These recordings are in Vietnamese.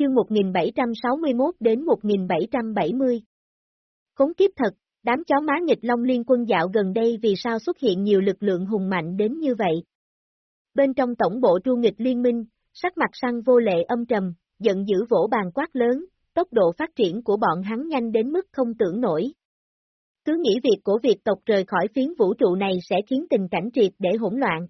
chương 1761 đến 1770. Khốn kiếp thật, đám chó má nghịch long liên quân dạo gần đây vì sao xuất hiện nhiều lực lượng hùng mạnh đến như vậy? Bên trong tổng bộ tru nghịch liên minh, sắc mặt săn vô lệ âm trầm, giận dữ vỗ bàn quát lớn, tốc độ phát triển của bọn hắn nhanh đến mức không tưởng nổi. Cứ nghĩ việc của Việt tộc rời khỏi phiến vũ trụ này sẽ khiến tình cảnh triệt để hỗn loạn.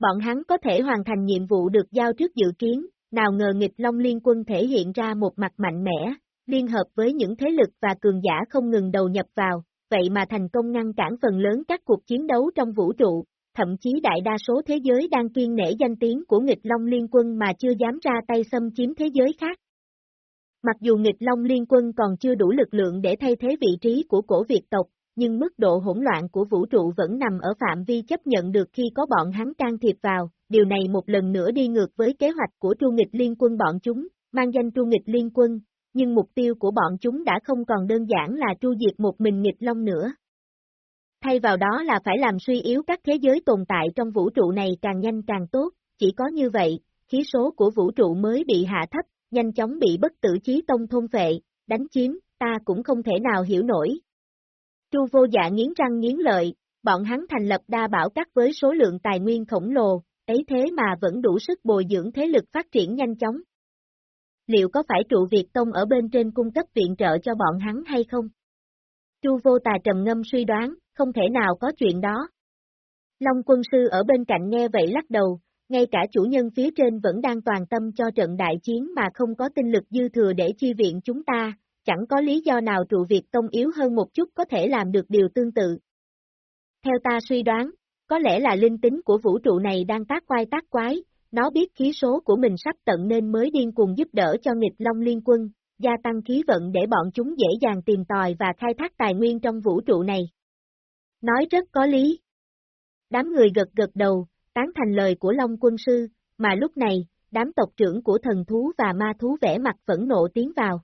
Bọn hắn có thể hoàn thành nhiệm vụ được giao trước dự kiến, nào ngờ nghịch Long Liên quân thể hiện ra một mặt mạnh mẽ, liên hợp với những thế lực và cường giả không ngừng đầu nhập vào, vậy mà thành công ngăn cản phần lớn các cuộc chiến đấu trong vũ trụ, thậm chí đại đa số thế giới đang kiên nể danh tiếng của nghịch Long Liên quân mà chưa dám ra tay xâm chiếm thế giới khác. Mặc dù nghịch Long Liên quân còn chưa đủ lực lượng để thay thế vị trí của cổ Việt tộc, nhưng mức độ hỗn loạn của vũ trụ vẫn nằm ở phạm vi chấp nhận được khi có bọn hắn can thiệp vào, điều này một lần nữa đi ngược với kế hoạch của chu nghịch liên quân bọn chúng, mang danh chu nghịch liên quân, nhưng mục tiêu của bọn chúng đã không còn đơn giản là tru diệt một mình nghịch long nữa. Thay vào đó là phải làm suy yếu các thế giới tồn tại trong vũ trụ này càng nhanh càng tốt, chỉ có như vậy, khí số của vũ trụ mới bị hạ thấp, nhanh chóng bị bất tử chí tông thôn phệ, đánh chiếm, ta cũng không thể nào hiểu nổi. Chu vô dạ nghiến răng nghiến lợi, bọn hắn thành lập đa bảo các với số lượng tài nguyên khổng lồ, ấy thế mà vẫn đủ sức bồi dưỡng thế lực phát triển nhanh chóng. Liệu có phải trụ Việt Tông ở bên trên cung cấp viện trợ cho bọn hắn hay không? Chu vô tà trầm ngâm suy đoán, không thể nào có chuyện đó. Long quân sư ở bên cạnh nghe vậy lắc đầu, ngay cả chủ nhân phía trên vẫn đang toàn tâm cho trận đại chiến mà không có tinh lực dư thừa để chi viện chúng ta, chẳng có lý do nào trụ Việt Tông yếu hơn một chút có thể làm được điều tương tự. Theo ta suy đoán, có lẽ là linh tính của vũ trụ này đang tác quai tác quái, nó biết khí số của mình sắp tận nên mới điên cuồng giúp đỡ cho nghịch Long Liên quân, gia tăng khí vận để bọn chúng dễ dàng tìm tòi và khai thác tài nguyên trong vũ trụ này. Nói rất có lý. Đám người gật gật đầu, tán thành lời của Long quân sư, mà lúc này, đám tộc trưởng của thần thú và ma thú vẽ mặt phẫn nộ tiến vào.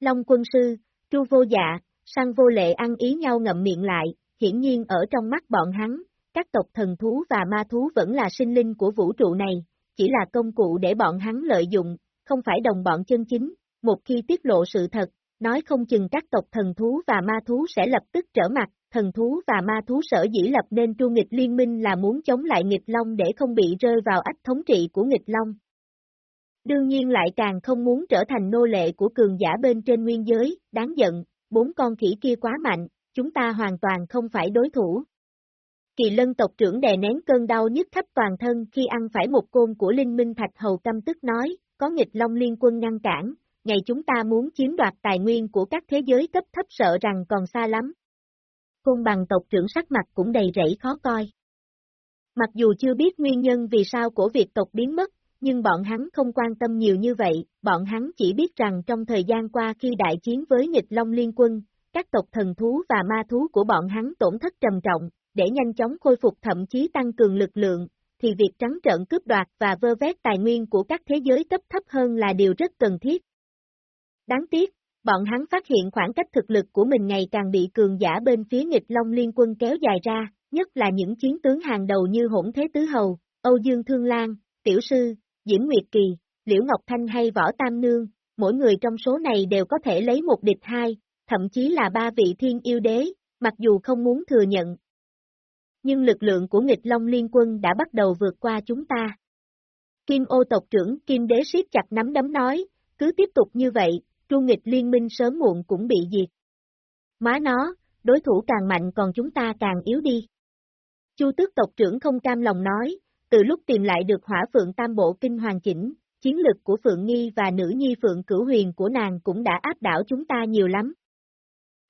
Long quân sư, tru vô dạ, sang vô lệ ăn ý nhau ngậm miệng lại, hiển nhiên ở trong mắt bọn hắn, các tộc thần thú và ma thú vẫn là sinh linh của vũ trụ này, chỉ là công cụ để bọn hắn lợi dụng, không phải đồng bọn chân chính, một khi tiết lộ sự thật, nói không chừng các tộc thần thú và ma thú sẽ lập tức trở mặt, thần thú và ma thú sở dĩ lập nên tru nghịch liên minh là muốn chống lại nghịch long để không bị rơi vào ách thống trị của nghịch long. Đương nhiên lại càng không muốn trở thành nô lệ của cường giả bên trên nguyên giới, đáng giận, bốn con khỉ kia quá mạnh, chúng ta hoàn toàn không phải đối thủ. Kỳ lân tộc trưởng đè nén cơn đau nhức khắp toàn thân khi ăn phải một côn của Linh Minh Thạch Hầu căm tức nói, có nghịch long liên quân ngăn cản, ngày chúng ta muốn chiếm đoạt tài nguyên của các thế giới cấp thấp sợ rằng còn xa lắm. Côn bằng tộc trưởng sắc mặt cũng đầy rẫy khó coi. Mặc dù chưa biết nguyên nhân vì sao của việc tộc biến mất, nhưng bọn hắn không quan tâm nhiều như vậy, bọn hắn chỉ biết rằng trong thời gian qua khi đại chiến với nghịch Long Liên quân, các tộc thần thú và ma thú của bọn hắn tổn thất trầm trọng, để nhanh chóng khôi phục thậm chí tăng cường lực lượng, thì việc trắng trợn cướp đoạt và vơ vét tài nguyên của các thế giới cấp thấp hơn là điều rất cần thiết. Đáng tiếc, bọn hắn phát hiện khoảng cách thực lực của mình ngày càng bị cường giả bên phía nghịch Long Liên quân kéo dài ra, nhất là những chiến tướng hàng đầu như Hỗn Thế Tứ Hầu, Âu Dương Thương Lan, Tiểu Sư, Diễm Nguyệt Kỳ, Liễu Ngọc Thanh hay Võ Tam Nương, mỗi người trong số này đều có thể lấy một địch hai, thậm chí là ba vị thiên yêu đế, mặc dù không muốn thừa nhận. Nhưng lực lượng của nghịch Long Liên quân đã bắt đầu vượt qua chúng ta. Kim ô tộc trưởng Kim Đế siết chặt nắm đấm nói, cứ tiếp tục như vậy, tru nghịch liên minh sớm muộn cũng bị diệt. Má nó, đối thủ càng mạnh còn chúng ta càng yếu đi. Chu tước tộc trưởng không cam lòng nói, từ lúc tìm lại được hỏa phượng tam bộ kinh hoàn chỉnh, chiến lực của Phượng Nghi và nữ nhi Phượng Cửu Huyền của nàng cũng đã áp đảo chúng ta nhiều lắm.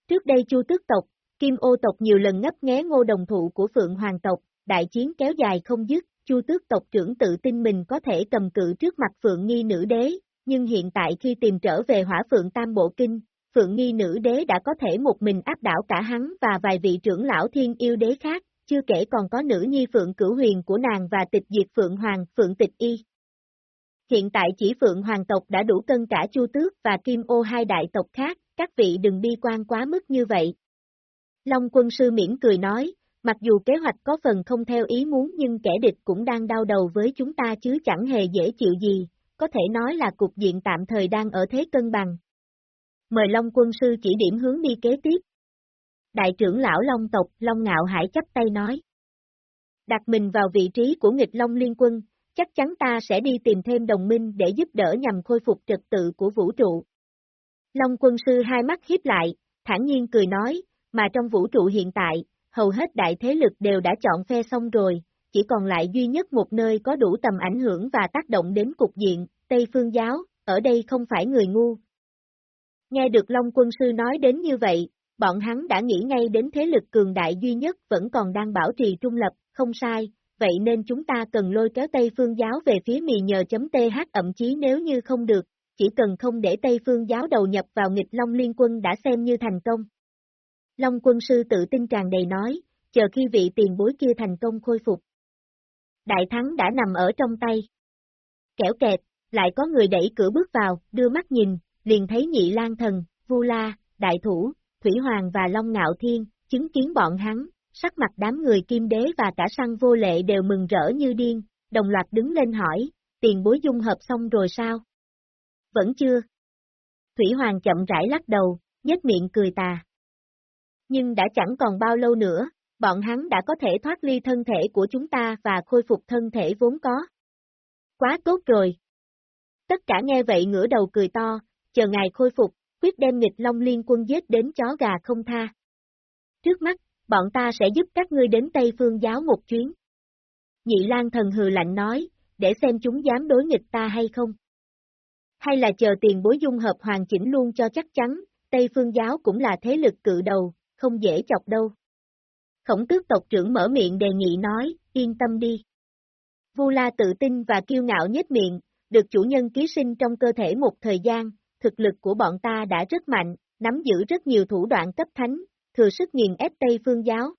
Trước đây Chu tước tộc, Kim ô tộc nhiều lần ngấp nghé ngô đồng thụ của Phượng Hoàng tộc, đại chiến kéo dài không dứt, Chu tước tộc trưởng tự tin mình có thể cầm cự trước mặt Phượng Nghi nữ đế, nhưng hiện tại khi tìm trở về hỏa Phượng Tam Bộ Kinh, Phượng Nghi nữ đế đã có thể một mình áp đảo cả hắn và vài vị trưởng lão thiên yêu đế khác, chưa kể còn có nữ nhi Phượng Cửu Huyền của nàng và tịch diệt Phượng Hoàng, Phượng Tịch Y. Hiện tại chỉ Phượng Hoàng tộc đã đủ cân cả Chu Tước và Kim Ô hai đại tộc khác, các vị đừng bi quan quá mức như vậy. Long quân sư miễn cười nói, mặc dù kế hoạch có phần không theo ý muốn nhưng kẻ địch cũng đang đau đầu với chúng ta chứ chẳng hề dễ chịu gì, có thể nói là cục diện tạm thời đang ở thế cân bằng. Mời Long quân sư chỉ điểm hướng đi kế tiếp. Đại trưởng lão Long tộc Long Ngạo Hải chấp tay nói. Đặt mình vào vị trí của nghịch Long Liên quân, chắc chắn ta sẽ đi tìm thêm đồng minh để giúp đỡ nhằm khôi phục trật tự của vũ trụ. Long quân sư hai mắt hiếp lại, thản nhiên cười nói, mà trong vũ trụ hiện tại, hầu hết đại thế lực đều đã chọn phe xong rồi, chỉ còn lại duy nhất một nơi có đủ tầm ảnh hưởng và tác động đến cục diện, Tây Phương Giáo, ở đây không phải người ngu. Nghe được Long quân sư nói đến như vậy, bọn hắn đã nghĩ ngay đến thế lực cường đại duy nhất vẫn còn đang bảo trì trung lập, không sai, vậy nên chúng ta cần lôi kéo Tây Phương Giáo về phía mì nhờ chấm TH ậm chí nếu như không được, chỉ cần không để Tây Phương Giáo đầu nhập vào nghịch Long Liên quân đã xem như thành công. Long quân sư tự tin tràn đầy nói, chờ khi vị tiền bối kia thành công khôi phục. Đại thắng đã nằm ở trong tay. Kẻo kẹt, lại có người đẩy cửa bước vào, đưa mắt nhìn, liền thấy nhị lan thần, vu la, đại thủ, thủy hoàng và long ngạo thiên, chứng kiến bọn hắn, sắc mặt đám người kim đế và cả săn vô lệ đều mừng rỡ như điên, đồng loạt đứng lên hỏi, tiền bối dung hợp xong rồi sao? Vẫn chưa. Thủy Hoàng chậm rãi lắc đầu, nhếch miệng cười tà. Nhưng đã chẳng còn bao lâu nữa, bọn hắn đã có thể thoát ly thân thể của chúng ta và khôi phục thân thể vốn có. Quá tốt rồi. Tất cả nghe vậy ngửa đầu cười to, chờ ngày khôi phục, quyết đem nghịch Long Liên quân giết đến chó gà không tha. Trước mắt, bọn ta sẽ giúp các ngươi đến Tây Phương giáo một chuyến. Nhị Lan thần hừ lạnh nói, để xem chúng dám đối nghịch ta hay không. Hay là chờ tiền bối dung hợp hoàn chỉnh luôn cho chắc chắn, Tây Phương giáo cũng là thế lực cự đầu, không dễ chọc đâu. Khổng tước tộc trưởng mở miệng đề nghị nói, yên tâm đi. Vu La tự tin và kiêu ngạo nhất miệng, được chủ nhân ký sinh trong cơ thể một thời gian, thực lực của bọn ta đã rất mạnh, nắm giữ rất nhiều thủ đoạn cấp thánh, thừa sức nghiền ép Tây Phương giáo.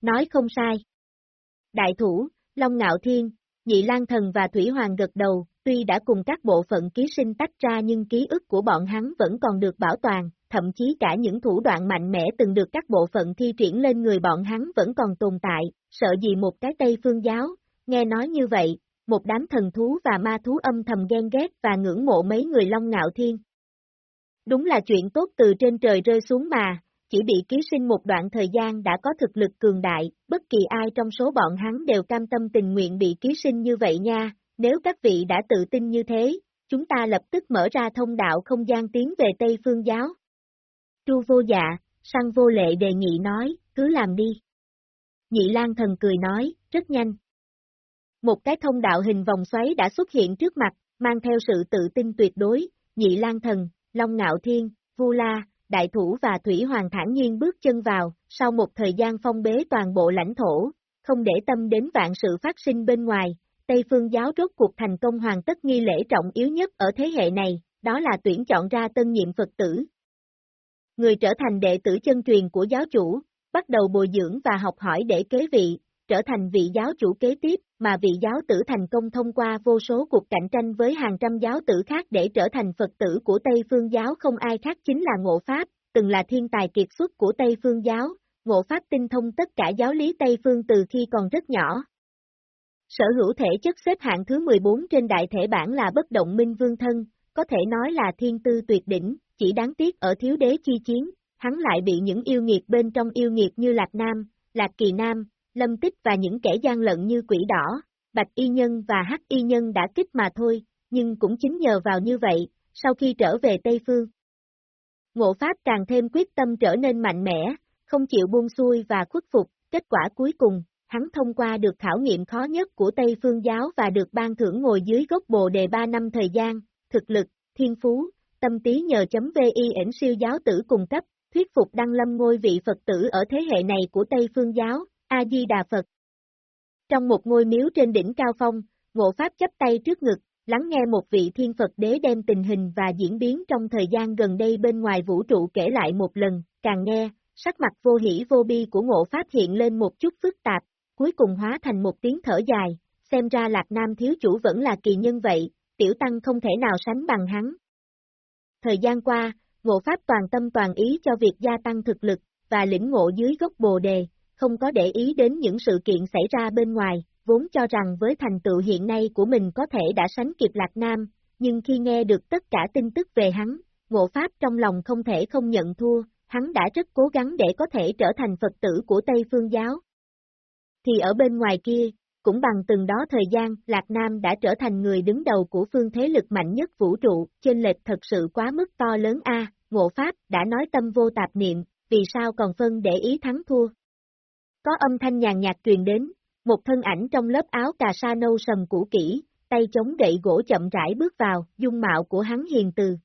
Nói không sai. Đại thủ, Long Ngạo Thiên, Nhị Lan Thần và Thủy Hoàng gật đầu, tuy đã cùng các bộ phận ký sinh tách ra nhưng ký ức của bọn hắn vẫn còn được bảo toàn, thậm chí cả những thủ đoạn mạnh mẽ từng được các bộ phận thi triển lên người bọn hắn vẫn còn tồn tại, sợ gì một cái Tây Phương giáo, nghe nói như vậy, một đám thần thú và ma thú âm thầm ghen ghét và ngưỡng mộ mấy người Long Ngạo Thiên. Đúng là chuyện tốt từ trên trời rơi xuống mà, chỉ bị ký sinh một đoạn thời gian đã có thực lực cường đại, bất kỳ ai trong số bọn hắn đều cam tâm tình nguyện bị ký sinh như vậy nha, nếu các vị đã tự tin như thế, chúng ta lập tức mở ra thông đạo không gian tiến về Tây Phương Giáo. Tru vô dạ, săn vô lệ đề nghị nói, cứ làm đi. Nhị Lan thần cười nói, rất nhanh. Một cái thông đạo hình vòng xoáy đã xuất hiện trước mặt, mang theo sự tự tin tuyệt đối, Nhị Lan thần, Long Ngạo Thiên, Vu La, Đại Thủ và Thủy Hoàng thản nhiên bước chân vào, sau một thời gian phong bế toàn bộ lãnh thổ, không để tâm đến vạn sự phát sinh bên ngoài, Tây Phương giáo rốt cuộc thành công hoàn tất nghi lễ trọng yếu nhất ở thế hệ này, đó là tuyển chọn ra tân nhiệm Phật tử. Người trở thành đệ tử chân truyền của giáo chủ, bắt đầu bồi dưỡng và học hỏi để kế vị, trở thành vị giáo chủ kế tiếp, mà vị giáo tử thành công thông qua vô số cuộc cạnh tranh với hàng trăm giáo tử khác để trở thành Phật tử của Tây Phương giáo. Không ai khác chính là Ngộ Pháp, từng là thiên tài kiệt xuất của Tây Phương giáo, Ngộ Pháp tinh thông tất cả giáo lý Tây Phương từ khi còn rất nhỏ, Sở hữu thể chất xếp hạng thứ 14 trên đại thể bản là bất động minh vương thân, có thể nói là thiên tư tuyệt đỉnh, chỉ đáng tiếc ở thiếu đế chi chiến, hắn lại bị những yêu nghiệt bên trong yêu nghiệt như Lạc Nam, Lạc Kỳ Nam, Lâm Tích và những kẻ gian lận như quỷ đỏ, Bạch Y Nhân và Hắc Y Nhân đã kích mà thôi, nhưng cũng chính nhờ vào như vậy, sau khi trở về Tây Phương. Ngộ Pháp càng thêm quyết tâm trở nên mạnh mẽ, không chịu buông xuôi và khuất phục, kết quả cuối cùng, hắn thông qua được khảo nghiệm khó nhất của Tây Phương Giáo và được ban thưởng ngồi dưới gốc bồ đề 3 năm thời gian, thực lực, thiên phú, tâm tí nhờ chấm vi ảnh siêu giáo tử cung cấp, thuyết phục đăng lâm ngôi vị Phật tử ở thế hệ này của Tây Phương Giáo, A-di-đà Phật. Trong một ngôi miếu trên đỉnh Cao Phong, ngộ pháp chấp tay trước ngực, lắng nghe một vị thiên Phật đế đem tình hình và diễn biến trong thời gian gần đây bên ngoài vũ trụ kể lại một lần, càng nghe, sắc mặt vô hỷ vô bi của ngộ pháp hiện lên một chút phức tạp, cuối cùng hóa thành một tiếng thở dài, xem ra Lạc Nam thiếu chủ vẫn là kỳ nhân vậy, tiểu tăng không thể nào sánh bằng hắn. Thời gian qua, ngộ pháp toàn tâm toàn ý cho việc gia tăng thực lực, và lĩnh ngộ dưới gốc bồ đề, không có để ý đến những sự kiện xảy ra bên ngoài, vốn cho rằng với thành tựu hiện nay của mình có thể đã sánh kịp Lạc Nam, nhưng khi nghe được tất cả tin tức về hắn, ngộ pháp trong lòng không thể không nhận thua, hắn đã rất cố gắng để có thể trở thành Phật tử của Tây Phương Giáo. Thì ở bên ngoài kia, cũng bằng từng đó thời gian, Lạc Nam đã trở thành người đứng đầu của phương thế lực mạnh nhất vũ trụ, trên lệch thật sự quá mức to lớn a. ngộ pháp đã nói tâm vô tạp niệm, vì sao còn phân để ý thắng thua. Có âm thanh nhàn nhạt truyền đến, một thân ảnh trong lớp áo cà sa nâu sầm cũ kỹ, tay chống gậy gỗ chậm rãi bước vào, dung mạo của hắn hiền từ.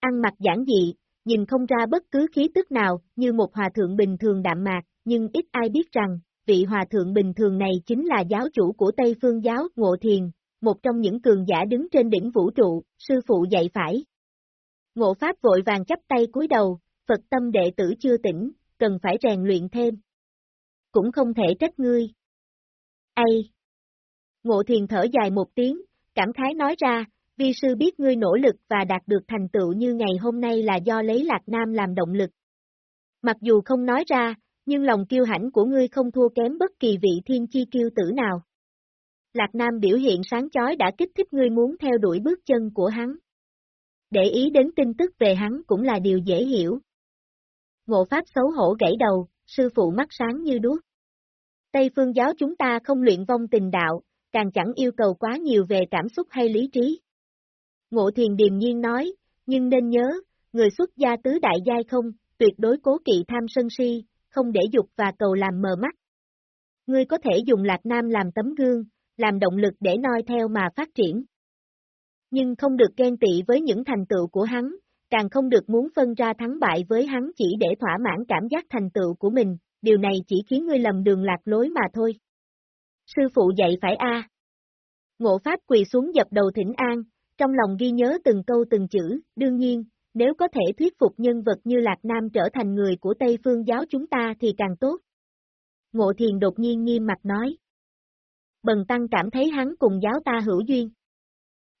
Ăn mặc giản dị, nhìn không ra bất cứ khí tức nào, như một hòa thượng bình thường đạm mạc, nhưng ít ai biết rằng, vị hòa thượng bình thường này chính là giáo chủ của Tây Phương giáo, Ngộ Thiền, một trong những cường giả đứng trên đỉnh vũ trụ, sư phụ dạy phải. Ngộ Pháp vội vàng chấp tay cúi đầu, Phật tâm đệ tử chưa tỉnh, cần phải rèn luyện thêm. Cũng không thể trách ngươi. Ây! Ngộ Thiền thở dài một tiếng, cảm khái nói ra, vi sư biết ngươi nỗ lực và đạt được thành tựu như ngày hôm nay là do lấy Lạc Nam làm động lực. Mặc dù không nói ra, nhưng lòng kiêu hãnh của ngươi không thua kém bất kỳ vị thiên chi kiêu tử nào. Lạc Nam biểu hiện sáng chói đã kích thích ngươi muốn theo đuổi bước chân của hắn. Để ý đến tin tức về hắn cũng là điều dễ hiểu. Ngộ Pháp xấu hổ gãy đầu, sư phụ mắt sáng như đuốc. Tây phương giáo chúng ta không luyện vong tình đạo, càng chẳng yêu cầu quá nhiều về cảm xúc hay lý trí. Ngộ thiền điềm nhiên nói, nhưng nên nhớ, người xuất gia tứ đại giai không, tuyệt đối cố kỵ tham sân si, không để dục và cầu làm mờ mắt. Ngươi có thể dùng Lạc Nam làm tấm gương, làm động lực để noi theo mà phát triển. Nhưng không được ghen tị với những thành tựu của hắn, càng không được muốn phân ra thắng bại với hắn chỉ để thỏa mãn cảm giác thành tựu của mình, điều này chỉ khiến ngươi lầm đường lạc lối mà thôi. Sư phụ dạy phải a. Ngộ Pháp quỳ xuống dập đầu thỉnh an, trong lòng ghi nhớ từng câu từng chữ, đương nhiên, nếu có thể thuyết phục nhân vật như Lạc Nam trở thành người của Tây Phương giáo chúng ta thì càng tốt. Ngộ Thiền đột nhiên nghiêm mặt nói. Bần Tăng cảm thấy hắn cùng giáo ta hữu duyên.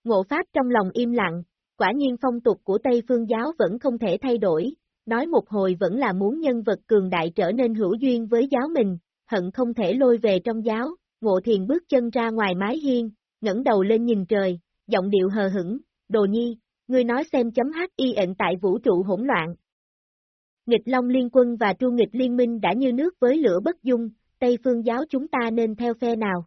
Ngộ Pháp trong lòng im lặng, quả nhiên phong tục của Tây Phương giáo vẫn không thể thay đổi, nói một hồi vẫn là muốn nhân vật cường đại trở nên hữu duyên với giáo mình, hận không thể lôi về trong giáo, Ngộ Thiền bước chân ra ngoài mái hiên, ngẩng đầu lên nhìn trời, giọng điệu hờ hững, đồ nhi, ngươi nói xem chấm hi ẩn tại vũ trụ hỗn loạn. Nghịch Long Liên quân và Tru Nghịch Liên minh đã như nước với lửa bất dung, Tây phương giáo chúng ta nên theo phe nào?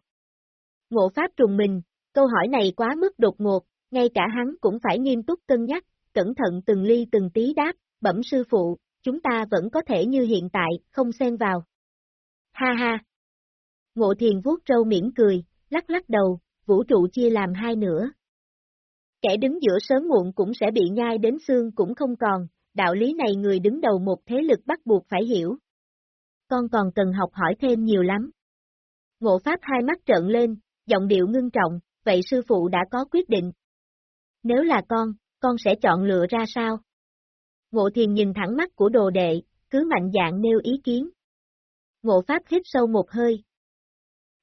Ngộ Pháp trùng mình, câu hỏi này quá mức đột ngột, ngay cả hắn cũng phải nghiêm túc cân nhắc, cẩn thận từng ly từng tí đáp, bẩm sư phụ, chúng ta vẫn có thể như hiện tại, không xen vào. Ha ha! Ngộ thiền vuốt râu mỉm cười, lắc lắc đầu, vũ trụ chia làm hai nửa, kẻ đứng giữa sớm muộn cũng sẽ bị nhai đến xương cũng không còn, đạo lý này người đứng đầu một thế lực bắt buộc phải hiểu. Con còn cần học hỏi thêm nhiều lắm. Ngộ Pháp hai mắt trợn lên, giọng điệu ngưng trọng, vậy sư phụ đã có quyết định. Nếu là con, con sẽ chọn lựa ra sao? Ngộ Thiền nhìn thẳng mắt của đồ đệ, cứ mạnh dạng nêu ý kiến. Ngộ Pháp hít sâu một hơi.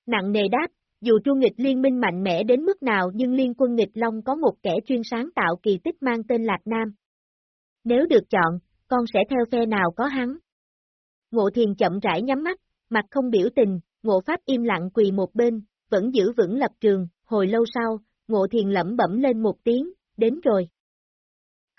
Nặng nề đáp, dù Chu nghịch liên minh mạnh mẽ đến mức nào nhưng liên quân nghịch Long có một kẻ chuyên sáng tạo kỳ tích mang tên Lạc Nam. Nếu được chọn, con sẽ theo phe nào có hắn. Ngộ thiền chậm rãi nhắm mắt, mặt không biểu tình, ngộ pháp im lặng quỳ một bên, vẫn giữ vững lập trường, hồi lâu sau, ngộ thiền lẩm bẩm lên một tiếng, đến rồi.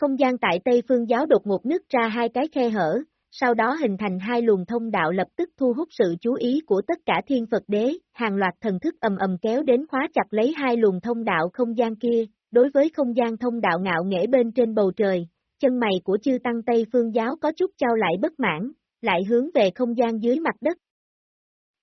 Không gian tại Tây Phương giáo đột ngột nứt ra hai cái khe hở, sau đó hình thành hai luồng thông đạo lập tức thu hút sự chú ý của tất cả thiên Phật đế, hàng loạt thần thức ầm ầm kéo đến khóa chặt lấy hai luồng thông đạo không gian kia, đối với không gian thông đạo ngạo nghễ bên trên bầu trời, chân mày của chư tăng Tây phương giáo có chút trao lại bất mãn, lại hướng về không gian dưới mặt đất.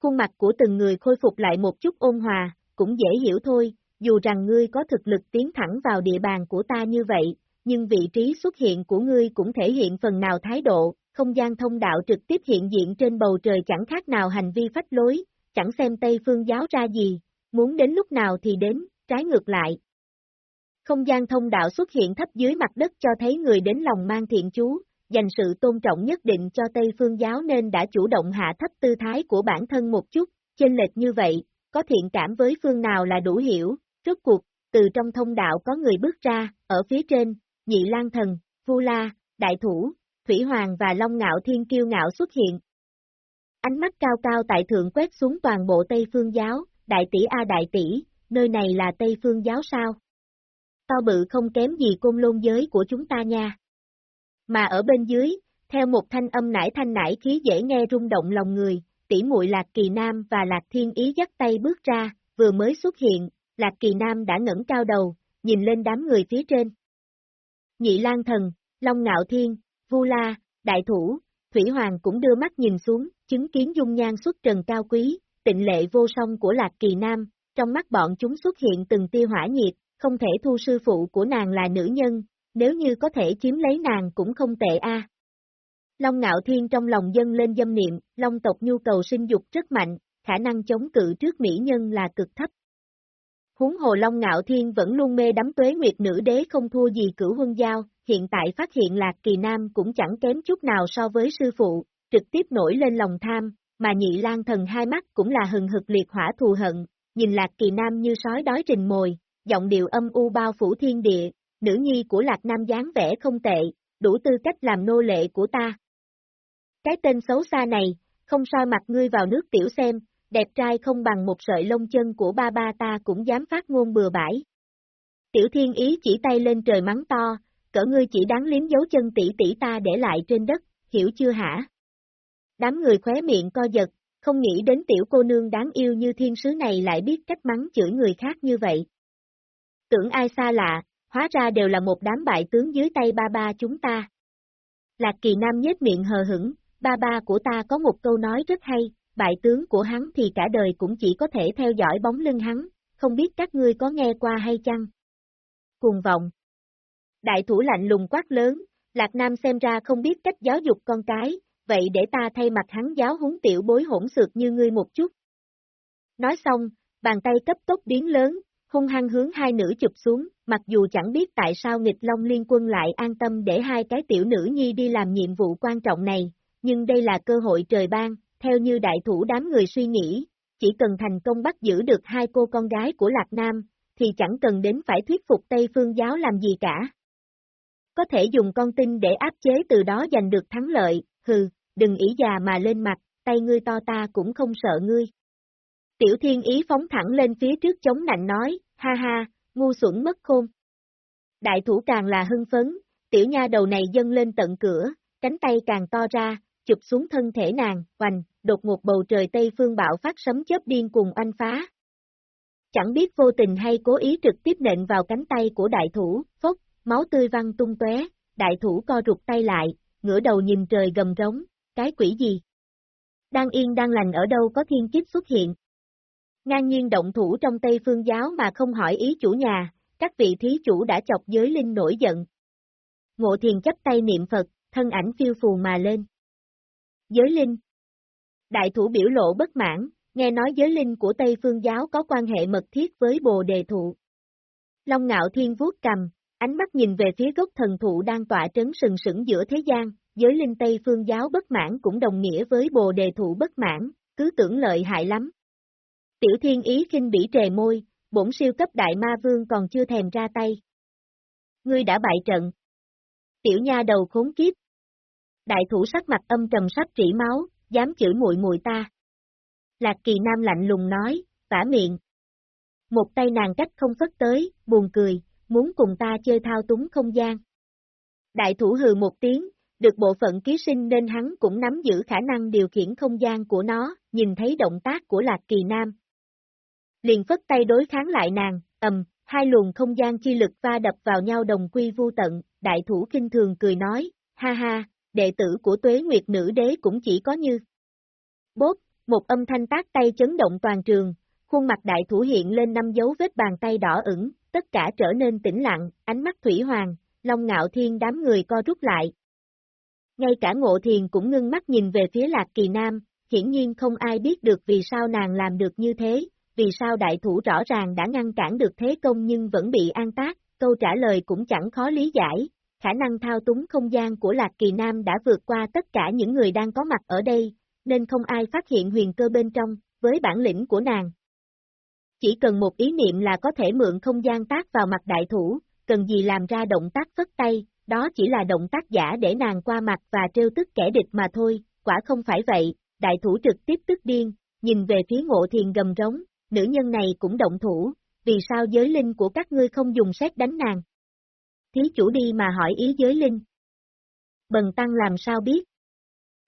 Khuôn mặt của từng người khôi phục lại một chút ôn hòa, cũng dễ hiểu thôi, dù rằng ngươi có thực lực tiến thẳng vào địa bàn của ta như vậy, nhưng vị trí xuất hiện của ngươi cũng thể hiện phần nào thái độ, không gian thông đạo trực tiếp hiện diện trên bầu trời chẳng khác nào hành vi phách lối, chẳng xem Tây phương giáo ra gì, muốn đến lúc nào thì đến, trái ngược lại. Không gian thông đạo xuất hiện thấp dưới mặt đất cho thấy người đến lòng mang thiện chú, dành sự tôn trọng nhất định cho Tây phương giáo nên đã chủ động hạ thấp tư thái của bản thân một chút, chênh lệch như vậy, có thiện cảm với phương nào là đủ hiểu, rốt cuộc, từ trong thông đạo có người bước ra, ở phía trên, nhị lang thần, vu la, đại thủ, Thủy Hoàng và Long Ngạo Thiên kiêu ngạo xuất hiện. Ánh mắt cao cao tại thượng quét xuống toàn bộ Tây Phương giáo, đại tỷ a đại tỷ, nơi này là Tây Phương giáo sao? To bự không kém gì côn lôn giới của chúng ta nha. Mà ở bên dưới, theo một thanh âm nải thanh nải khí dễ nghe rung động lòng người, tỷ muội Lạc Kỳ Nam và Lạc Thiên Ý dắt tay bước ra, vừa mới xuất hiện, Lạc Kỳ Nam đã ngẩng cao đầu, nhìn lên đám người phía trên. Nhị Lan Thần, Long Ngạo Thiên, Vu La, Đại Thủ, Thủy Hoàng cũng đưa mắt nhìn xuống, chứng kiến dung nhan xuất trần cao quý, tịnh lệ vô song của Lạc Kỳ Nam, trong mắt bọn chúng xuất hiện từng tia hỏa nhiệt, không thể thu sư phụ của nàng là nữ nhân, nếu như có thể chiếm lấy nàng cũng không tệ a. Long Ngạo Thiên trong lòng dân lên dâm niệm, Long tộc nhu cầu sinh dục rất mạnh, khả năng chống cự trước mỹ nhân là cực thấp. Huống hồ Long Ngạo Thiên vẫn luôn mê đắm tuế nguyệt nữ đế không thua gì cửu huân giao, hiện tại phát hiện Lạc Kỳ Nam cũng chẳng kém chút nào so với sư phụ, trực tiếp nổi lên lòng tham, mà nhị lan thần hai mắt cũng là hừng hực liệt hỏa thù hận, nhìn Lạc Kỳ Nam như sói đói trình mồi, giọng điệu âm u bao phủ thiên địa, nữ nhi của Lạc Nam dáng vẻ không tệ, đủ tư cách làm nô lệ của ta. Cái tên xấu xa này, không soi mặt ngươi vào nước tiểu xem, đẹp trai không bằng một sợi lông chân của ba ba ta cũng dám phát ngôn bừa bãi. Tiểu thiên ý chỉ tay lên trời mắng to, cỡ ngươi chỉ đáng liếm dấu chân tỷ tỷ ta để lại trên đất, hiểu chưa hả? Đám người khóe miệng co giật, không nghĩ đến tiểu cô nương đáng yêu như thiên sứ này lại biết cách mắng chửi người khác như vậy. Tưởng ai xa lạ, hóa ra đều là một đám bại tướng dưới tay ba ba chúng ta. Lạc kỳ nam nhếch miệng hờ hững, ba ba của ta có một câu nói rất hay, bại tướng của hắn thì cả đời cũng chỉ có thể theo dõi bóng lưng hắn, không biết các ngươi có nghe qua hay chăng? Cùng vọng. Đại thủ lạnh lùng quát lớn, Lạc Nam xem ra không biết cách giáo dục con cái, vậy để ta thay mặt hắn giáo huấn tiểu bối hỗn xược như ngươi một chút. Nói xong, bàn tay cấp tốc biến lớn, hung hăng hướng hai nữ chụp xuống, mặc dù chẳng biết tại sao nghịch Long Liên quân lại an tâm để hai cái tiểu nữ nhi đi làm nhiệm vụ quan trọng này, nhưng đây là cơ hội trời ban, theo như đại thủ đám người suy nghĩ, chỉ cần thành công bắt giữ được hai cô con gái của Lạc Nam, thì chẳng cần đến phải thuyết phục Tây Phương giáo làm gì cả. Có thể dùng con tin để áp chế từ đó giành được thắng lợi, hừ, đừng ý già mà lên mặt, tay ngươi to ta cũng không sợ ngươi. Tiểu thiên ý phóng thẳng lên phía trước chống nạnh nói, ha ha, ngu xuẩn mất khôn. Đại thủ càng là hưng phấn, tiểu nha đầu này dâng lên tận cửa, cánh tay càng to ra, chụp xuống thân thể nàng, hoành, đột ngột bầu trời Tây Phương bạo phát sấm chớp điên cùng anh phá. Chẳng biết vô tình hay cố ý trực tiếp nện vào cánh tay của đại thủ, phốc, máu tươi văng tung tóe, đại thủ co rụt tay lại, ngửa đầu nhìn trời gầm rống, cái quỷ gì? Đang yên đang lành ở đâu có thiên kiếp xuất hiện. Ngang nhiên động thủ trong Tây Phương giáo mà không hỏi ý chủ nhà, các vị thí chủ đã chọc giới linh nổi giận. Ngộ thiền chấp tay niệm Phật, thân ảnh phiêu phù mà lên. Giới linh Đại thủ biểu lộ bất mãn, nghe nói giới linh của Tây Phương giáo có quan hệ mật thiết với bồ đề thụ. Long ngạo thiên vuốt cầm, ánh mắt nhìn về phía gốc thần thụ đang tọa trấn sừng sững giữa thế gian, giới linh Tây Phương giáo bất mãn cũng đồng nghĩa với bồ đề thụ bất mãn, cứ tưởng lợi hại lắm. Tiểu thiên ý khinh bỉ trề môi, bổn siêu cấp đại ma vương còn chưa thèm ra tay. Ngươi đã bại trận. Tiểu nha đầu khốn kiếp. Đại thủ sắc mặt âm trầm sắp trĩ máu, dám chửi muội muội ta. Lạc kỳ nam lạnh lùng nói, vả miệng. Một tay nàng cách không phất tới, buồn cười, muốn cùng ta chơi thao túng không gian. Đại thủ hừ một tiếng, được bộ phận ký sinh nên hắn cũng nắm giữ khả năng điều khiển không gian của nó, nhìn thấy động tác của Lạc Kỳ Nam. Liền phất tay đối kháng lại nàng, ầm, hai luồng không gian chi lực va đập vào nhau đồng quy vu tận, đại thủ kinh thường cười nói, ha ha, đệ tử của tuế nguyệt nữ đế cũng chỉ có như. Bốt, một âm thanh tác tay chấn động toàn trường, khuôn mặt đại thủ hiện lên năm dấu vết bàn tay đỏ ửng, tất cả trở nên tĩnh lặng, ánh mắt thủy hoàng, long ngạo thiên đám người co rút lại. Ngay cả ngộ thiền cũng ngưng mắt nhìn về phía lạc kỳ nam, hiển nhiên không ai biết được vì sao nàng làm được như thế, vì sao đại thủ rõ ràng đã ngăn cản được thế công nhưng vẫn bị an tác, câu trả lời cũng chẳng khó lý giải, khả năng thao túng không gian của Lạc Kỳ Nam đã vượt qua tất cả những người đang có mặt ở đây, nên không ai phát hiện huyền cơ bên trong, với bản lĩnh của nàng. Chỉ cần một ý niệm là có thể mượn không gian tác vào mặt đại thủ, cần gì làm ra động tác phất tay, đó chỉ là động tác giả để nàng qua mặt và trêu tức kẻ địch mà thôi, quả không phải vậy, đại thủ trực tiếp tức điên, nhìn về phía ngộ thiền gầm rống, nữ nhân này cũng động thủ, vì sao giới linh của các ngươi không dùng xét đánh nàng? Thí chủ đi mà hỏi ý giới linh. Bần tăng làm sao biết?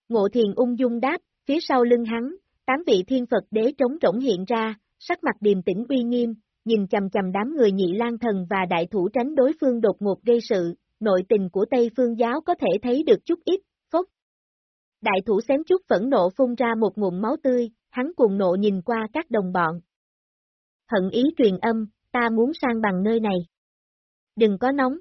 Ngộ thiền ung dung đáp, phía sau lưng hắn, tám vị thiên Phật đế trống rỗng hiện ra, sắc mặt điềm tĩnh uy nghiêm, nhìn chầm chầm đám người nhị lan thần và đại thủ tránh đối phương đột ngột gây sự, nội tình của Tây Phương giáo có thể thấy được chút ít, phốc. Đại thủ xém chút phẫn nộ phun ra một ngụm máu tươi, hắn cuồng nộ nhìn qua các đồng bọn. Hận ý truyền âm, ta muốn sang bằng nơi này. Đừng có nóng.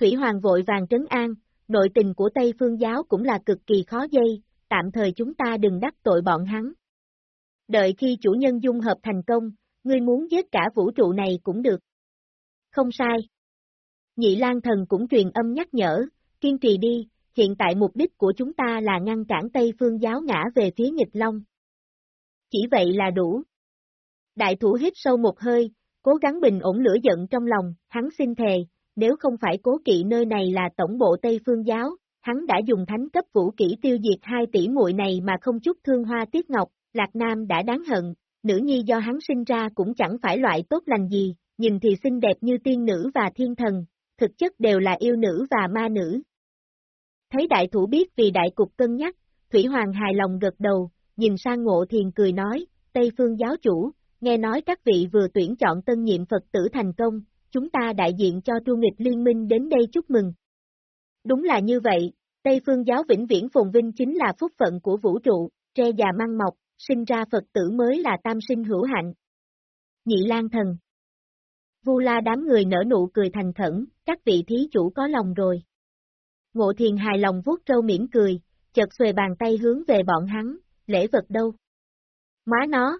Thủy Hoàng vội vàng trấn an, nội tình của Tây Phương giáo cũng là cực kỳ khó dây, tạm thời chúng ta đừng đắc tội bọn hắn. Đợi khi chủ nhân dung hợp thành công, ngươi muốn giết cả vũ trụ này cũng được. Không sai. Nhị Lan Thần cũng truyền âm nhắc nhở, kiên trì đi, hiện tại mục đích của chúng ta là ngăn cản Tây Phương giáo ngã về phía nghịch Long. Chỉ vậy là đủ. Đại thủ hít sâu một hơi, cố gắng bình ổn lửa giận trong lòng, hắn xin thề, nếu không phải cố kỵ nơi này là tổng bộ Tây Phương giáo, hắn đã dùng thánh cấp vũ kỹ tiêu diệt hai tỷ muội này mà không chút thương hoa tiết ngọc, Lạc Nam đã đáng hận, nữ nhi do hắn sinh ra cũng chẳng phải loại tốt lành gì, nhìn thì xinh đẹp như tiên nữ và thiên thần, thực chất đều là yêu nữ và ma nữ. Thấy đại thủ biết vì đại cục cân nhắc, Thủy Hoàng hài lòng gật đầu, nhìn sang ngộ thiền cười nói, Tây phương giáo chủ, nghe nói các vị vừa tuyển chọn tân nhiệm Phật tử thành công, chúng ta đại diện cho tru nghịch liên minh đến đây chúc mừng. Đúng là như vậy, Tây phương giáo vĩnh viễn phồn vinh chính là phúc phận của vũ trụ, tre già măng mọc, sinh ra Phật tử mới là tam sinh hữu hạnh. Nhị Lan Thần Vu la đám người nở nụ cười thành khẩn, các vị thí chủ có lòng rồi. Ngộ thiền hài lòng vuốt râu mỉm cười, chợt xuề bàn tay hướng về bọn hắn, lễ vật đâu? Má nó!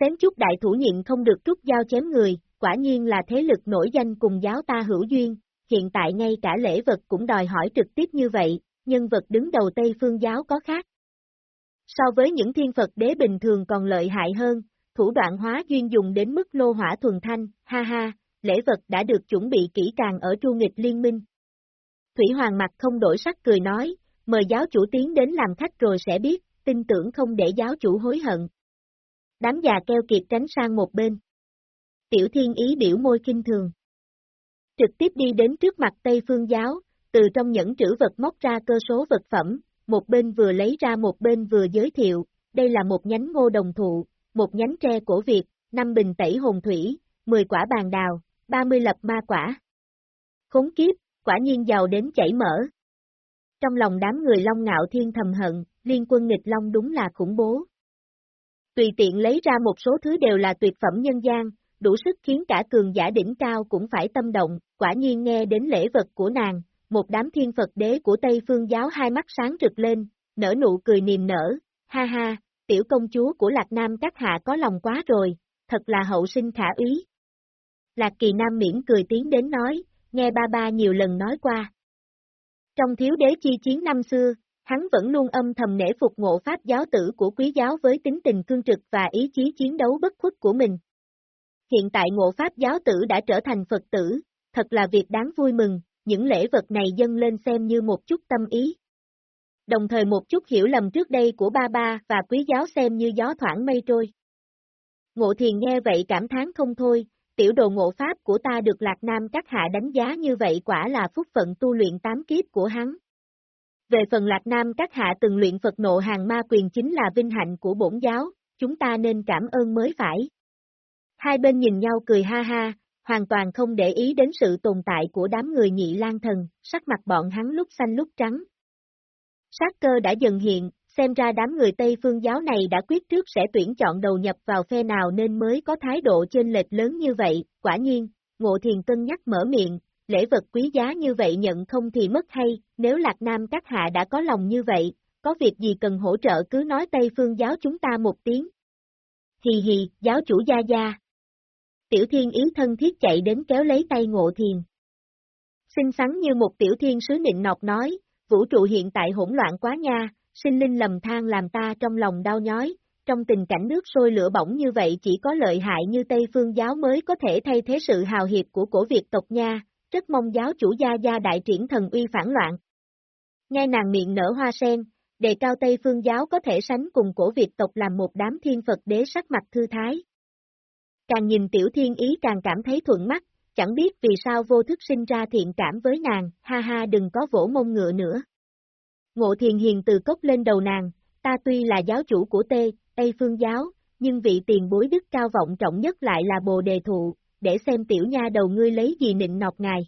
Xém chút đại thủ nhịn không được rút dao chém người, quả nhiên là thế lực nổi danh cùng giáo ta hữu duyên, hiện tại ngay cả lễ vật cũng đòi hỏi trực tiếp như vậy, nhân vật đứng đầu Tây Phương giáo có khác. So với những thiên Phật đế bình thường còn lợi hại hơn, thủ đoạn hóa duyên dùng đến mức lô hỏa thuần thanh, ha ha, lễ vật đã được chuẩn bị kỹ càng ở chu nghịch liên minh. Thủy Hoàng mặt không đổi sắc cười nói, mời giáo chủ tiến đến làm khách rồi sẽ biết, tin tưởng không để giáo chủ hối hận. Đám già keo kiệt tránh sang một bên. Tiểu thiên ý biểu môi kinh thường. Trực tiếp đi đến trước mặt Tây Phương giáo, từ trong những trữ vật móc ra cơ số vật phẩm, một bên vừa lấy ra một bên vừa giới thiệu, đây là một nhánh ngô đồng thụ, một nhánh tre cổ Việt, năm bình tẩy hồn thủy, 10 quả bàn đào, 30 lập ma quả. Khốn kiếp, quả nhiên giàu đến chảy mỡ. Trong lòng đám người Long Ngạo Thiên thầm hận, liên quân nghịch Long đúng là khủng bố. Tùy tiện lấy ra một số thứ đều là tuyệt phẩm nhân gian, đủ sức khiến cả cường giả đỉnh cao cũng phải tâm động, quả nhiên nghe đến lễ vật của nàng, một đám thiên Phật đế của Tây Phương giáo hai mắt sáng rực lên, nở nụ cười niềm nở, ha ha, tiểu công chúa của Lạc Nam các hạ có lòng quá rồi, thật là hậu sinh khả úy. Lạc Kỳ Nam miễn cười tiến đến nói, nghe ba ba nhiều lần nói qua. Trong thiếu đế chi chiến năm xưa, hắn vẫn luôn âm thầm nể phục ngộ pháp giáo tử của quý giáo với tính tình cương trực và ý chí chiến đấu bất khuất của mình. Hiện tại ngộ pháp giáo tử đã trở thành Phật tử, thật là việc đáng vui mừng, những lễ vật này dâng lên xem như một chút tâm ý. Đồng thời một chút hiểu lầm trước đây của ba ba và quý giáo xem như gió thoảng mây trôi. Ngộ thiền nghe vậy cảm thán không thôi, tiểu đồ ngộ pháp của ta được Lạc Nam các hạ đánh giá như vậy quả là phúc phận tu luyện tám kiếp của hắn. Về phần Lạc Nam các hạ từng luyện Phật nộ hàng ma quyền chính là vinh hạnh của bổn giáo, chúng ta nên cảm ơn mới phải. Hai bên nhìn nhau cười ha ha, hoàn toàn không để ý đến sự tồn tại của đám người nhị lan thần, sắc mặt bọn hắn lúc xanh lúc trắng. Sát cơ đã dần hiện, xem ra đám người Tây phương giáo này đã quyết trước sẽ tuyển chọn đầu nhập vào phe nào nên mới có thái độ trên lệch lớn như vậy, quả nhiên, Ngộ Thiền cân nhắc mở miệng, lễ vật quý giá như vậy nhận không thì mất hay, nếu Lạc Nam các hạ đã có lòng như vậy, có việc gì cần hỗ trợ cứ nói Tây phương giáo chúng ta một tiếng. Hì hì, giáo chủ gia gia. Tiểu thiên ý thân thiết chạy đến kéo lấy tay Ngộ Thiền. Xinh xắn như một tiểu thiên sứ nịnh nọc nói, vũ trụ hiện tại hỗn loạn quá nha, sinh linh lầm than làm ta trong lòng đau nhói, trong tình cảnh nước sôi lửa bỏng như vậy chỉ có lợi hại như Tây Phương giáo mới có thể thay thế sự hào hiệp của cổ Việt tộc nha, rất mong giáo chủ gia gia đại triển thần uy phản loạn. Nghe nàng miệng nở hoa sen, đề cao Tây Phương giáo có thể sánh cùng cổ Việt tộc làm một đám thiên Phật đế sắc mặt thư thái. Càng nhìn tiểu thiên ý càng cảm thấy thuận mắt, chẳng biết vì sao vô thức sinh ra thiện cảm với nàng, ha ha đừng có vỗ mông ngựa nữa. Ngộ thiền hiền từ cốc lên đầu nàng, ta tuy là giáo chủ của Tê, Tây Phương giáo, nhưng vị tiền bối đức cao vọng trọng nhất lại là bồ đề thụ, để xem tiểu nha đầu ngươi lấy gì nịnh nọc ngài.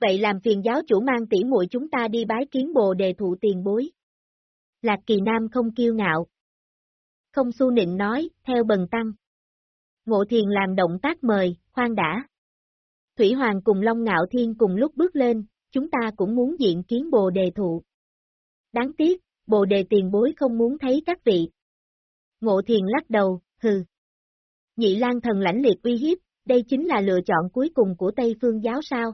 Vậy làm phiền giáo chủ mang tỉ muội chúng ta đi bái kiến bồ đề thụ tiền bối. Lạc kỳ nam không kiêu ngạo. Không su nịnh nói, theo bần tăng. Ngộ thiền làm động tác mời, khoan đã. Thủy Hoàng cùng Long Ngạo Thiên cùng lúc bước lên, chúng ta cũng muốn diện kiến bồ đề thụ. Đáng tiếc, bồ đề tiền bối không muốn thấy các vị. Ngộ thiền lắc đầu, hừ. Nhị Lan thần lãnh liệt uy hiếp, đây chính là lựa chọn cuối cùng của Tây Phương giáo sao.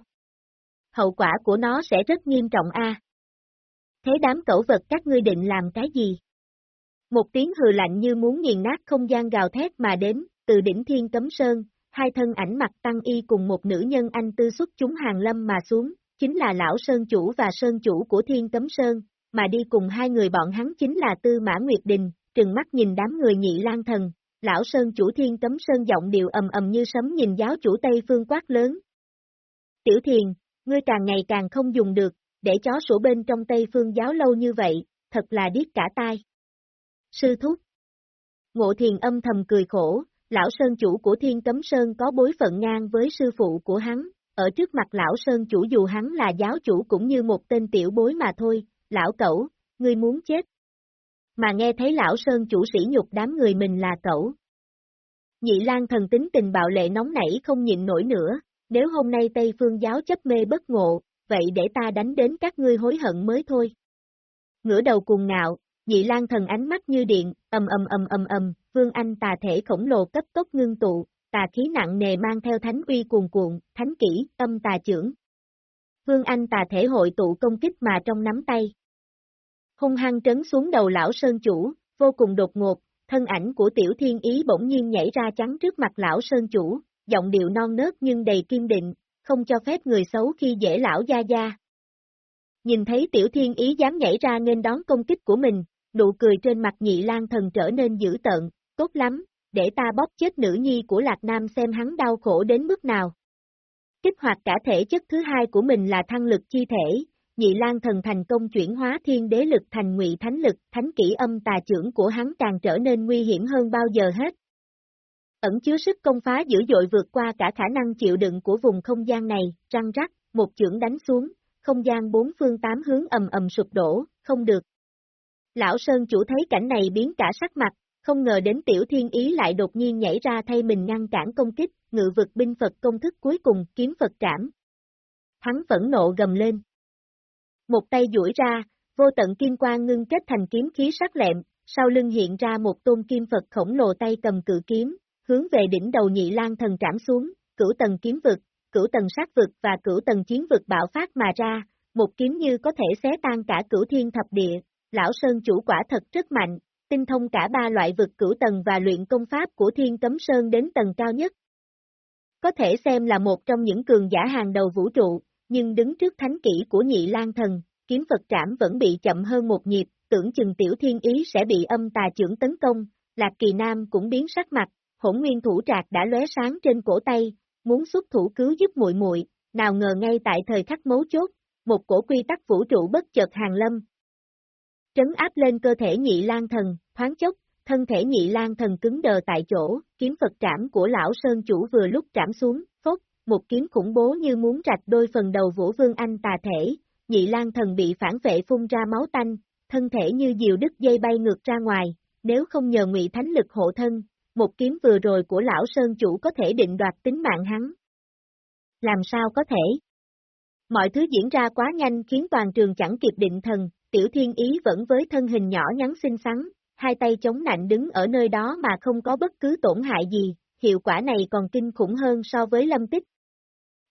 Hậu quả của nó sẽ rất nghiêm trọng a. Thế đám cẩu vật các ngươi định làm cái gì? Một tiếng hừ lạnh như muốn nghiền nát không gian gào thét mà đến, từ đỉnh thiên cấm sơn, hai thân ảnh mặt tăng y cùng một nữ nhân anh tư xuất chúng hàng lâm mà xuống, chính là lão Sơn Chủ và Sơn Chủ của Thiên Cấm Sơn, mà đi cùng hai người bọn hắn chính là Tư Mã Nguyệt Đình, trừng mắt nhìn đám người nhị lan thần, lão Sơn Chủ Thiên Cấm Sơn giọng điệu ầm ầm như sấm nhìn giáo chủ Tây Phương quát lớn. Tiểu Thiền, ngươi càng ngày càng không dùng được, để chó sủa bên trong Tây Phương giáo lâu như vậy, thật là điếc cả tai. Sư Thúc Ngộ Thiền âm thầm cười khổ, lão Sơn chủ của Thiên Cấm Sơn có bối phận ngang với sư phụ của hắn, ở trước mặt lão Sơn chủ dù hắn là giáo chủ cũng như một tên tiểu bối mà thôi, lão cẩu, ngươi muốn chết. Mà nghe thấy lão Sơn chủ sỉ nhục đám người mình là cẩu. Nhị lang thần tính tình bạo lệ nóng nảy không nhịn nổi nữa, nếu hôm nay Tây Phương giáo chấp mê bất ngộ, vậy để ta đánh đến các ngươi hối hận mới thôi. Ngửa đầu cùng ngạo, nhị lang thần ánh mắt như điện, ầm ầm ầm ầm ầm, vương anh tà thể khổng lồ cấp tốc ngưng tụ, tà khí nặng nề mang theo thánh uy cuồn cuộn, thánh kỹ, âm tà trưởng. Vương anh tà thể hội tụ công kích mà trong nắm tay. Hung hăng trấn xuống đầu lão sơn chủ, vô cùng đột ngột, thân ảnh của tiểu thiên ý bỗng nhiên nhảy ra chắn trước mặt lão sơn chủ, giọng điệu non nớt nhưng đầy kiên định, không cho phép người xấu khi dễ lão gia gia. Nhìn thấy tiểu thiên ý dám nhảy ra nên đón công kích của mình, nụ cười trên mặt nhị lan thần trở nên dữ tợn, tốt lắm, để ta bóp chết nữ nhi của Lạc Nam xem hắn đau khổ đến mức nào. Kích hoạt cả thể chất thứ hai của mình là thăng lực chi thể, nhị lan thần thành công chuyển hóa thiên đế lực thành ngụy thánh lực, thánh kỹ âm tà trưởng của hắn càng trở nên nguy hiểm hơn bao giờ hết. Ẩn chứa sức công phá dữ dội vượt qua cả khả năng chịu đựng của vùng không gian này, răng rắc, một chưởng đánh xuống, không gian bốn phương tám hướng ầm ầm sụp đổ, không được. Lão Sơn chủ thấy cảnh này biến cả sắc mặt, không ngờ đến tiểu thiên ý lại đột nhiên nhảy ra thay mình ngăn cản công kích, ngự vực binh Phật công thức cuối cùng, kiếm Phật trảm. Hắn phẫn nộ gầm lên. Một tay duỗi ra, vô tận kim quang ngưng kết thành kiếm khí sắc lẹm, sau lưng hiện ra một tôn kim Phật khổng lồ tay cầm cự kiếm, hướng về đỉnh đầu nhị lan thần trảm xuống, cửu tầng kiếm vực, cửu tầng sát vực và cửu tầng chiến vực bạo phát mà ra, một kiếm như có thể xé tan cả cửu thiên thập địa, lão sơn chủ quả thật rất mạnh, tinh thông cả ba loại vực cửu tầng và luyện công pháp của thiên cấm sơn đến tầng cao nhất. Có thể xem là một trong những cường giả hàng đầu vũ trụ, nhưng đứng trước thánh kỹ của nhị lan thần, kiếm Phật trảm vẫn bị chậm hơn một nhịp, tưởng chừng tiểu thiên ý sẽ bị âm tà trưởng tấn công, Lạc Kỳ Nam cũng biến sắc mặt, hỗn nguyên thủ trạc đã lóe sáng trên cổ tay, muốn xuất thủ cứu giúp muội muội, nào ngờ ngay tại thời khắc mấu chốt, một cổ quy tắc vũ trụ bất chợt hàng lâm. Trấn áp lên cơ thể nhị lang thần, thoáng chốc, thân thể nhị lang thần cứng đờ tại chỗ, kiếm Phật trảm của lão Sơn chủ vừa lúc trảm xuống, phốt, một kiếm khủng bố như muốn rạch đôi phần đầu Vũ Vương Anh tà thể, nhị lang thần bị phản vệ phun ra máu tanh, thân thể như diều đứt dây bay ngược ra ngoài, nếu không nhờ ngụy thánh lực hộ thân, một kiếm vừa rồi của lão Sơn chủ có thể định đoạt tính mạng hắn. Làm sao có thể? Mọi thứ diễn ra quá nhanh khiến toàn trường chẳng kịp định thần, tiểu thiên ý vẫn với thân hình nhỏ nhắn xinh xắn, hai tay chống nạnh đứng ở nơi đó mà không có bất cứ tổn hại gì, hiệu quả này còn kinh khủng hơn so với lâm tích.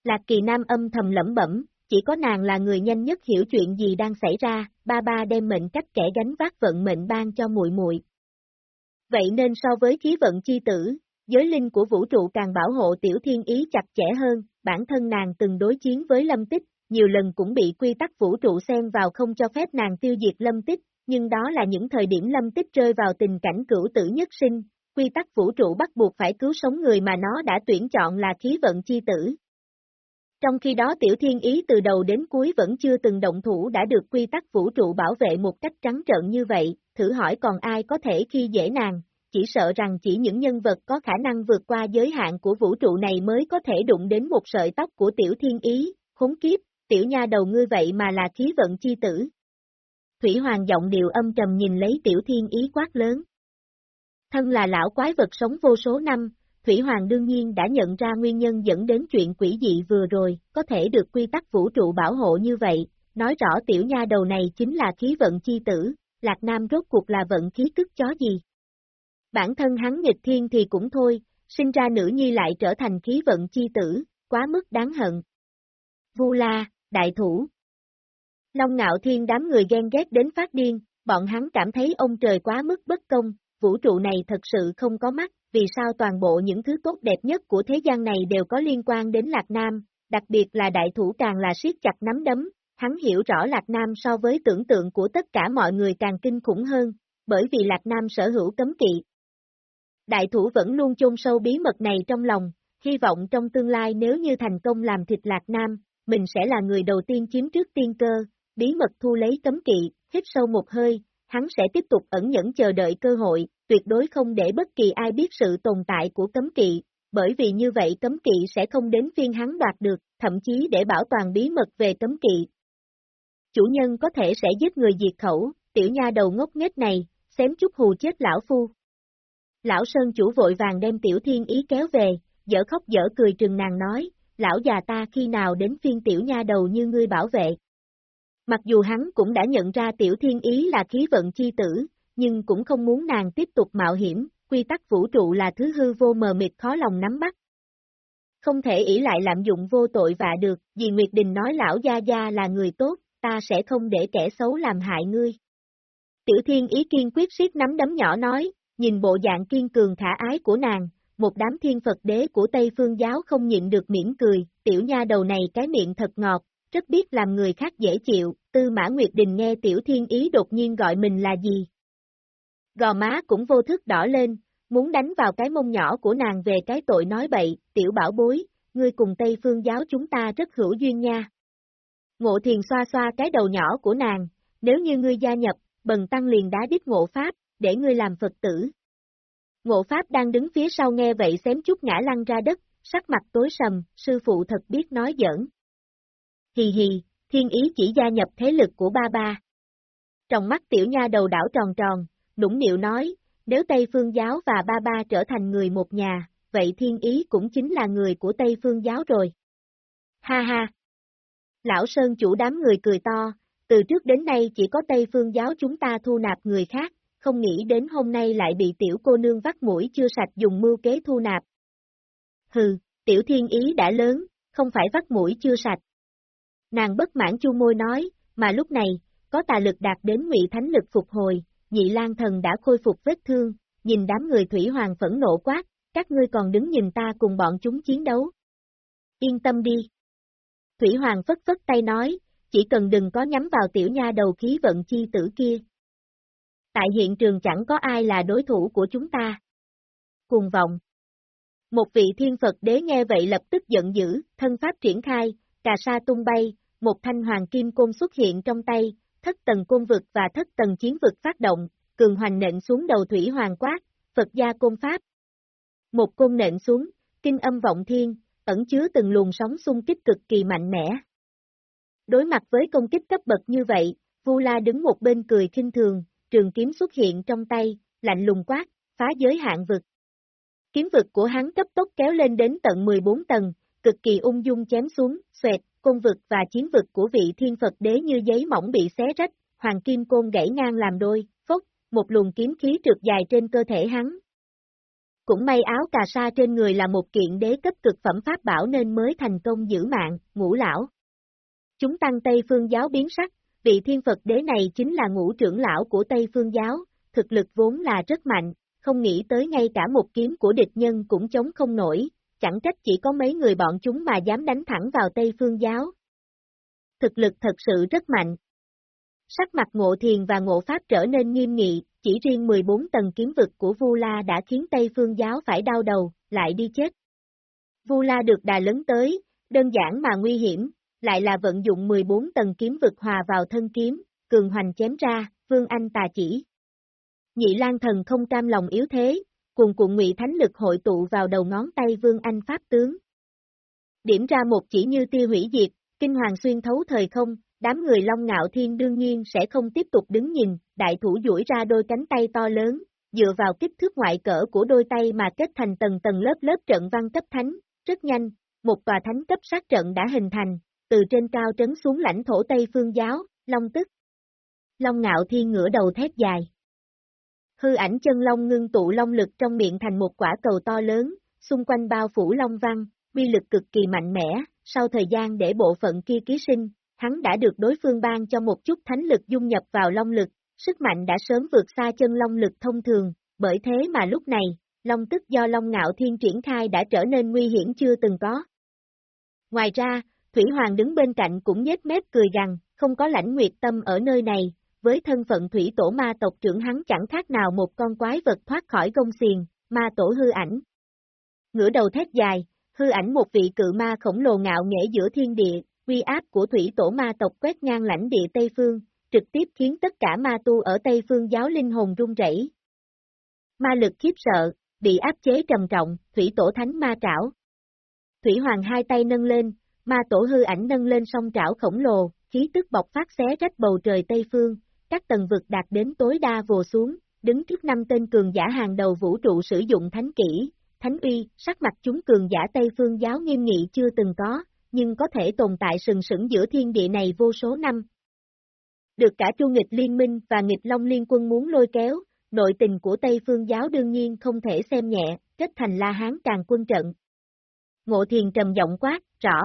Lạc kỳ nam âm thầm lẩm bẩm, chỉ có nàng là người nhanh nhất hiểu chuyện gì đang xảy ra, ba ba đem mệnh cách kẻ gánh vác vận mệnh ban cho muội muội, Vậy nên so với khí vận chi tử, giới linh của vũ trụ càng bảo hộ tiểu thiên ý chặt chẽ hơn, bản thân nàng từng đối chiến với lâm tích, nhiều lần cũng bị quy tắc vũ trụ xen vào không cho phép nàng tiêu diệt lâm tích, nhưng đó là những thời điểm lâm tích rơi vào tình cảnh cửu tử nhất sinh, quy tắc vũ trụ bắt buộc phải cứu sống người mà nó đã tuyển chọn là khí vận chi tử. Trong khi đó tiểu thiên ý từ đầu đến cuối vẫn chưa từng động thủ đã được quy tắc vũ trụ bảo vệ một cách trắng trợn như vậy, thử hỏi còn ai có thể khi dễ nàng, chỉ sợ rằng chỉ những nhân vật có khả năng vượt qua giới hạn của vũ trụ này mới có thể đụng đến một sợi tóc của tiểu thiên ý, khốn kiếp, tiểu nha đầu ngươi vậy mà là khí vận chi tử. Thủy Hoàng giọng điệu âm trầm nhìn lấy tiểu thiên ý quát lớn. Thân là lão quái vật sống vô số năm, Thủy Hoàng đương nhiên đã nhận ra nguyên nhân dẫn đến chuyện quỷ dị vừa rồi, có thể được quy tắc vũ trụ bảo hộ như vậy, nói rõ tiểu nha đầu này chính là khí vận chi tử, Lạc Nam rốt cuộc là vận khí tức chó gì. Bản thân hắn nghịch thiên thì cũng thôi, sinh ra nữ nhi lại trở thành khí vận chi tử, quá mức đáng hận. Vu La, đại thủ. Long ngạo thiên đám người ghen ghét đến phát điên, bọn hắn cảm thấy ông trời quá mức bất công, vũ trụ này thật sự không có mắt, vì sao toàn bộ những thứ tốt đẹp nhất của thế gian này đều có liên quan đến Lạc Nam, đặc biệt là đại thủ càng là siết chặt nắm đấm, hắn hiểu rõ Lạc Nam so với tưởng tượng của tất cả mọi người càng kinh khủng hơn, bởi vì Lạc Nam sở hữu cấm kỵ. Đại thủ vẫn luôn chôn sâu bí mật này trong lòng, hy vọng trong tương lai nếu như thành công làm thịt Lạc Nam, mình sẽ là người đầu tiên chiếm trước tiên cơ, bí mật thu lấy cấm kỵ, hít sâu một hơi, hắn sẽ tiếp tục ẩn nhẫn chờ đợi cơ hội, tuyệt đối không để bất kỳ ai biết sự tồn tại của cấm kỵ, bởi vì như vậy cấm kỵ sẽ không đến phiên hắn đoạt được, thậm chí để bảo toàn bí mật về cấm kỵ. Chủ nhân có thể sẽ giết người diệt khẩu, tiểu nha đầu ngốc nghếch này, xém chút hù chết lão phu. Lão Sơn chủ vội vàng đem tiểu thiên ý kéo về, dở khóc dở cười trừng nàng nói, lão già ta khi nào đến phiên tiểu nha đầu như ngươi bảo vệ. Mặc dù hắn cũng đã nhận ra tiểu thiên ý là khí vận chi tử, nhưng cũng không muốn nàng tiếp tục mạo hiểm, quy tắc vũ trụ là thứ hư vô mờ mịt khó lòng nắm bắt. Không thể ỷ lại lạm dụng vô tội vạ được, vì Nguyệt Đình nói lão Gia Gia là người tốt, ta sẽ không để kẻ xấu làm hại ngươi. Tiểu thiên ý kiên quyết siết nắm đấm nhỏ nói, nhìn bộ dạng kiên cường thả ái của nàng, một đám thiên Phật đế của Tây Phương giáo không nhịn được miễn cười, tiểu nha đầu này cái miệng thật ngọt, rất biết làm người khác dễ chịu, tư mã Nguyệt Đình nghe tiểu thiên ý đột nhiên gọi mình là gì. Gò má cũng vô thức đỏ lên, muốn đánh vào cái mông nhỏ của nàng về cái tội nói bậy, tiểu bảo bối, ngươi cùng Tây Phương giáo chúng ta rất hữu duyên nha. Ngộ thiền xoa xoa cái đầu nhỏ của nàng, nếu như ngươi gia nhập, bần tăng liền đá đít ngộ Pháp, để ngươi làm Phật tử. Ngộ Pháp đang đứng phía sau nghe vậy xém chút ngã lăn ra đất, sắc mặt tối sầm, sư phụ thật biết nói giỡn. Hì hì, thiên ý chỉ gia nhập thế lực của ba ba. Trong mắt tiểu nha đầu đảo tròn tròn, nũng nịu nói, nếu Tây Phương Giáo và ba ba trở thành người một nhà, vậy thiên ý cũng chính là người của Tây Phương Giáo rồi. Ha ha! Lão Sơn chủ đám người cười to, từ trước đến nay chỉ có Tây Phương Giáo chúng ta thu nạp người khác, không nghĩ đến hôm nay lại bị tiểu cô nương vắt mũi chưa sạch dùng mưu kế thu nạp. Hừ, tiểu thiên ý đã lớn, không phải vắt mũi chưa sạch. Nàng bất mãn chu môi nói, mà lúc này, có tà lực đạt đến ngụy thánh lực phục hồi, nhị lan thần đã khôi phục vết thương, nhìn đám người thủy hoàng phẫn nộ quát, các ngươi còn đứng nhìn ta cùng bọn chúng chiến đấu. Yên tâm đi. Thủy hoàng phất phất tay nói, chỉ cần đừng có nhắm vào tiểu nha đầu khí vận chi tử kia. Tại hiện trường chẳng có ai là đối thủ của chúng ta. Cùng vọng. Một vị thiên Phật đế nghe vậy lập tức giận dữ, thân pháp triển khai, cà sa tung bay, một thanh hoàng kim côn xuất hiện trong tay, thất tầng côn vực và thất tầng chiến vực phát động, cường hoành nện xuống đầu thủy hoàng quát, Phật gia côn pháp. Một côn nện xuống, kinh âm vọng thiên, ẩn chứa từng luồng sóng xung kích cực kỳ mạnh mẽ. Đối mặt với công kích cấp bậc như vậy, Vu La đứng một bên cười kinh thường, trường kiếm xuất hiện trong tay, lạnh lùng quát, phá giới hạn vực. Kiếm vực của hắn cấp tốc kéo lên đến tận 14 tầng, cực kỳ ung dung chém xuống, xoẹt, côn vực và chiến vực của vị thiên Phật đế như giấy mỏng bị xé rách, hoàng kim côn gãy ngang làm đôi, phốc, một luồng kiếm khí trượt dài trên cơ thể hắn. Cũng may áo cà sa trên người là một kiện đế cấp cực phẩm pháp bảo nên mới thành công giữ mạng, ngũ lão. Chúng tăng Tây Phương giáo biến sắc, vị thiên Phật đế này chính là ngũ trưởng lão của Tây Phương giáo, thực lực vốn là rất mạnh, không nghĩ tới ngay cả một kiếm của địch nhân cũng chống không nổi, chẳng trách chỉ có mấy người bọn chúng mà dám đánh thẳng vào Tây Phương giáo. Thực lực thật sự rất mạnh. Sắc mặt ngộ thiền và ngộ pháp trở nên nghiêm nghị, chỉ riêng 14 tầng kiếm vực của Vu La đã khiến Tây Phương giáo phải đau đầu, lại đi chết. Vu La được đà lớn tới, đơn giản mà nguy hiểm, lại là vận dụng 14 tầng kiếm vực hòa vào thân kiếm, cường hoành chém ra, Vương Anh tà chỉ. Nhị Lan thần không cam lòng yếu thế, cùng cuộn ngụy thánh lực hội tụ vào đầu ngón tay Vương Anh pháp tướng. Điểm ra một chỉ như tiêu hủy diệt, kinh hoàng xuyên thấu thời không, đám người Long Ngạo Thiên đương nhiên sẽ không tiếp tục đứng nhìn, đại thủ duỗi ra đôi cánh tay to lớn, dựa vào kích thước ngoại cỡ của đôi tay mà kết thành tầng tầng lớp lớp trận văn cấp thánh, rất nhanh, một tòa thánh cấp sát trận đã hình thành, từ trên cao trấn xuống lãnh thổ Tây Phương Giáo, Long tức. Long Ngạo Thiên ngửa đầu thét dài. Hư ảnh chân long ngưng tụ long lực trong miệng thành một quả cầu to lớn, xung quanh bao phủ long văn, uy lực cực kỳ mạnh mẽ, sau thời gian để bộ phận kia ký sinh, hắn đã được đối phương ban cho một chút thánh lực dung nhập vào long lực, sức mạnh đã sớm vượt xa chân long lực thông thường, bởi thế mà lúc này, long tức do long ngạo thiên triển khai đã trở nên nguy hiểm chưa từng có. Ngoài ra, Thủy Hoàng đứng bên cạnh cũng nhếch mép cười gằn, không có lãnh nguyệt tâm ở nơi này, với thân phận thủy tổ ma tộc trưởng hắn chẳng khác nào một con quái vật thoát khỏi gông xiền, ma tổ hư ảnh. Ngửa đầu thét dài, hư ảnh một vị cự ma khổng lồ ngạo nghễ giữa thiên địa, uy áp của thủy tổ ma tộc quét ngang lãnh địa Tây Phương, trực tiếp khiến tất cả ma tu ở Tây Phương giáo linh hồn run rẩy. Ma lực khiếp sợ, bị áp chế trầm trọng, thủy tổ thánh ma trảo. Thủy hoàng hai tay nâng lên, ma tổ hư ảnh nâng lên song trảo khổng lồ, khí tức bọc phát xé rách bầu trời Tây Phương, các tầng vực đạt đến tối đa vồ xuống, đứng trước năm tên cường giả hàng đầu vũ trụ sử dụng thánh kỹ, thánh uy, sắc mặt chúng cường giả Tây Phương giáo nghiêm nghị chưa từng có, nhưng có thể tồn tại sừng sững giữa thiên địa này vô số năm. Được cả chu nghịch liên minh và nghịch long liên quân muốn lôi kéo, nội tình của Tây Phương giáo đương nhiên không thể xem nhẹ, kết thành La Hán càng quân trận. Ngộ thiền trầm giọng quát, rõ.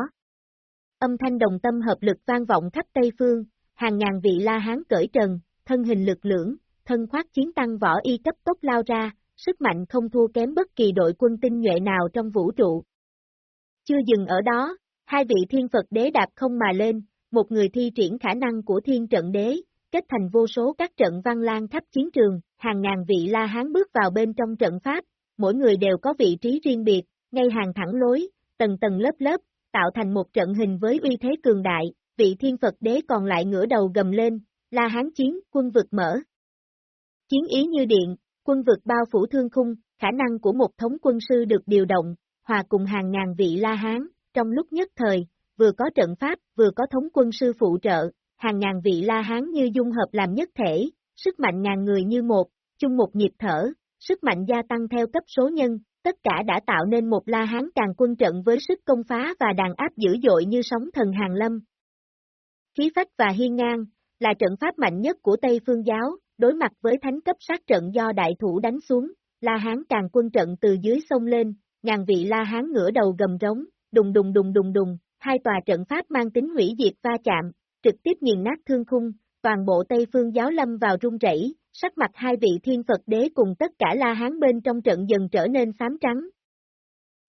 Âm thanh đồng tâm hợp lực vang vọng khắp Tây Phương, hàng ngàn vị La Hán cởi trần, thân hình lực lưỡng, thân khoác chiến tăng võ y cấp tốc lao ra, sức mạnh không thua kém bất kỳ đội quân tinh nhuệ nào trong vũ trụ. Chưa dừng ở đó, hai vị thiên Phật đế đạp không mà lên, một người thi triển khả năng của thiên trận đế, kết thành vô số các trận văn lan khắp chiến trường, hàng ngàn vị La Hán bước vào bên trong trận pháp, mỗi người đều có vị trí riêng biệt, ngay hàng thẳng lối, tầng tầng lớp lớp, tạo thành một trận hình với uy thế cường đại, vị thiên Phật đế còn lại ngửa đầu gầm lên, La Hán chiến, quân vực mở. Chiến ý như điện, quân vực bao phủ thương khung, khả năng của một thống quân sư được điều động, hòa cùng hàng ngàn vị La Hán, trong lúc nhất thời, vừa có trận pháp, vừa có thống quân sư phụ trợ, hàng ngàn vị La Hán như dung hợp làm nhất thể, sức mạnh ngàn người như một, chung một nhịp thở, sức mạnh gia tăng theo cấp số nhân, tất cả đã tạo nên một La Hán càng quân trận với sức công phá và đàn áp dữ dội như sóng thần hàng lâm. Khí phách và hiên ngang, là trận pháp mạnh nhất của Tây Phương Giáo, đối mặt với thánh cấp sát trận do đại thủ đánh xuống, La Hán càng quân trận từ dưới sông lên, ngàn vị La Hán ngửa đầu gầm rống, đùng đùng đùng đùng đùng, hai tòa trận pháp mang tính hủy diệt va chạm, trực tiếp nghiền nát thương khung, toàn bộ Tây Phương giáo lâm vào rung rẩy, sắc mặt hai vị thiên Phật đế cùng tất cả La Hán bên trong trận dần trở nên xám trắng.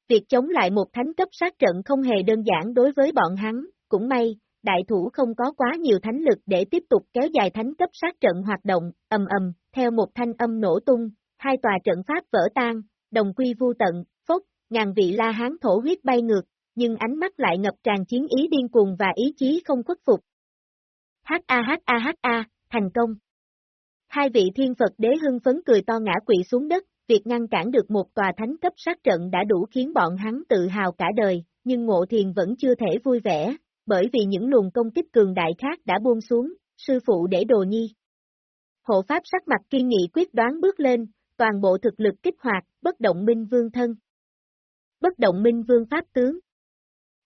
Việc chống lại một thánh cấp sát trận không hề đơn giản đối với bọn hắn, cũng may, đại thủ không có quá nhiều thánh lực để tiếp tục kéo dài thánh cấp sát trận hoạt động, ầm ầm, theo một thanh âm nổ tung, hai tòa trận pháp vỡ tan, đồng quy vu tận, phốc, ngàn vị la hán thổ huyết bay ngược, nhưng ánh mắt lại ngập tràn chiến ý điên cuồng và ý chí không khuất phục. H-A-H-A-H-A, thành công. Hai vị thiên Phật đế hưng phấn cười to ngã quỵ xuống đất, việc ngăn cản được một tòa thánh cấp sát trận đã đủ khiến bọn hắn tự hào cả đời, nhưng ngộ thiền vẫn chưa thể vui vẻ, bởi vì những luồng công kích cường đại khác đã buông xuống, sư phụ để đồ nhi. Hộ pháp sắc mặt kiên nghị quyết đoán bước lên, toàn bộ thực lực kích hoạt, bất động minh vương thân. Bất động minh vương pháp tướng.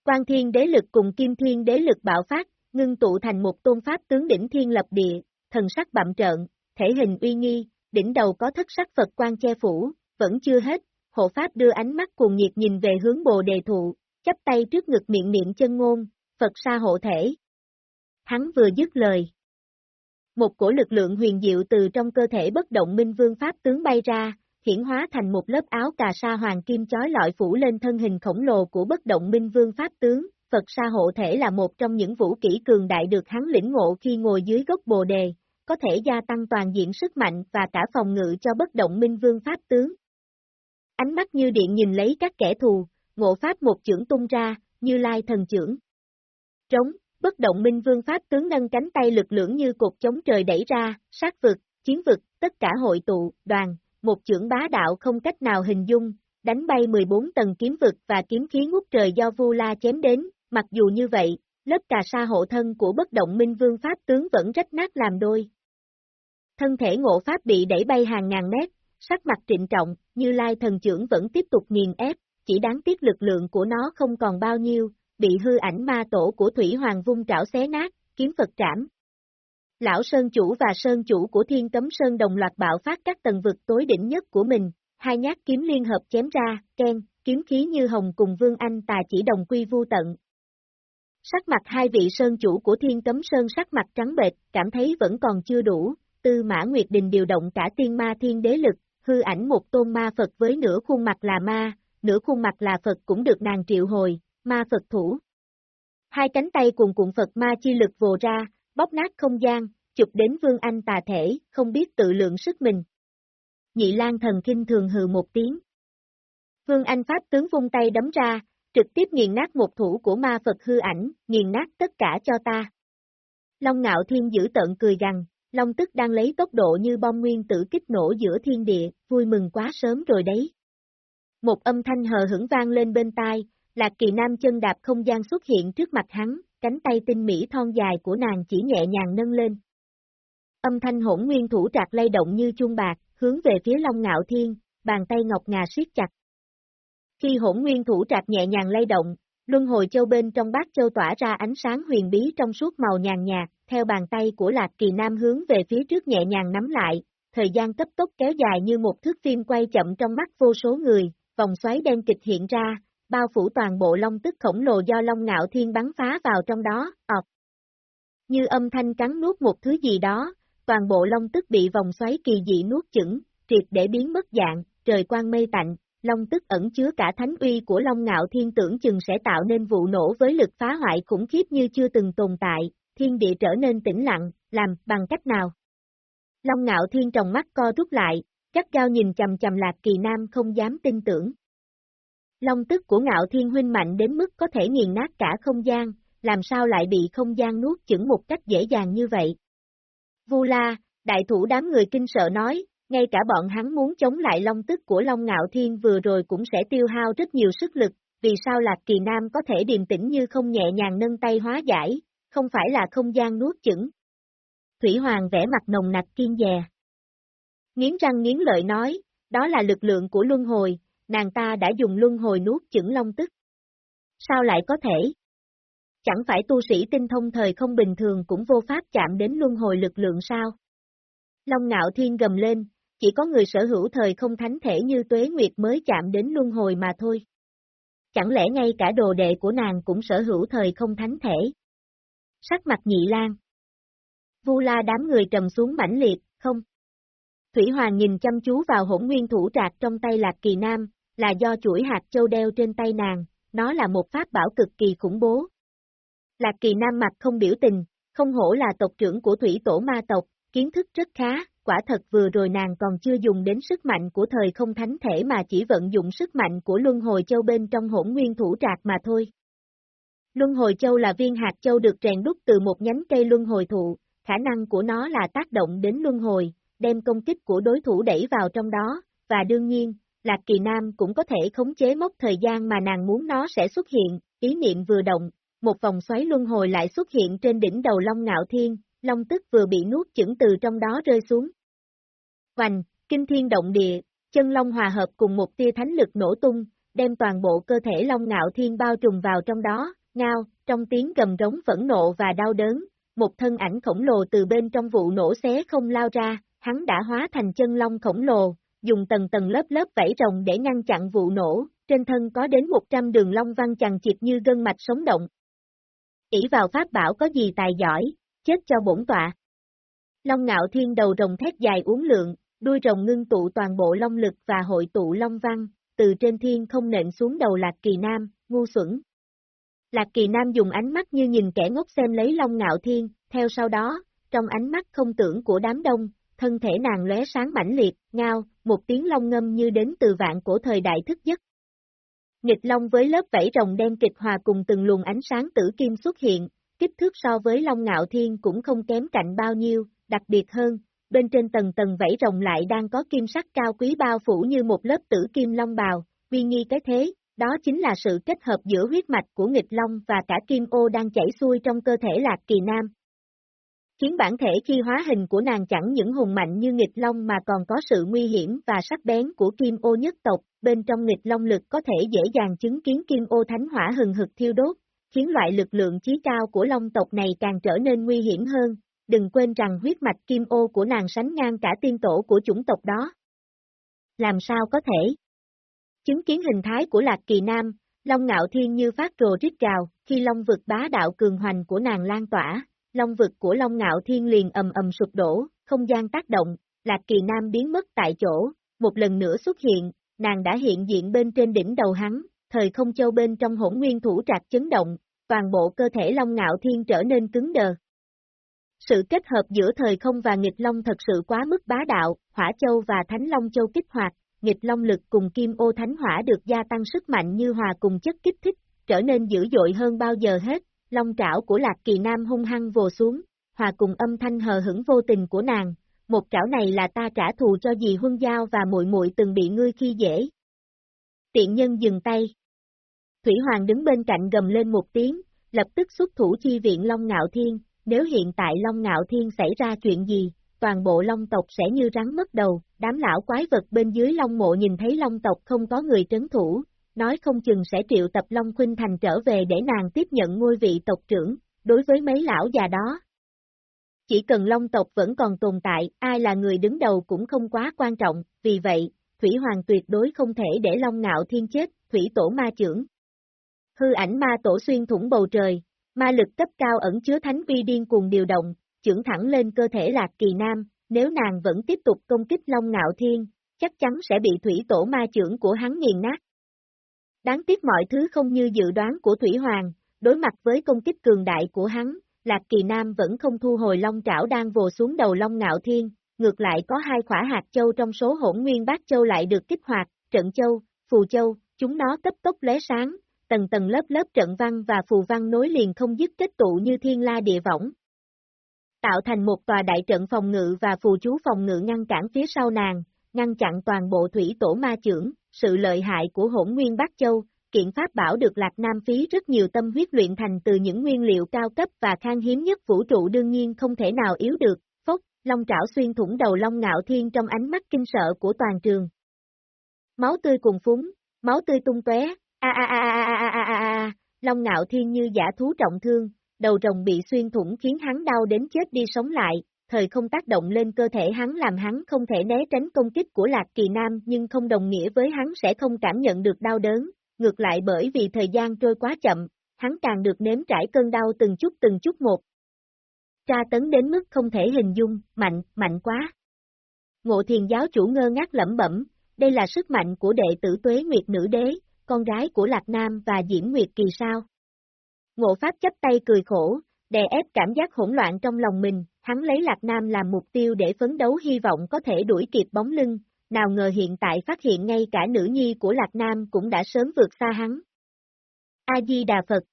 Quan thiên đế lực cùng kim thiên đế lực bạo phát, ngưng tụ thành một tôn pháp tướng đỉnh thiên lập địa, thần sắc bậm trợn, thể hình uy nghi, đỉnh đầu có thất sắc Phật quan che phủ, vẫn chưa hết, hộ pháp đưa ánh mắt cuồng nhiệt nhìn về hướng bồ đề thụ, chắp tay trước ngực miệng niệm chân ngôn, Phật sa hộ thể. Hắn vừa dứt lời. Một cổ lực lượng huyền diệu từ trong cơ thể bất động minh vương pháp tướng bay ra, hiển hóa thành một lớp áo cà sa hoàng kim chói lọi phủ lên thân hình khổng lồ của bất động minh vương pháp tướng, Phật sa hộ thể là một trong những vũ kỹ cường đại được hắn lĩnh ngộ khi ngồi dưới gốc bồ đề, có thể gia tăng toàn diện sức mạnh và cả phòng ngự cho bất động minh vương pháp tướng. Ánh mắt như điện nhìn lấy các kẻ thù, ngộ pháp một chưởng tung ra, như lai thần chưởng. Trống, bất động minh vương pháp tướng nâng cánh tay lực lưỡng như cột chống trời đẩy ra, sát vực, chiến vực, tất cả hội tụ, đoàn, một chưởng bá đạo không cách nào hình dung, đánh bay 14 tầng kiếm vực và kiếm khí ngút trời do Vu La chém đến, mặc dù như vậy, lớp cà sa hộ thân của bất động minh vương pháp tướng vẫn rách nát làm đôi. Thân thể ngộ pháp bị đẩy bay hàng ngàn mét, sắc mặt trịnh trọng, như lai thần trưởng vẫn tiếp tục nghiền ép, chỉ đáng tiếc lực lượng của nó không còn bao nhiêu, bị hư ảnh ma tổ của Thủy Hoàng vung trảo xé nát, kiếm Phật trảm. Lão Sơn Chủ và Sơn Chủ của Thiên Cấm Sơn đồng loạt bạo phát các tầng vực tối đỉnh nhất của mình, hai nhát kiếm liên hợp chém ra, ken, kiếm khí như hồng cùng Vương Anh tà chỉ đồng quy vu tận. Sắc mặt hai vị Sơn Chủ của Thiên Cấm Sơn sắc mặt trắng bệch, cảm thấy vẫn còn chưa đủ, Tư Mã Nguyệt Đình điều động cả tiên ma thiên đế lực, hư ảnh một tôn ma Phật với nửa khuôn mặt là ma, nửa khuôn mặt là Phật cũng được nàng triệu hồi, ma Phật thủ. Hai cánh tay cùng cuộn Phật ma chi lực vồ ra, bóp nát không gian, chụp đến Vương Anh tà thể, không biết tự lượng sức mình. Nhị Lan thần kinh thường hừ một tiếng. Vương Anh Pháp tướng vung tay đấm ra, trực tiếp nghiền nát một thủ của ma Phật hư ảnh, nghiền nát tất cả cho ta. Long ngạo thiên giữ tận cười rằng. Long tức đang lấy tốc độ như bom nguyên tử kích nổ giữa thiên địa, vui mừng quá sớm rồi đấy. Một âm thanh hờ hững vang lên bên tai, Lạc Kỳ Nam chân đạp không gian xuất hiện trước mặt hắn, cánh tay tinh mỹ thon dài của nàng chỉ nhẹ nhàng nâng lên. Âm thanh hỗn nguyên thủ trạc lay động như chuông bạc, hướng về phía Long Ngạo Thiên, bàn tay ngọc ngà siết chặt. Khi hỗn nguyên thủ trạc nhẹ nhàng lay động, luân hồi châu bên trong bát châu tỏa ra ánh sáng huyền bí trong suốt màu nhàn nhạt, theo bàn tay của Lạc Kỳ Nam hướng về phía trước nhẹ nhàng nắm lại, thời gian cấp tốc kéo dài như một thước phim quay chậm trong mắt vô số người, vòng xoáy đen kịch hiện ra, bao phủ toàn bộ long tức khổng lồ do long ngạo thiên bắn phá vào trong đó, ọt. Như âm thanh cắn nuốt một thứ gì đó, toàn bộ long tức bị vòng xoáy kỳ dị nuốt chửng, triệt để biến mất dạng, trời quang mây tạnh, long tức ẩn chứa cả thánh uy của long ngạo thiên tưởng chừng sẽ tạo nên vụ nổ với lực phá hoại khủng khiếp như chưa từng tồn tại, thiên địa trở nên tĩnh lặng, làm, bằng cách nào? Long ngạo thiên tròng mắt co rút lại, chắc cao nhìn chầm chầm lạc kỳ nam không dám tin tưởng. Long tức của ngạo thiên huynh mạnh đến mức có thể nghiền nát cả không gian, làm sao lại bị không gian nuốt chửng một cách dễ dàng như vậy? Vu La, đại thủ đám người kinh sợ nói, ngay cả bọn hắn muốn chống lại long tức của Long Ngạo Thiên vừa rồi cũng sẽ tiêu hao rất nhiều sức lực, vì sao Lạc Kỳ Nam có thể điềm tĩnh như không nhẹ nhàng nâng tay hóa giải, không phải là không gian nuốt chửng. Thủy Hoàng vẽ mặt nồng nặc kiên dè. Nghiến răng nghiến lợi nói, đó là lực lượng của luân hồi, nàng ta đã dùng luân hồi nuốt chửng long tức. Sao lại có thể? Chẳng phải tu sĩ tinh thông thời không bình thường cũng vô pháp chạm đến luân hồi lực lượng sao? Long ngạo thiên gầm lên, chỉ có người sở hữu thời không thánh thể như tuế nguyệt mới chạm đến luân hồi mà thôi. Chẳng lẽ ngay cả đồ đệ của nàng cũng sở hữu thời không thánh thể? Sắc mặt nhị lan. Vu la đám người trầm xuống mãnh liệt, không? Thủy Hoàng nhìn chăm chú vào hỗn nguyên thủ trạc trong tay Lạc Kỳ Nam, là do chuỗi hạt châu đeo trên tay nàng, nó là một pháp bảo cực kỳ khủng bố. Lạc Kỳ Nam mặt không biểu tình, không hổ là tộc trưởng của thủy tổ ma tộc, kiến thức rất khá, quả thật vừa rồi nàng còn chưa dùng đến sức mạnh của thời không thánh thể mà chỉ vận dụng sức mạnh của luân hồi châu bên trong hỗn nguyên thủ trạc mà thôi. Luân hồi châu là viên hạt châu được rèn đúc từ một nhánh cây luân hồi thụ, khả năng của nó là tác động đến luân hồi, đem công kích của đối thủ đẩy vào trong đó, và đương nhiên, Lạc Kỳ Nam cũng có thể khống chế mốc thời gian mà nàng muốn nó sẽ xuất hiện, ý niệm vừa động, một vòng xoáy luân hồi lại xuất hiện trên đỉnh đầu Long Ngạo Thiên, Long tức vừa bị nuốt chửng từ trong đó rơi xuống. Hoành, kinh thiên động địa, chân Long hòa hợp cùng một tia thánh lực nổ tung, đem toàn bộ cơ thể Long Ngạo Thiên bao trùm vào trong đó, ngao, trong tiếng gầm rống phẫn nộ và đau đớn, một thân ảnh khổng lồ từ bên trong vụ nổ xé không lao ra, hắn đã hóa thành chân long khổng lồ, dùng tầng tầng lớp lớp vảy rồng để ngăn chặn vụ nổ, trên thân có đến 100 đường long văn chằng chịt như gân mạch sống động. ỷ vào pháp bảo có gì tài giỏi, chết cho bổn tọa. Long ngạo thiên đầu rồng thét dài uống lượng, đuôi rồng ngưng tụ toàn bộ long lực và hội tụ long văn, từ trên thiên không nện xuống đầu lạc kỳ nam, ngu xuẩn. Lạc Kỳ Nam dùng ánh mắt như nhìn kẻ ngốc xem lấy Long Ngạo Thiên, theo sau đó, trong ánh mắt không tưởng của đám đông, thân thể nàng lóe sáng mãnh liệt, ngao, một tiếng long ngâm như đến từ vạn cổ thời đại thức giấc. Nghịch long với lớp vảy rồng đen kịch hòa cùng từng luồng ánh sáng tử kim xuất hiện, kích thước so với long ngạo thiên cũng không kém cạnh bao nhiêu, đặc biệt hơn, bên trên tầng tầng vảy rồng lại đang có kim sắc cao quý bao phủ như một lớp tử kim long bào, uy nghi cái thế, đó chính là sự kết hợp giữa huyết mạch của nghịch long và cả kim ô đang chảy xuôi trong cơ thể lạc kỳ nam. Khiến bản thể khi hóa hình của nàng chẳng những hùng mạnh như nghịch long mà còn có sự nguy hiểm và sắc bén của kim ô nhất tộc, bên trong nghịch long lực có thể dễ dàng chứng kiến kim ô thánh hỏa hừng hực thiêu đốt, khiến loại lực lượng chí cao của long tộc này càng trở nên nguy hiểm hơn, đừng quên rằng huyết mạch kim ô của nàng sánh ngang cả tiên tổ của chủng tộc đó. Làm sao có thể? Chứng kiến hình thái của Lạc Kỳ Nam, Long Ngạo Thiên như phát rồ rít gào, khi Long vực bá đạo cường hoành của nàng lan tỏa, Long vực của Long Ngạo Thiên liền ầm ầm sụp đổ, không gian tác động, Lạc Kỳ Nam biến mất tại chỗ, một lần nữa xuất hiện, nàng đã hiện diện bên trên đỉnh đầu hắn, thời không châu bên trong hỗn nguyên thủ trạc chấn động, toàn bộ cơ thể Long Ngạo Thiên trở nên cứng đờ. Sự kết hợp giữa thời không và nghịch long thật sự quá mức bá đạo, hỏa châu và thánh long châu kích hoạt, nghịch long lực cùng kim ô thánh hỏa được gia tăng sức mạnh như hòa cùng chất kích thích, trở nên dữ dội hơn bao giờ hết, long trảo của Lạc Kỳ Nam hung hăng vồ xuống, hòa cùng âm thanh hờ hững vô tình của nàng, một trảo này là ta trả thù cho dì huân giao và muội muội từng bị ngươi khi dễ. Tiện nhân dừng tay. Thủy Hoàng đứng bên cạnh gầm lên một tiếng, lập tức xuất thủ chi viện Long Ngạo Thiên, nếu hiện tại Long Ngạo Thiên xảy ra chuyện gì, toàn bộ Long tộc sẽ như rắn mất đầu, đám lão quái vật bên dưới Long mộ nhìn thấy Long tộc không có người trấn thủ, nói không chừng sẽ triệu tập Long Khuynh Thành trở về để nàng tiếp nhận ngôi vị tộc trưởng, đối với mấy lão già đó. Chỉ cần Long tộc vẫn còn tồn tại, ai là người đứng đầu cũng không quá quan trọng, vì vậy, Thủy Hoàng tuyệt đối không thể để Long Ngạo Thiên chết, Thủy Tổ Ma trưởng. Hư ảnh ma tổ xuyên thủng bầu trời, ma lực cấp cao ẩn chứa thánh uy điên cuồng điều động, trưởng thẳng lên cơ thể Lạc Kỳ Nam, nếu nàng vẫn tiếp tục công kích Long Ngạo Thiên, chắc chắn sẽ bị Thủy Tổ Ma trưởng của hắn nghiền nát. Đáng tiếc mọi thứ không như dự đoán của Thủy Hoàng, đối mặt với công kích cường đại của hắn, Lạc Kỳ Nam vẫn không thu hồi long trảo đang vồ xuống đầu long ngạo thiên, ngược lại có hai khỏa hạt châu trong số hỗn nguyên bát châu lại được kích hoạt, trận châu, phù châu, chúng nó cấp tốc lóe sáng, tầng tầng lớp lớp trận văn và phù văn nối liền không dứt kết tụ như thiên la địa võng. Tạo thành một tòa đại trận phòng ngự và phù chú phòng ngự ngăn cản phía sau nàng, ngăn chặn toàn bộ thủy tổ ma trưởng, sự lợi hại của hỗn nguyên bát châu, kiện pháp bảo được Lạc Nam phí rất nhiều tâm huyết luyện thành từ những nguyên liệu cao cấp và khan hiếm nhất vũ trụ đương nhiên không thể nào yếu được, phốc, long trảo xuyên thủng đầu long ngạo thiên trong ánh mắt kinh sợ của toàn trường. Máu tươi cùng phúng, máu tươi tung tóe, a a a a a a a a, long ngạo thiên như giả thú trọng thương, đầu rồng bị xuyên thủng khiến hắn đau đến chết đi sống lại, thời không tác động lên cơ thể hắn làm hắn không thể né tránh công kích của Lạc Kỳ Nam nhưng không đồng nghĩa với hắn sẽ không cảm nhận được đau đớn, ngược lại bởi vì thời gian trôi quá chậm, hắn càng được nếm trải cơn đau từng chút từng chút một. Tra tấn đến mức không thể hình dung, mạnh, mạnh quá. Ngộ thiền giáo chủ ngơ ngác lẩm bẩm, đây là sức mạnh của đệ tử tuế nguyệt nữ đế, con gái của Lạc Nam và Diễm Nguyệt Kỳ sao. Ngộ Pháp chấp tay cười khổ, đè ép cảm giác hỗn loạn trong lòng mình, hắn lấy Lạc Nam làm mục tiêu để phấn đấu hy vọng có thể đuổi kịp bóng lưng, nào ngờ hiện tại phát hiện ngay cả nữ nhi của Lạc Nam cũng đã sớm vượt xa hắn. A-di-đà Phật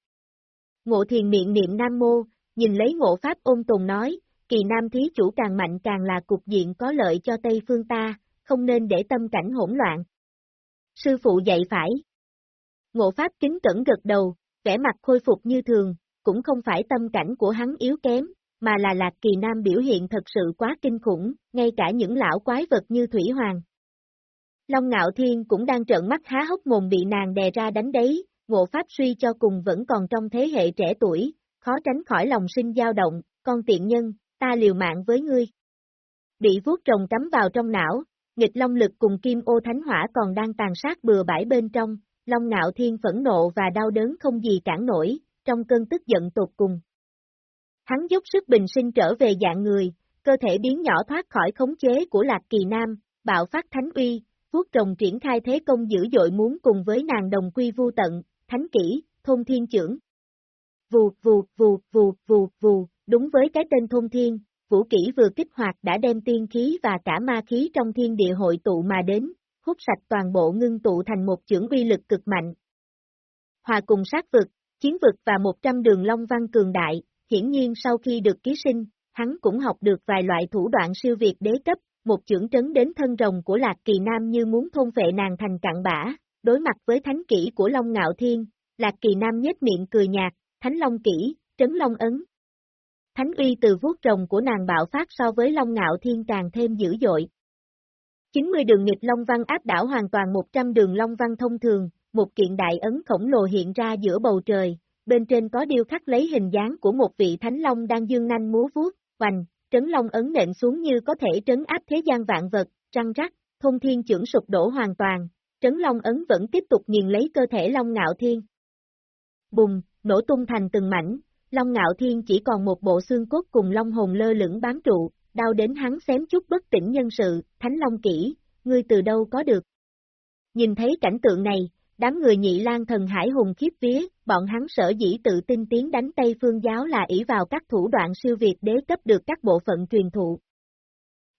Ngộ thiền miệng niệm Nam Mô, nhìn lấy ngộ Pháp ôn tồn nói, kỳ Nam thí chủ càng mạnh càng là cục diện có lợi cho Tây phương ta, không nên để tâm cảnh hỗn loạn. Sư phụ dạy phải. Ngộ Pháp kính cẩn gật đầu, vẻ mặt khôi phục như thường, cũng không phải tâm cảnh của hắn yếu kém, mà là Lạc Kỳ Nam biểu hiện thật sự quá kinh khủng, ngay cả những lão quái vật như Thủy Hoàng. Long Ngạo Thiên cũng đang trợn mắt há hốc mồm bị nàng đè ra đánh đấy, ngộ pháp suy cho cùng vẫn còn trong thế hệ trẻ tuổi, khó tránh khỏi lòng sinh dao động, con tiện nhân, ta liều mạng với ngươi. Bị vuốt trồng cắm vào trong não, nghịch long lực cùng kim ô thánh hỏa còn đang tàn sát bừa bãi bên trong, Long Ngạo Thiên phẫn nộ và đau đớn không gì cản nổi, trong cơn tức giận tột cùng. Hắn dốc sức bình sinh trở về dạng người, cơ thể biến nhỏ thoát khỏi khống chế của Lạc Kỳ Nam, bạo phát thánh uy, vuốt rồng triển khai thế công dữ dội muốn cùng với nàng đồng quy vu tận, thánh kỹ, thôn thiên trưởng. Vù, vù, vù, vù, vù, vù, đúng với cái tên thôn thiên, vũ kỹ vừa kích hoạt đã đem tiên khí và cả ma khí trong thiên địa hội tụ mà đến, hút sạch toàn bộ ngưng tụ thành một chưởng uy lực cực mạnh. Hòa cùng sát vực, chiến vực và 100 đường long văn cường đại, hiển nhiên sau khi được ký sinh, hắn cũng học được vài loại thủ đoạn siêu việt đế cấp, một chưởng trấn đến thân rồng của Lạc Kỳ Nam như muốn thôn vệ nàng thành cặn bã, đối mặt với thánh kỹ của Long Ngạo Thiên, Lạc Kỳ Nam nhếch miệng cười nhạt, thánh long kỹ, trấn long ấn. Thánh uy từ vuốt rồng của nàng bạo phát so với Long Ngạo Thiên càng thêm dữ dội. 90 đường nghịch Long Văn áp đảo hoàn toàn 100 đường Long Văn thông thường, một kiện đại ấn khổng lồ hiện ra giữa bầu trời, bên trên có điêu khắc lấy hình dáng của một vị thánh long đang dương nanh múa vuốt, hoành, trấn long ấn nện xuống như có thể trấn áp thế gian vạn vật, răng rắc, thông thiên trưởng sụp đổ hoàn toàn, trấn long ấn vẫn tiếp tục nghiền lấy cơ thể long ngạo thiên. Bùng, nổ tung thành từng mảnh, long ngạo thiên chỉ còn một bộ xương cốt cùng long hồn lơ lửng bám trụ, đau đến hắn xém chút bất tỉnh nhân sự, thánh long kỹ, ngươi từ đâu có được. Nhìn thấy cảnh tượng này, Đám người nhị lan thần hải hùng khiếp vía, bọn hắn sở dĩ tự tin tiến đánh Tây Phương giáo là ỷ vào các thủ đoạn siêu việt đế cấp được các bộ phận truyền thụ.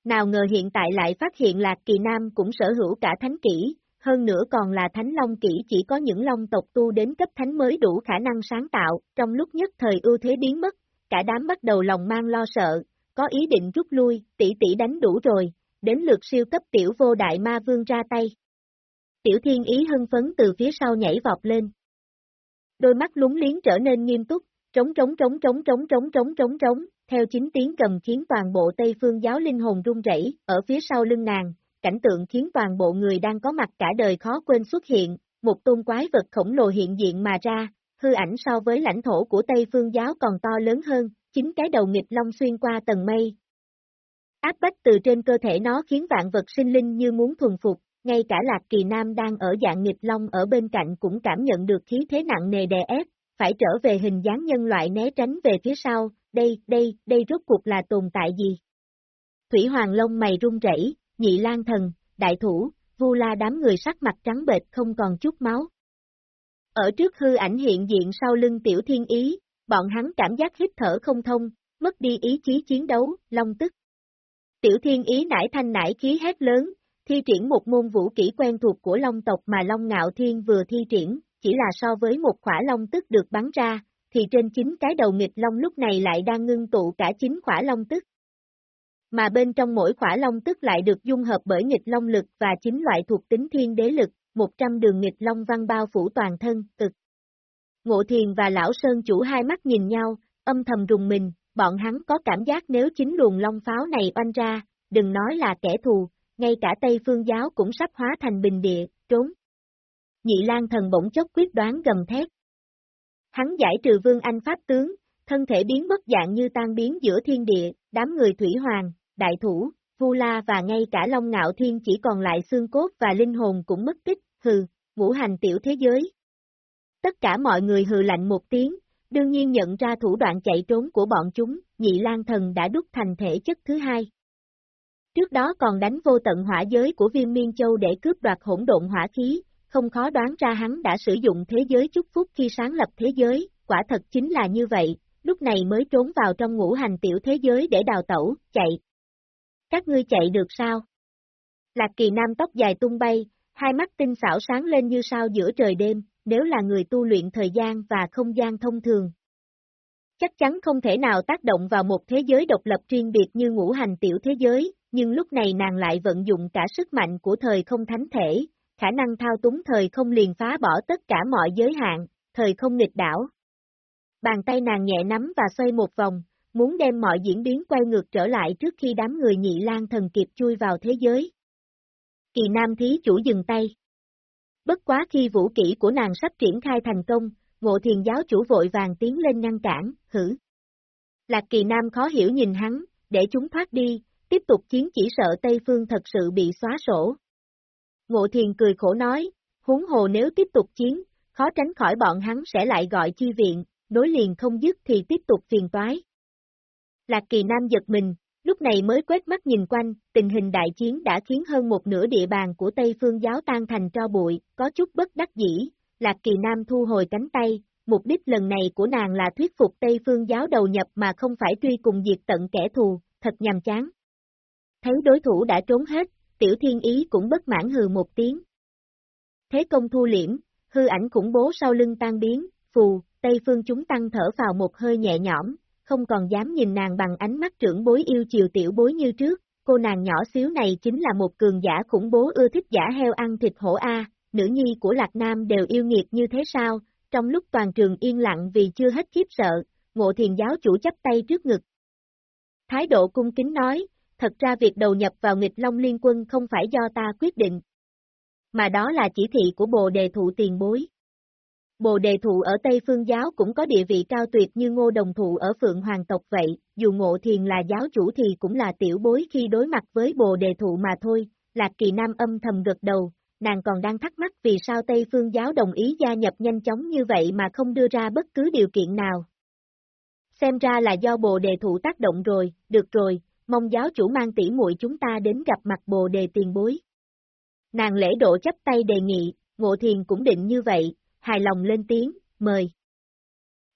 Nào ngờ hiện tại lại phát hiện Lạc Kỳ Nam cũng sở hữu cả thánh kỹ, hơn nữa còn là thánh long kỹ chỉ có những long tộc tu đến cấp thánh mới đủ khả năng sáng tạo, trong lúc nhất thời ưu thế biến mất, cả đám bắt đầu lòng mang lo sợ, có ý định rút lui, tỷ tỷ đánh đủ rồi, đến lượt siêu cấp tiểu vô đại ma vương ra tay. Tiểu thiên ý hưng phấn từ phía sau nhảy vọt lên. Đôi mắt lúng liếng trở nên nghiêm túc, trống trống trống trống trống trống trống trống trống, theo chính tiếng cầm khiến toàn bộ Tây Phương giáo linh hồn run rẩy, ở phía sau lưng nàng, cảnh tượng khiến toàn bộ người đang có mặt cả đời khó quên xuất hiện, một tôn quái vật khổng lồ hiện diện mà ra, hư ảnh so với lãnh thổ của Tây Phương giáo còn to lớn hơn, chính cái đầu nghịch long xuyên qua tầng mây. Áp bách từ trên cơ thể nó khiến vạn vật sinh linh như muốn thuần phục, ngay cả Lạc Kỳ Nam đang ở dạng nghịch long ở bên cạnh cũng cảm nhận được khí thế nặng nề đè ép, phải trở về hình dáng nhân loại né tránh về phía sau, đây, đây, đây rốt cuộc là tồn tại gì? Thủy Hoàng Long mày run rẩy, nhị lan thần, đại thủ, vu la đám người sắc mặt trắng bệch không còn chút máu. Ở trước hư ảnh hiện diện sau lưng tiểu thiên ý, bọn hắn cảm giác hít thở không thông, mất đi ý chí chiến đấu, long tức. Tiểu thiên ý nải thanh nải khí hét lớn, thi triển một môn vũ kỹ quen thuộc của Long tộc mà Long Ngạo Thiên vừa thi triển, chỉ là so với một khỏa Long tức được bắn ra, thì trên chính cái đầu nghịch Long lúc này lại đang ngưng tụ cả chính khỏa Long tức. Mà bên trong mỗi khỏa Long tức lại được dung hợp bởi nghịch Long lực và chính loại thuộc tính thiên đế lực, 100 đường nghịch Long văn bao phủ toàn thân, cực. Ngộ Thiền và Lão Sơn chủ hai mắt nhìn nhau, âm thầm rùng mình, bọn hắn có cảm giác nếu chính luồng Long pháo này oanh ra, đừng nói là kẻ thù, ngay cả Tây Phương giáo cũng sắp hóa thành bình địa, trốn. Nhị Lan thần bỗng chốc quyết đoán gầm thét. Hắn giải trừ vương anh pháp tướng, thân thể biến bất dạng như tan biến giữa thiên địa, đám người thủy hoàng, đại thủ, Vu La và ngay cả Long Ngạo Thiên chỉ còn lại xương cốt và linh hồn cũng mất tích, hừ, ngũ hành tiểu thế giới. Tất cả mọi người hừ lạnh một tiếng, đương nhiên nhận ra thủ đoạn chạy trốn của bọn chúng, nhị lan thần đã đúc thành thể chất thứ hai. Trước đó còn đánh vô tận hỏa giới của viêm miên châu để cướp đoạt hỗn độn hỏa khí, không khó đoán ra hắn đã sử dụng thế giới chúc phúc khi sáng lập thế giới, quả thật chính là như vậy, lúc này mới trốn vào trong ngũ hành tiểu thế giới để đào tẩu, chạy. Các ngươi chạy được sao? Lạc kỳ nam tóc dài tung bay, hai mắt tinh xảo sáng lên như sao giữa trời đêm, nếu là người tu luyện thời gian và không gian thông thường. Chắc chắn không thể nào tác động vào một thế giới độc lập riêng biệt như ngũ hành tiểu thế giới, nhưng lúc này nàng lại vận dụng cả sức mạnh của thời không thánh thể, khả năng thao túng thời không liền phá bỏ tất cả mọi giới hạn, thời không nghịch đảo. Bàn tay nàng nhẹ nắm và xoay một vòng, muốn đem mọi diễn biến quay ngược trở lại trước khi đám người nhị lan thần kịp chui vào thế giới. Kỳ nam thí chủ dừng tay. Bất quá khi vũ kỹ của nàng sắp triển khai thành công, ngộ thiền giáo chủ vội vàng tiến lên ngăn cản, hử. Lạc kỳ nam khó hiểu nhìn hắn, để chúng thoát đi, tiếp tục chiến chỉ sợ Tây Phương thật sự bị xóa sổ. Ngộ Thiền cười khổ nói, huống hồ nếu tiếp tục chiến, khó tránh khỏi bọn hắn sẽ lại gọi chi viện, nối liền không dứt thì tiếp tục phiền toái. Lạc Kỳ Nam giật mình, lúc này mới quét mắt nhìn quanh, tình hình đại chiến đã khiến hơn một nửa địa bàn của Tây Phương giáo tan thành tro bụi, có chút bất đắc dĩ, Lạc Kỳ Nam thu hồi cánh tay, mục đích lần này của nàng là thuyết phục Tây Phương giáo đầu nhập mà không phải truy cùng diệt tận kẻ thù, thật nhàm chán. Thấy đối thủ đã trốn hết, tiểu thiên ý cũng bất mãn hừ một tiếng. Thế công thu liễm, hư ảnh khủng bố sau lưng tan biến, phù, Tây Phương chúng tăng thở vào một hơi nhẹ nhõm, không còn dám nhìn nàng bằng ánh mắt trưởng bối yêu chiều tiểu bối như trước, cô nàng nhỏ xíu này chính là một cường giả khủng bố ưa thích giả heo ăn thịt hổ A, nữ nhi của Lạc Nam đều yêu nghiệt như thế sao, trong lúc toàn trường yên lặng vì chưa hết khiếp sợ, ngộ thiền giáo chủ chấp tay trước ngực. Thái độ cung kính nói, thật ra việc đầu nhập vào nghịch Long Liên quân không phải do ta quyết định, mà đó là chỉ thị của bồ đề thụ tiền bối. Bồ đề thụ ở Tây Phương giáo cũng có địa vị cao tuyệt như ngô đồng thụ ở Phượng Hoàng tộc vậy, dù ngộ thiền là giáo chủ thì cũng là tiểu bối khi đối mặt với bồ đề thụ mà thôi, Lạc Kỳ Nam âm thầm gật đầu, nàng còn đang thắc mắc vì sao Tây Phương giáo đồng ý gia nhập nhanh chóng như vậy mà không đưa ra bất cứ điều kiện nào. Xem ra là do bồ đề thụ tác động rồi, được rồi, mong giáo chủ mang tỷ muội chúng ta đến gặp mặt bồ đề tiền bối. Nàng lễ độ chấp tay đề nghị, ngộ thiền cũng định như vậy, hài lòng lên tiếng, mời.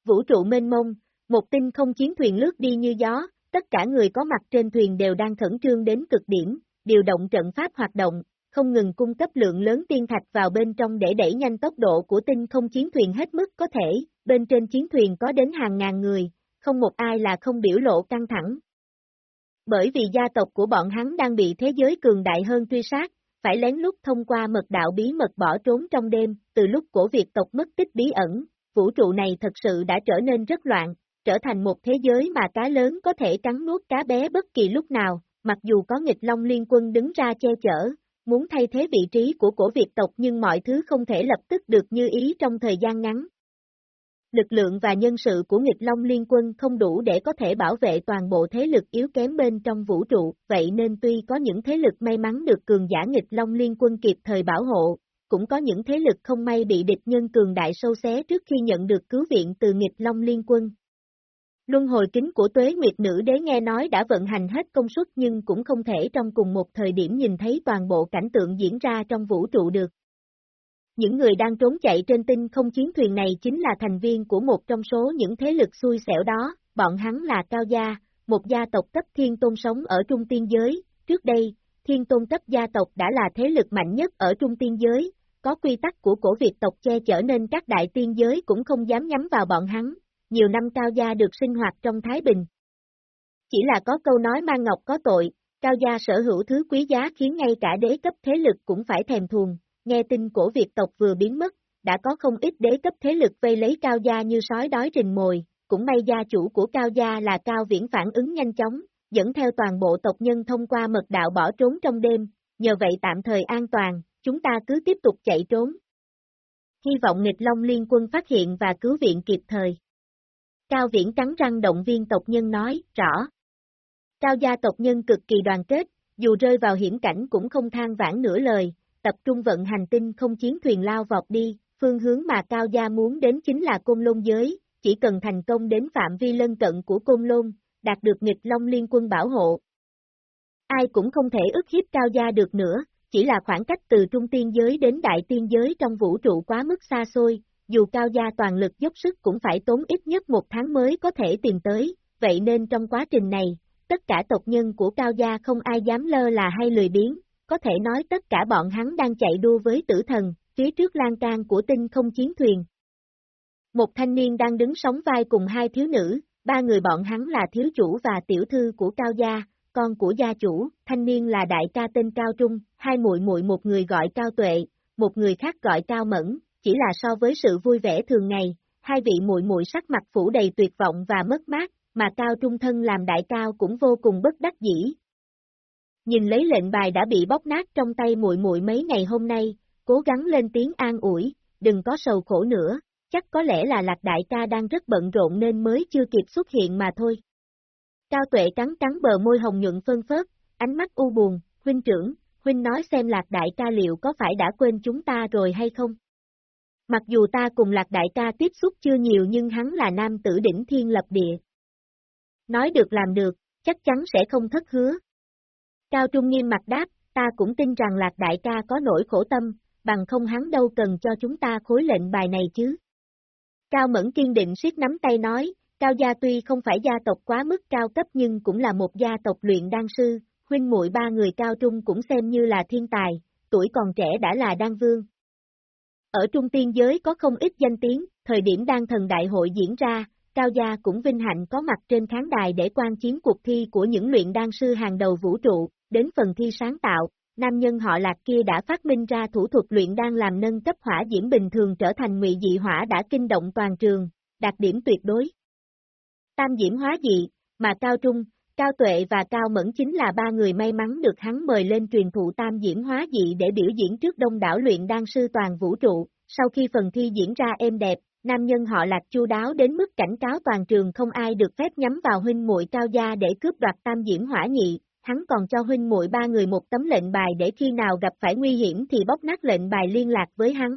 Vũ trụ mênh mông, một tinh không chiến thuyền lướt đi như gió, tất cả người có mặt trên thuyền đều đang khẩn trương đến cực điểm, điều động trận pháp hoạt động, không ngừng cung cấp lượng lớn tiên thạch vào bên trong để đẩy nhanh tốc độ của tinh không chiến thuyền hết mức có thể, bên trên chiến thuyền có đến hàng ngàn người, không một ai là không biểu lộ căng thẳng. Bởi vì gia tộc của bọn hắn đang bị thế giới cường đại hơn truy sát, phải lén lút thông qua mật đạo bí mật bỏ trốn trong đêm, từ lúc cổ Việt tộc mất tích bí ẩn, vũ trụ này thật sự đã trở nên rất loạn, trở thành một thế giới mà cá lớn có thể cắn nuốt cá bé bất kỳ lúc nào, mặc dù có nghịch long liên quân đứng ra che chở, muốn thay thế vị trí của cổ Việt tộc nhưng mọi thứ không thể lập tức được như ý trong thời gian ngắn. Lực lượng và nhân sự của nghịch Long Liên quân không đủ để có thể bảo vệ toàn bộ thế lực yếu kém bên trong vũ trụ, vậy nên tuy có những thế lực may mắn được cường giả nghịch Long Liên quân kịp thời bảo hộ, cũng có những thế lực không may bị địch nhân cường đại sâu xé trước khi nhận được cứu viện từ nghịch Long Liên quân. Luân hồi kính của tuế nguyệt nữ đế nghe nói đã vận hành hết công suất nhưng cũng không thể trong cùng một thời điểm nhìn thấy toàn bộ cảnh tượng diễn ra trong vũ trụ được. Những người đang trốn chạy trên tinh không chiến thuyền này chính là thành viên của một trong số những thế lực xui xẻo đó, bọn hắn là Cao Gia, một gia tộc cấp thiên tôn sống ở trung tiên giới, trước đây, thiên tôn cấp gia tộc đã là thế lực mạnh nhất ở trung tiên giới, có quy tắc của cổ Việt tộc che chở nên các đại tiên giới cũng không dám nhắm vào bọn hắn, nhiều năm Cao Gia được sinh hoạt trong Thái Bình. Chỉ là có câu nói mang ngọc có tội, Cao Gia sở hữu thứ quý giá khiến ngay cả đế cấp thế lực cũng phải thèm thuồng, nghe tin cổ Việt tộc vừa biến mất, đã có không ít đế cấp thế lực vây lấy Cao Gia như sói đói rình mồi, cũng may gia chủ của Cao Gia là Cao Viễn phản ứng nhanh chóng, dẫn theo toàn bộ tộc nhân thông qua mật đạo bỏ trốn trong đêm, nhờ vậy tạm thời an toàn, chúng ta cứ tiếp tục chạy trốn. Hy vọng nghịch Long Liên quân phát hiện và cứu viện kịp thời. Cao Viễn cắn răng động viên tộc nhân nói, rõ. Cao gia tộc nhân cực kỳ đoàn kết, dù rơi vào hiểm cảnh cũng không than vãn nửa lời, tập trung vận hành tinh không chiến thuyền lao vọt đi, phương hướng mà Cao gia muốn đến chính là Côn Lôn giới, chỉ cần thành công đến phạm vi lân cận của Côn Lôn, đạt được nghịch Long Liên quân bảo hộ. Ai cũng không thể ức hiếp Cao gia được nữa, chỉ là khoảng cách từ trung tiên giới đến đại tiên giới trong vũ trụ quá mức xa xôi, dù cao gia toàn lực dốc sức cũng phải tốn ít nhất một tháng mới có thể tìm tới, vậy nên trong quá trình này, tất cả tộc nhân của cao gia không ai dám lơ là hay lười biếng, có thể nói tất cả bọn hắn đang chạy đua với tử thần, phía trước lan can của tinh không chiến thuyền. Một thanh niên đang đứng sóng vai cùng hai thiếu nữ, ba người bọn hắn là thiếu chủ và tiểu thư của cao gia, con của gia chủ, thanh niên là đại ca tên Cao Trung, hai muội muội một người gọi Cao Tuệ, một người khác gọi Cao Mẫn, chỉ là so với sự vui vẻ thường ngày, hai vị muội muội sắc mặt phủ đầy tuyệt vọng và mất mát, mà Cao Trung thân làm đại cao cũng vô cùng bất đắc dĩ. Nhìn lấy lệnh bài đã bị bóc nát trong tay muội muội mấy ngày hôm nay, cố gắng lên tiếng an ủi, đừng có sầu khổ nữa, chắc có lẽ là lạc đại ca đang rất bận rộn nên mới chưa kịp xuất hiện mà thôi. Cao tuệ cắn cắn bờ môi hồng nhuận phân phớt, ánh mắt u buồn, huynh trưởng, huynh nói xem lạc đại ca liệu có phải đã quên chúng ta rồi hay không? Mặc dù ta cùng lạc đại ca tiếp xúc chưa nhiều nhưng hắn là nam tử đỉnh thiên lập địa. Nói được làm được, chắc chắn sẽ không thất hứa. Cao Trung nghiêm mặt đáp, ta cũng tin rằng lạc đại ca có nỗi khổ tâm, bằng không hắn đâu cần cho chúng ta khối lệnh bài này chứ. Cao Mẫn kiên định siết nắm tay nói, Cao gia tuy không phải gia tộc quá mức cao cấp nhưng cũng là một gia tộc luyện đan sư, huynh muội ba người Cao Trung cũng xem như là thiên tài, tuổi còn trẻ đã là đan vương. Ở trung tiên giới có không ít danh tiếng, thời điểm đan thần đại hội diễn ra, Cao Gia cũng vinh hạnh có mặt trên khán đài để quan chiến cuộc thi của những luyện đan sư hàng đầu vũ trụ, đến phần thi sáng tạo, nam nhân họ lạc kia đã phát minh ra thủ thuật luyện đan làm nâng cấp hỏa diễm bình thường trở thành ngụy dị hỏa đã kinh động toàn trường, đạt điểm tuyệt đối. Tam diễm hóa dị, mà Cao Trung, Cao Tuệ và Cao Mẫn chính là ba người may mắn được hắn mời lên truyền thụ tam diễm hóa dị để biểu diễn trước đông đảo luyện đan sư toàn vũ trụ. Sau khi phần thi diễn ra êm đẹp, nam nhân họ lạc chu đáo đến mức cảnh cáo toàn trường không ai được phép nhắm vào huynh muội cao gia để cướp đoạt tam diễm hỏa nhị, hắn còn cho huynh muội ba người một tấm lệnh bài để khi nào gặp phải nguy hiểm thì bóc nát lệnh bài liên lạc với hắn.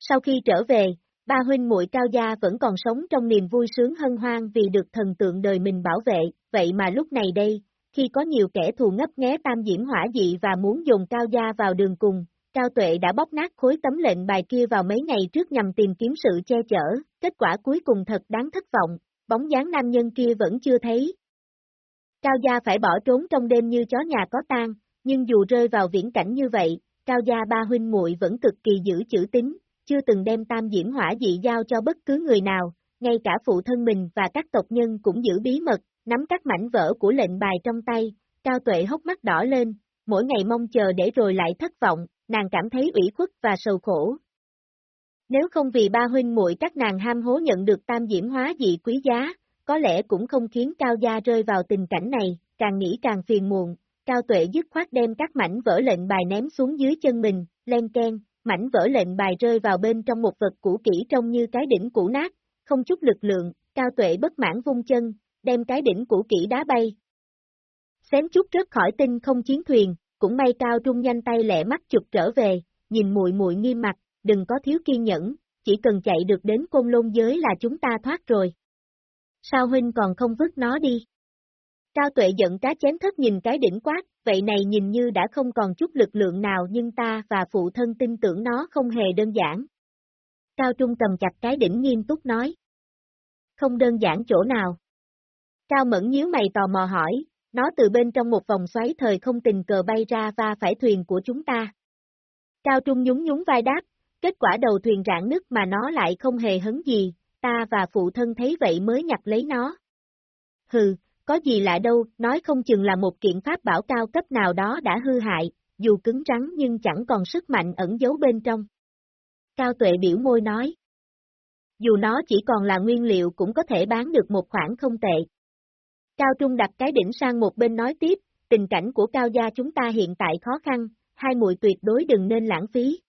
Sau khi trở về, ba huynh muội cao gia vẫn còn sống trong niềm vui sướng hân hoan vì được thần tượng đời mình bảo vệ, vậy mà lúc này đây, khi có nhiều kẻ thù ngấp nghé tam diễm hỏa dị và muốn dùng cao gia vào đường cùng, Cao Tuệ đã bóc nát khối tấm lệnh bài kia vào mấy ngày trước nhằm tìm kiếm sự che chở, kết quả cuối cùng thật đáng thất vọng, bóng dáng nam nhân kia vẫn chưa thấy. Cao Gia phải bỏ trốn trong đêm như chó nhà có tang, nhưng dù rơi vào viễn cảnh như vậy, Cao Gia ba huynh muội vẫn cực kỳ giữ chữ tín, chưa từng đem tam diễm hỏa dị giao cho bất cứ người nào, ngay cả phụ thân mình và các tộc nhân cũng giữ bí mật, nắm các mảnh vỡ của lệnh bài trong tay, Cao Tuệ hốc mắt đỏ lên, mỗi ngày mong chờ để rồi lại thất vọng, nàng cảm thấy ủy khuất và sầu khổ. Nếu không vì ba huynh muội các nàng ham hố nhận được tam diễm hóa dị quý giá, có lẽ cũng không khiến Cao Gia rơi vào tình cảnh này, càng nghĩ càng phiền muộn, Cao Tuệ dứt khoát đem các mảnh vỡ lệnh bài ném xuống dưới chân mình, len ken, mảnh vỡ lệnh bài rơi vào bên trong một vật cũ kỹ trông như cái đỉnh cũ nát, không chút lực lượng, Cao Tuệ bất mãn vung chân, đem cái đỉnh cũ kỹ đá bay. Xém chút rớt khỏi tinh không chiến thuyền, cũng may cao trung nhanh tay lẹ mắt chụp trở về, nhìn muội muội nghiêm mặt, đừng có thiếu kiên nhẫn, chỉ cần chạy được đến côn lôn giới là chúng ta thoát rồi. Sao huynh còn không vứt nó đi? Cao tuệ giận cá chém thất nhìn cái đỉnh quát, vậy này nhìn như đã không còn chút lực lượng nào nhưng ta và phụ thân tin tưởng nó không hề đơn giản. Cao Trung cầm chặt cái đỉnh nghiêm túc nói. Không đơn giản chỗ nào. Cao Mẫn nhíu mày tò mò hỏi, nó từ bên trong một vòng xoáy thời không tình cờ bay ra và phải thuyền của chúng ta. Cao Trung nhún nhún vai đáp, kết quả đầu thuyền rạn nứt mà nó lại không hề hấn gì, ta và phụ thân thấy vậy mới nhặt lấy nó. Hừ, có gì lạ đâu, nói không chừng là một kiện pháp bảo cao cấp nào đó đã hư hại, dù cứng rắn nhưng chẳng còn sức mạnh ẩn giấu bên trong. Cao Tuệ biểu môi nói. Dù nó chỉ còn là nguyên liệu cũng có thể bán được một khoản không tệ. Cao Trung đặt cái đỉnh sang một bên nói tiếp, tình cảnh của Cao gia chúng ta hiện tại khó khăn, hai muội tuyệt đối đừng nên lãng phí.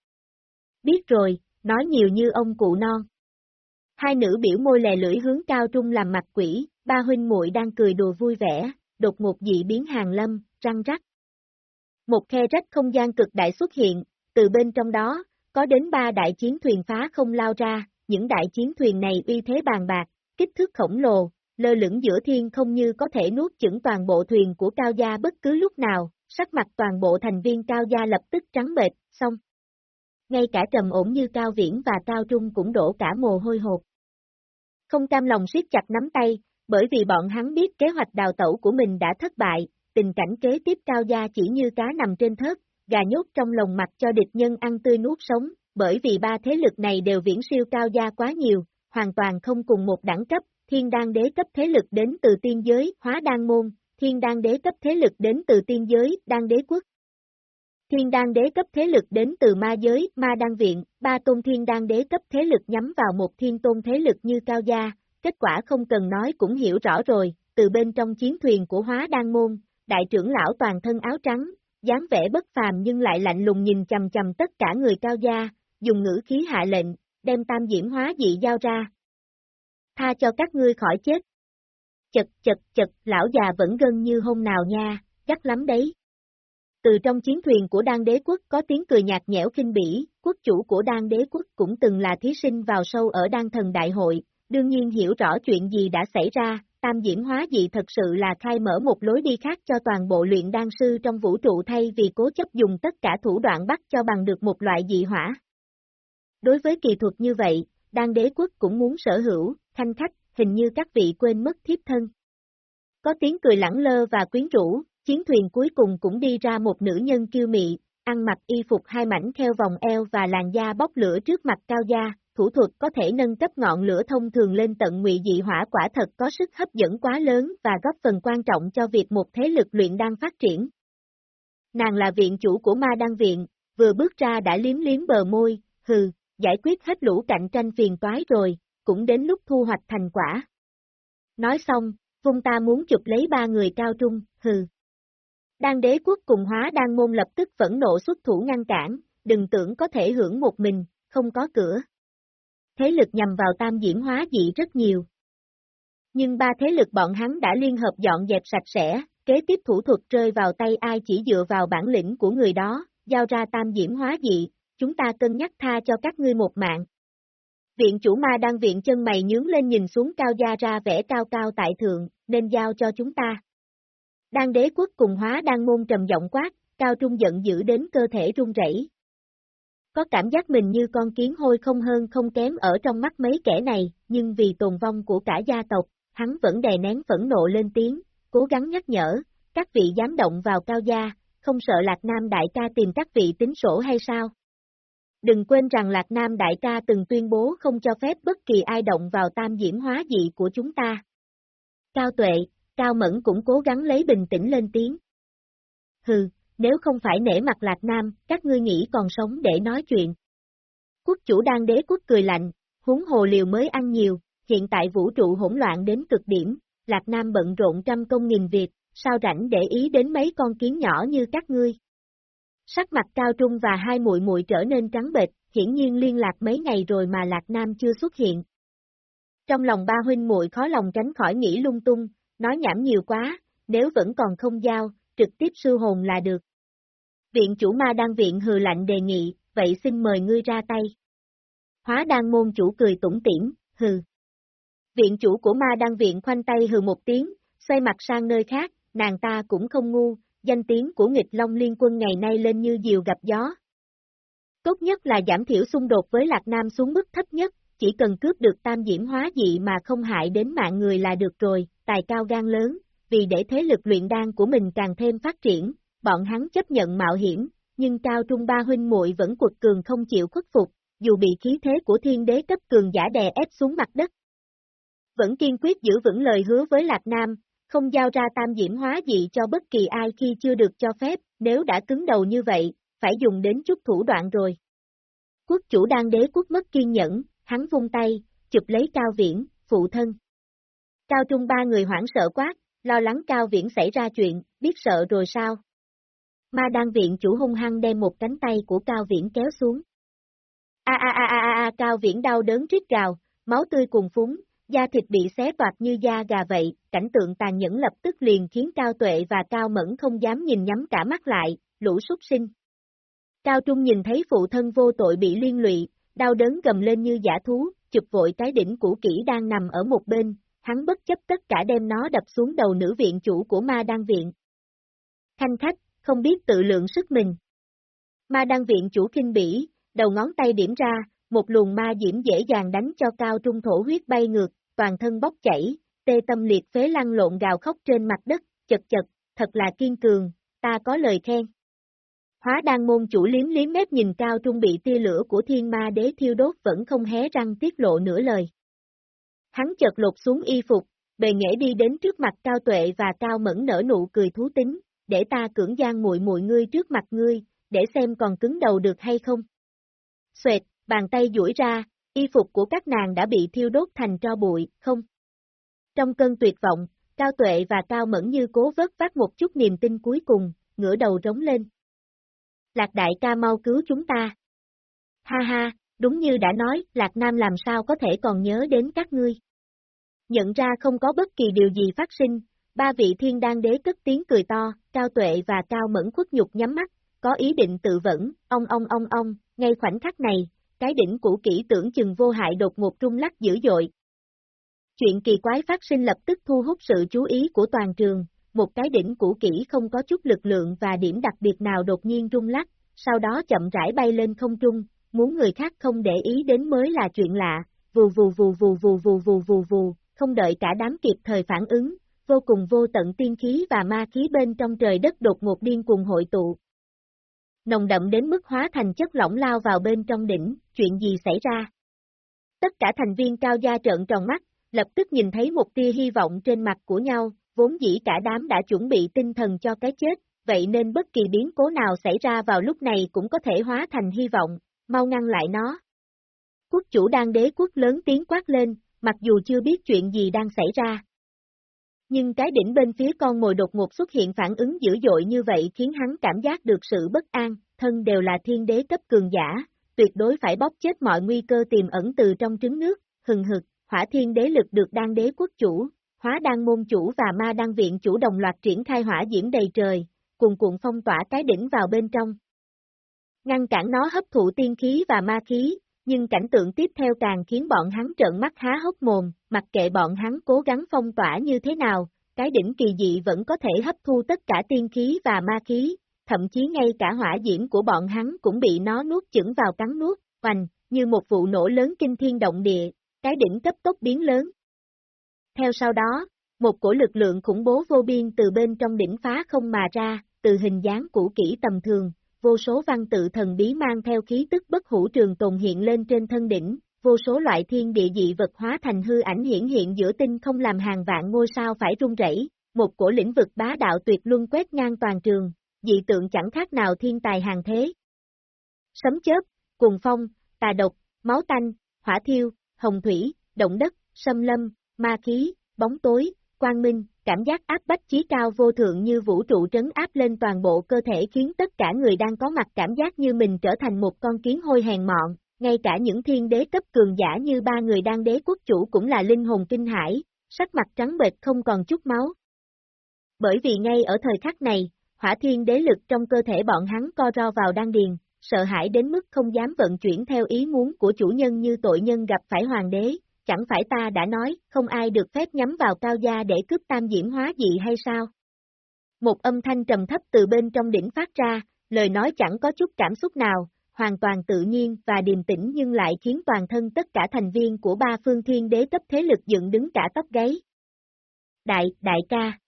Biết rồi, nói nhiều như ông cụ non. Hai nữ biểu môi lè lưỡi hướng Cao Trung làm mặt quỷ, ba huynh muội đang cười đùa vui vẻ, đột ngột dị biến hàng lâm, răng rắc. Một khe rách không gian cực đại xuất hiện, từ bên trong đó, có đến ba đại chiến thuyền phá không lao ra, những đại chiến thuyền này uy thế bàn bạc, kích thước khổng lồ, lơ lửng giữa thiên không như có thể nuốt chửng toàn bộ thuyền của Cao Gia bất cứ lúc nào, sắc mặt toàn bộ thành viên Cao Gia lập tức trắng bệch, xong. Ngay cả trầm ổn như Cao Viễn và Cao Trung cũng đổ cả mồ hôi hột. Không cam lòng siết chặt nắm tay, bởi vì bọn hắn biết kế hoạch đào tẩu của mình đã thất bại, tình cảnh kế tiếp Cao Gia chỉ như cá nằm trên thớt, gà nhốt trong lồng mặt cho địch nhân ăn tươi nuốt sống, bởi vì ba thế lực này đều viễn siêu Cao Gia quá nhiều, hoàn toàn không cùng một đẳng cấp, thiên đan đế cấp thế lực đến từ tiên giới, hóa đan môn, thiên đan đế cấp thế lực đến từ tiên giới, đan đế quốc. Thiên đan đế cấp thế lực đến từ ma giới, ma đan viện, ba tôn thiên đan đế cấp thế lực nhắm vào một thiên tôn thế lực như cao gia, kết quả không cần nói cũng hiểu rõ rồi, từ bên trong chiến thuyền của hóa đan môn, đại trưởng lão toàn thân áo trắng, dáng vẻ bất phàm nhưng lại lạnh lùng nhìn chầm chầm tất cả người cao gia, dùng ngữ khí hạ lệnh, đem tam diễm hóa dị giao ra, tha cho các ngươi khỏi chết. Chật chật chật, lão già vẫn gân như hôm nào nha, chắc lắm đấy. Từ trong chiến thuyền của đan đế quốc có tiếng cười nhạt nhẽo kinh bỉ, quốc chủ của đan đế quốc cũng từng là thí sinh vào sâu ở đan thần đại hội, đương nhiên hiểu rõ chuyện gì đã xảy ra, tam diễm hóa dị thật sự là khai mở một lối đi khác cho toàn bộ luyện đan sư trong vũ trụ thay vì cố chấp dùng tất cả thủ đoạn bắt cho bằng được một loại dị hỏa. Đối với kỳ thuật như vậy, đan đế quốc cũng muốn sở hữu, khanh khách, hình như các vị quên mất thiếp thân. Có tiếng cười lẳng lơ và quyến rũ, chiến thuyền cuối cùng cũng đi ra một nữ nhân kiêu mị, ăn mặc y phục hai mảnh theo vòng eo và làn da bốc lửa trước mặt cao gia, thủ thuật có thể nâng cấp ngọn lửa thông thường lên tận ngụy dị hỏa quả thật có sức hấp dẫn quá lớn và góp phần quan trọng cho việc một thế lực luyện đang phát triển. Nàng là viện chủ của ma đăng viện, vừa bước ra đã liếm liếm bờ môi, hừ, giải quyết hết lũ cạnh tranh phiền toái rồi, cũng đến lúc thu hoạch thành quả. Nói xong, vung ta muốn chụp lấy ba người cao trung, hừ. Đan đế quốc cùng hóa đan môn lập tức phẫn nộ xuất thủ ngăn cản, đừng tưởng có thể hưởng một mình, không có cửa. Thế lực nhằm vào tam diễm hóa dị rất nhiều. Nhưng ba thế lực bọn hắn đã liên hợp dọn dẹp sạch sẽ, kế tiếp thủ thuật rơi vào tay ai chỉ dựa vào bản lĩnh của người đó, giao ra tam diễm hóa dị, chúng ta cân nhắc tha cho các ngươi một mạng. Viện chủ ma đang viện chân mày nhướng lên nhìn xuống cao gia ra vẻ cao cao tại thượng, nên giao cho chúng ta. Đan đế quốc cùng hóa đang môn trầm giọng quát, cao trung giận dữ đến cơ thể run rẩy. Có cảm giác mình như con kiến hôi không hơn không kém ở trong mắt mấy kẻ này, nhưng vì tồn vong của cả gia tộc, hắn vẫn đè nén phẫn nộ lên tiếng, cố gắng nhắc nhở, các vị dám động vào cao gia, không sợ Lạc Nam đại ca tìm các vị tính sổ hay sao? Đừng quên rằng Lạc Nam đại ca từng tuyên bố không cho phép bất kỳ ai động vào tam diễm hóa dị của chúng ta. Cao Tuệ, Cao Mẫn cũng cố gắng lấy bình tĩnh lên tiếng. Hừ, nếu không phải nể mặt Lạc Nam, các ngươi nghĩ còn sống để nói chuyện. Quốc chủ đang đế quốc cười lạnh, huống hồ liều mới ăn nhiều, hiện tại vũ trụ hỗn loạn đến cực điểm, Lạc Nam bận rộn trăm công nghìn việc, sao rảnh để ý đến mấy con kiến nhỏ như các ngươi. Sắc mặt cao trung và hai muội muội trở nên trắng bệch, hiển nhiên liên lạc mấy ngày rồi mà Lạc Nam chưa xuất hiện. Trong lòng ba huynh muội khó lòng tránh khỏi nghĩ lung tung, nói nhảm nhiều quá, nếu vẫn còn không giao, trực tiếp sư hồn là được. Viện chủ ma đăng viện hừ lạnh đề nghị, vậy xin mời ngươi ra tay. Hóa đăng môn chủ cười tủm tỉm, hừ. Viện chủ của ma đăng viện khoanh tay hừ một tiếng, xoay mặt sang nơi khác, nàng ta cũng không ngu, danh tiếng của nghịch Long Liên quân ngày nay lên như diều gặp gió. Tốt nhất là giảm thiểu xung đột với Lạc Nam xuống mức thấp nhất, chỉ cần cướp được tam diễm hóa dị mà không hại đến mạng người là được rồi, tài cao gan lớn, vì để thế lực luyện đan của mình càng thêm phát triển, bọn hắn chấp nhận mạo hiểm, nhưng cao trung ba huynh muội vẫn quật cường không chịu khuất phục, dù bị khí thế của thiên đế cấp cường giả đè ép xuống mặt đất. Vẫn kiên quyết giữ vững lời hứa với Lạc Nam, không giao ra tam diễm hóa gì cho bất kỳ ai khi chưa được cho phép, nếu đã cứng đầu như vậy, phải dùng đến chút thủ đoạn rồi. Quốc chủ đang đế quốc mất kiên nhẫn, hắn vung tay, chụp lấy Cao Viễn, phụ thân. Cao Trung ba người hoảng sợ quá, lo lắng Cao Viễn xảy ra chuyện, biết sợ rồi sao? Ma đang viện chủ hung hăng đem một cánh tay của Cao Viễn kéo xuống. A a a a a Cao Viễn đau đớn rít gào, máu tươi cùng phúng, da thịt bị xé toạc như da gà vậy, cảnh tượng tàn nhẫn lập tức liền khiến Cao Tuệ và Cao Mẫn không dám nhìn nhắm cả mắt lại, lũ súc sinh. Cao Trung nhìn thấy phụ thân vô tội bị liên lụy, đau đớn gầm lên như giả thú, chụp vội cái đỉnh của kỹ đang nằm ở một bên, hắn bất chấp tất cả đem nó đập xuống đầu nữ viện chủ của ma đăng viện. thanh khách, không biết tự lượng sức mình. Ma đăng viện chủ kinh bỉ, đầu ngón tay điểm ra, một luồng ma diễm dễ dàng đánh cho cao trung thổ huyết bay ngược, toàn thân bốc chảy, tê tâm liệt phế lăn lộn gào khóc trên mặt đất, chật chật, thật là kiên cường, ta có lời khen. Hóa đan môn chủ liếm liếm mép nhìn cao trung bị tia lửa của thiên ma đế thiêu đốt vẫn không hé răng tiết lộ nửa lời. Hắn chợt lột xuống y phục, bề nghệ đi đến trước mặt cao tuệ và cao mẫn nở nụ cười thú tính, để ta cưỡng gian muội muội ngươi trước mặt ngươi, để xem còn cứng đầu được hay không. Xoẹt, bàn tay duỗi ra, y phục của các nàng đã bị thiêu đốt thành tro bụi, không? Trong cơn tuyệt vọng, Cao Tuệ và Cao Mẫn như cố vớt vát một chút niềm tin cuối cùng, ngửa đầu rống lên. Lạc đại ca mau cứu chúng ta. Ha ha, đúng như đã nói, Lạc Nam làm sao có thể còn nhớ đến các ngươi. Nhận ra không có bất kỳ điều gì phát sinh, ba vị thiên đan đế cất tiếng cười to, Cao Tuệ và Cao Mẫn khuất nhục nhắm mắt, có ý định tự vẫn, ông ông ông ông, ngay khoảnh khắc này, cái đỉnh cũ kỹ tưởng chừng vô hại đột ngột trung lắc dữ dội. Chuyện kỳ quái phát sinh lập tức thu hút sự chú ý của toàn trường, một cái đỉnh cũ kỹ không có chút lực lượng và điểm đặc biệt nào đột nhiên rung lắc, sau đó chậm rãi bay lên không trung, muốn người khác không để ý đến mới là chuyện lạ, vù vù vù vù vù vù vù vù vù, không đợi cả đám kịp thời phản ứng, vô cùng vô tận tiên khí và ma khí bên trong trời đất đột ngột điên cuồng hội tụ. Nồng đậm đến mức hóa thành chất lỏng lao vào bên trong đỉnh, chuyện gì xảy ra? Tất cả thành viên cao gia trợn tròn mắt, lập tức nhìn thấy một tia hy vọng trên mặt của nhau, vốn dĩ cả đám đã chuẩn bị tinh thần cho cái chết, vậy nên bất kỳ biến cố nào xảy ra vào lúc này cũng có thể hóa thành hy vọng, mau ngăn lại nó. Quốc chủ đang đế quốc lớn tiếng quát lên, mặc dù chưa biết chuyện gì đang xảy ra. Nhưng cái đỉnh bên phía con mồi đột ngột xuất hiện phản ứng dữ dội như vậy khiến hắn cảm giác được sự bất an, thân đều là thiên đế cấp cường giả, tuyệt đối phải bóp chết mọi nguy cơ tiềm ẩn từ trong trứng nước, hừng hực, hỏa thiên đế lực được đan đế quốc chủ, hóa đan môn chủ và ma đan viện chủ đồng loạt triển khai hỏa diễm đầy trời, cùng cuộn phong tỏa cái đỉnh vào bên trong. Ngăn cản nó hấp thụ tiên khí và ma khí, nhưng cảnh tượng tiếp theo càng khiến bọn hắn trợn mắt há hốc mồm, mặc kệ bọn hắn cố gắng phong tỏa như thế nào, cái đỉnh kỳ dị vẫn có thể hấp thu tất cả tiên khí và ma khí, thậm chí ngay cả hỏa diễm của bọn hắn cũng bị nó nuốt chửng vào cắn nuốt, hoành, như một vụ nổ lớn kinh thiên động địa, cái đỉnh cấp tốc biến lớn. Theo sau đó, một cổ lực lượng khủng bố vô biên từ bên trong đỉnh phá không mà ra, từ hình dáng cũ kỹ tầm thường, vô số văn tự thần bí mang theo khí tức bất hủ trường tồn hiện lên trên thân đỉnh, vô số loại thiên địa dị vật hóa thành hư ảnh hiển hiện giữa tinh không làm hàng vạn ngôi sao phải rung rẩy, một cổ lĩnh vực bá đạo tuyệt luân quét ngang toàn trường, dị tượng chẳng khác nào thiên tài hàng thế. Sấm chớp, cùng phong, tà độc, máu tanh, hỏa thiêu, hồng thủy, động đất, xâm lâm, ma khí, bóng tối, quang minh, cảm giác áp bách chí cao vô thượng như vũ trụ trấn áp lên toàn bộ cơ thể khiến tất cả người đang có mặt cảm giác như mình trở thành một con kiến hôi hèn mọn, ngay cả những thiên đế cấp cường giả như ba người đang đế quốc chủ cũng là linh hồn kinh hải, sắc mặt trắng bệch không còn chút máu. Bởi vì ngay ở thời khắc này, hỏa thiên đế lực trong cơ thể bọn hắn co ro vào đan điền, sợ hãi đến mức không dám vận chuyển theo ý muốn của chủ nhân như tội nhân gặp phải hoàng đế, chẳng phải ta đã nói, không ai được phép nhắm vào cao gia để cướp tam diễm hóa dị hay sao? Một âm thanh trầm thấp từ bên trong đỉnh phát ra, lời nói chẳng có chút cảm xúc nào, hoàn toàn tự nhiên và điềm tĩnh nhưng lại khiến toàn thân tất cả thành viên của ba phương thiên đế cấp thế lực dựng đứng cả tóc gáy. Đại, đại ca.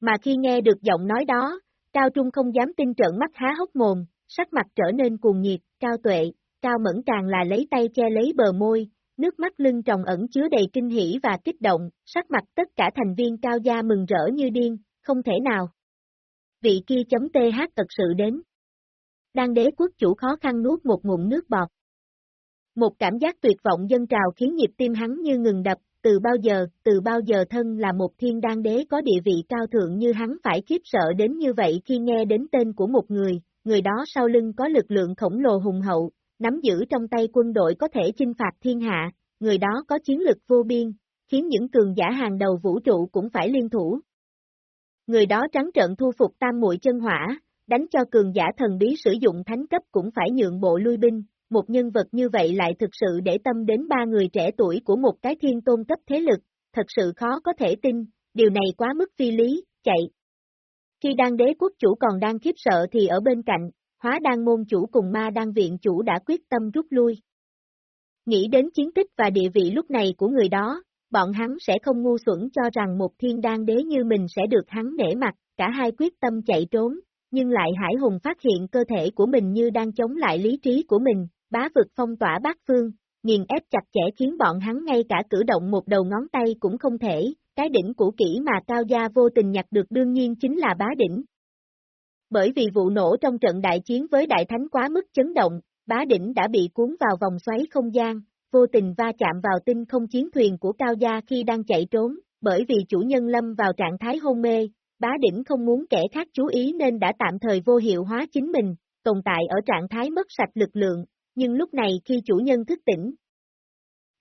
Mà khi nghe được giọng nói đó, Cao Trung không dám tin trợn mắt há hốc mồm, sắc mặt trở nên cuồng nhiệt, Cao Tuệ, Cao Mẫn càng là lấy tay che lấy bờ môi, nước mắt lưng tròng ẩn chứa đầy kinh hỉ và kích động, sắc mặt tất cả thành viên Cao Gia mừng rỡ như điên, không thể nào. Vị kia chấm TH thật sự đến. Đang đế quốc chủ khó khăn nuốt một ngụm nước bọt. Một cảm giác tuyệt vọng dân trào khiến nhịp tim hắn như ngừng đập, từ bao giờ, từ bao giờ thân là một thiên đan đế có địa vị cao thượng như hắn phải khiếp sợ đến như vậy khi nghe đến tên của một người, người đó sau lưng có lực lượng khổng lồ hùng hậu, nắm giữ trong tay quân đội có thể chinh phạt thiên hạ, người đó có chiến lực vô biên, khiến những cường giả hàng đầu vũ trụ cũng phải liên thủ. Người đó trắng trợn thu phục tam muội chân hỏa, đánh cho cường giả thần bí sử dụng thánh cấp cũng phải nhượng bộ lui binh, một nhân vật như vậy lại thực sự để tâm đến ba người trẻ tuổi của một cái thiên tôn cấp thế lực, thật sự khó có thể tin, điều này quá mức phi lý, chạy. Khi đang đế quốc chủ còn đang khiếp sợ thì ở bên cạnh, hóa đan môn chủ cùng ma đan viện chủ đã quyết tâm rút lui. Nghĩ đến chiến tích và địa vị lúc này của người đó, bọn hắn sẽ không ngu xuẩn cho rằng một thiên đan đế như mình sẽ được hắn nể mặt, cả hai quyết tâm chạy trốn, nhưng lại Hải Hùng phát hiện cơ thể của mình như đang chống lại lý trí của mình, bá vực phong tỏa bát phương, nghiền ép chặt chẽ khiến bọn hắn ngay cả cử động một đầu ngón tay cũng không thể, cái đỉnh cũ kỹ mà Cao Gia vô tình nhặt được đương nhiên chính là bá đỉnh. Bởi vì vụ nổ trong trận đại chiến với Đại Thánh quá mức chấn động, bá đỉnh đã bị cuốn vào vòng xoáy không gian, vô tình va chạm vào tinh không chiến thuyền của Cao Gia khi đang chạy trốn, bởi vì chủ nhân lâm vào trạng thái hôn mê, bá đỉnh không muốn kẻ khác chú ý nên đã tạm thời vô hiệu hóa chính mình, tồn tại ở trạng thái mất sạch lực lượng, nhưng lúc này khi chủ nhân thức tỉnh,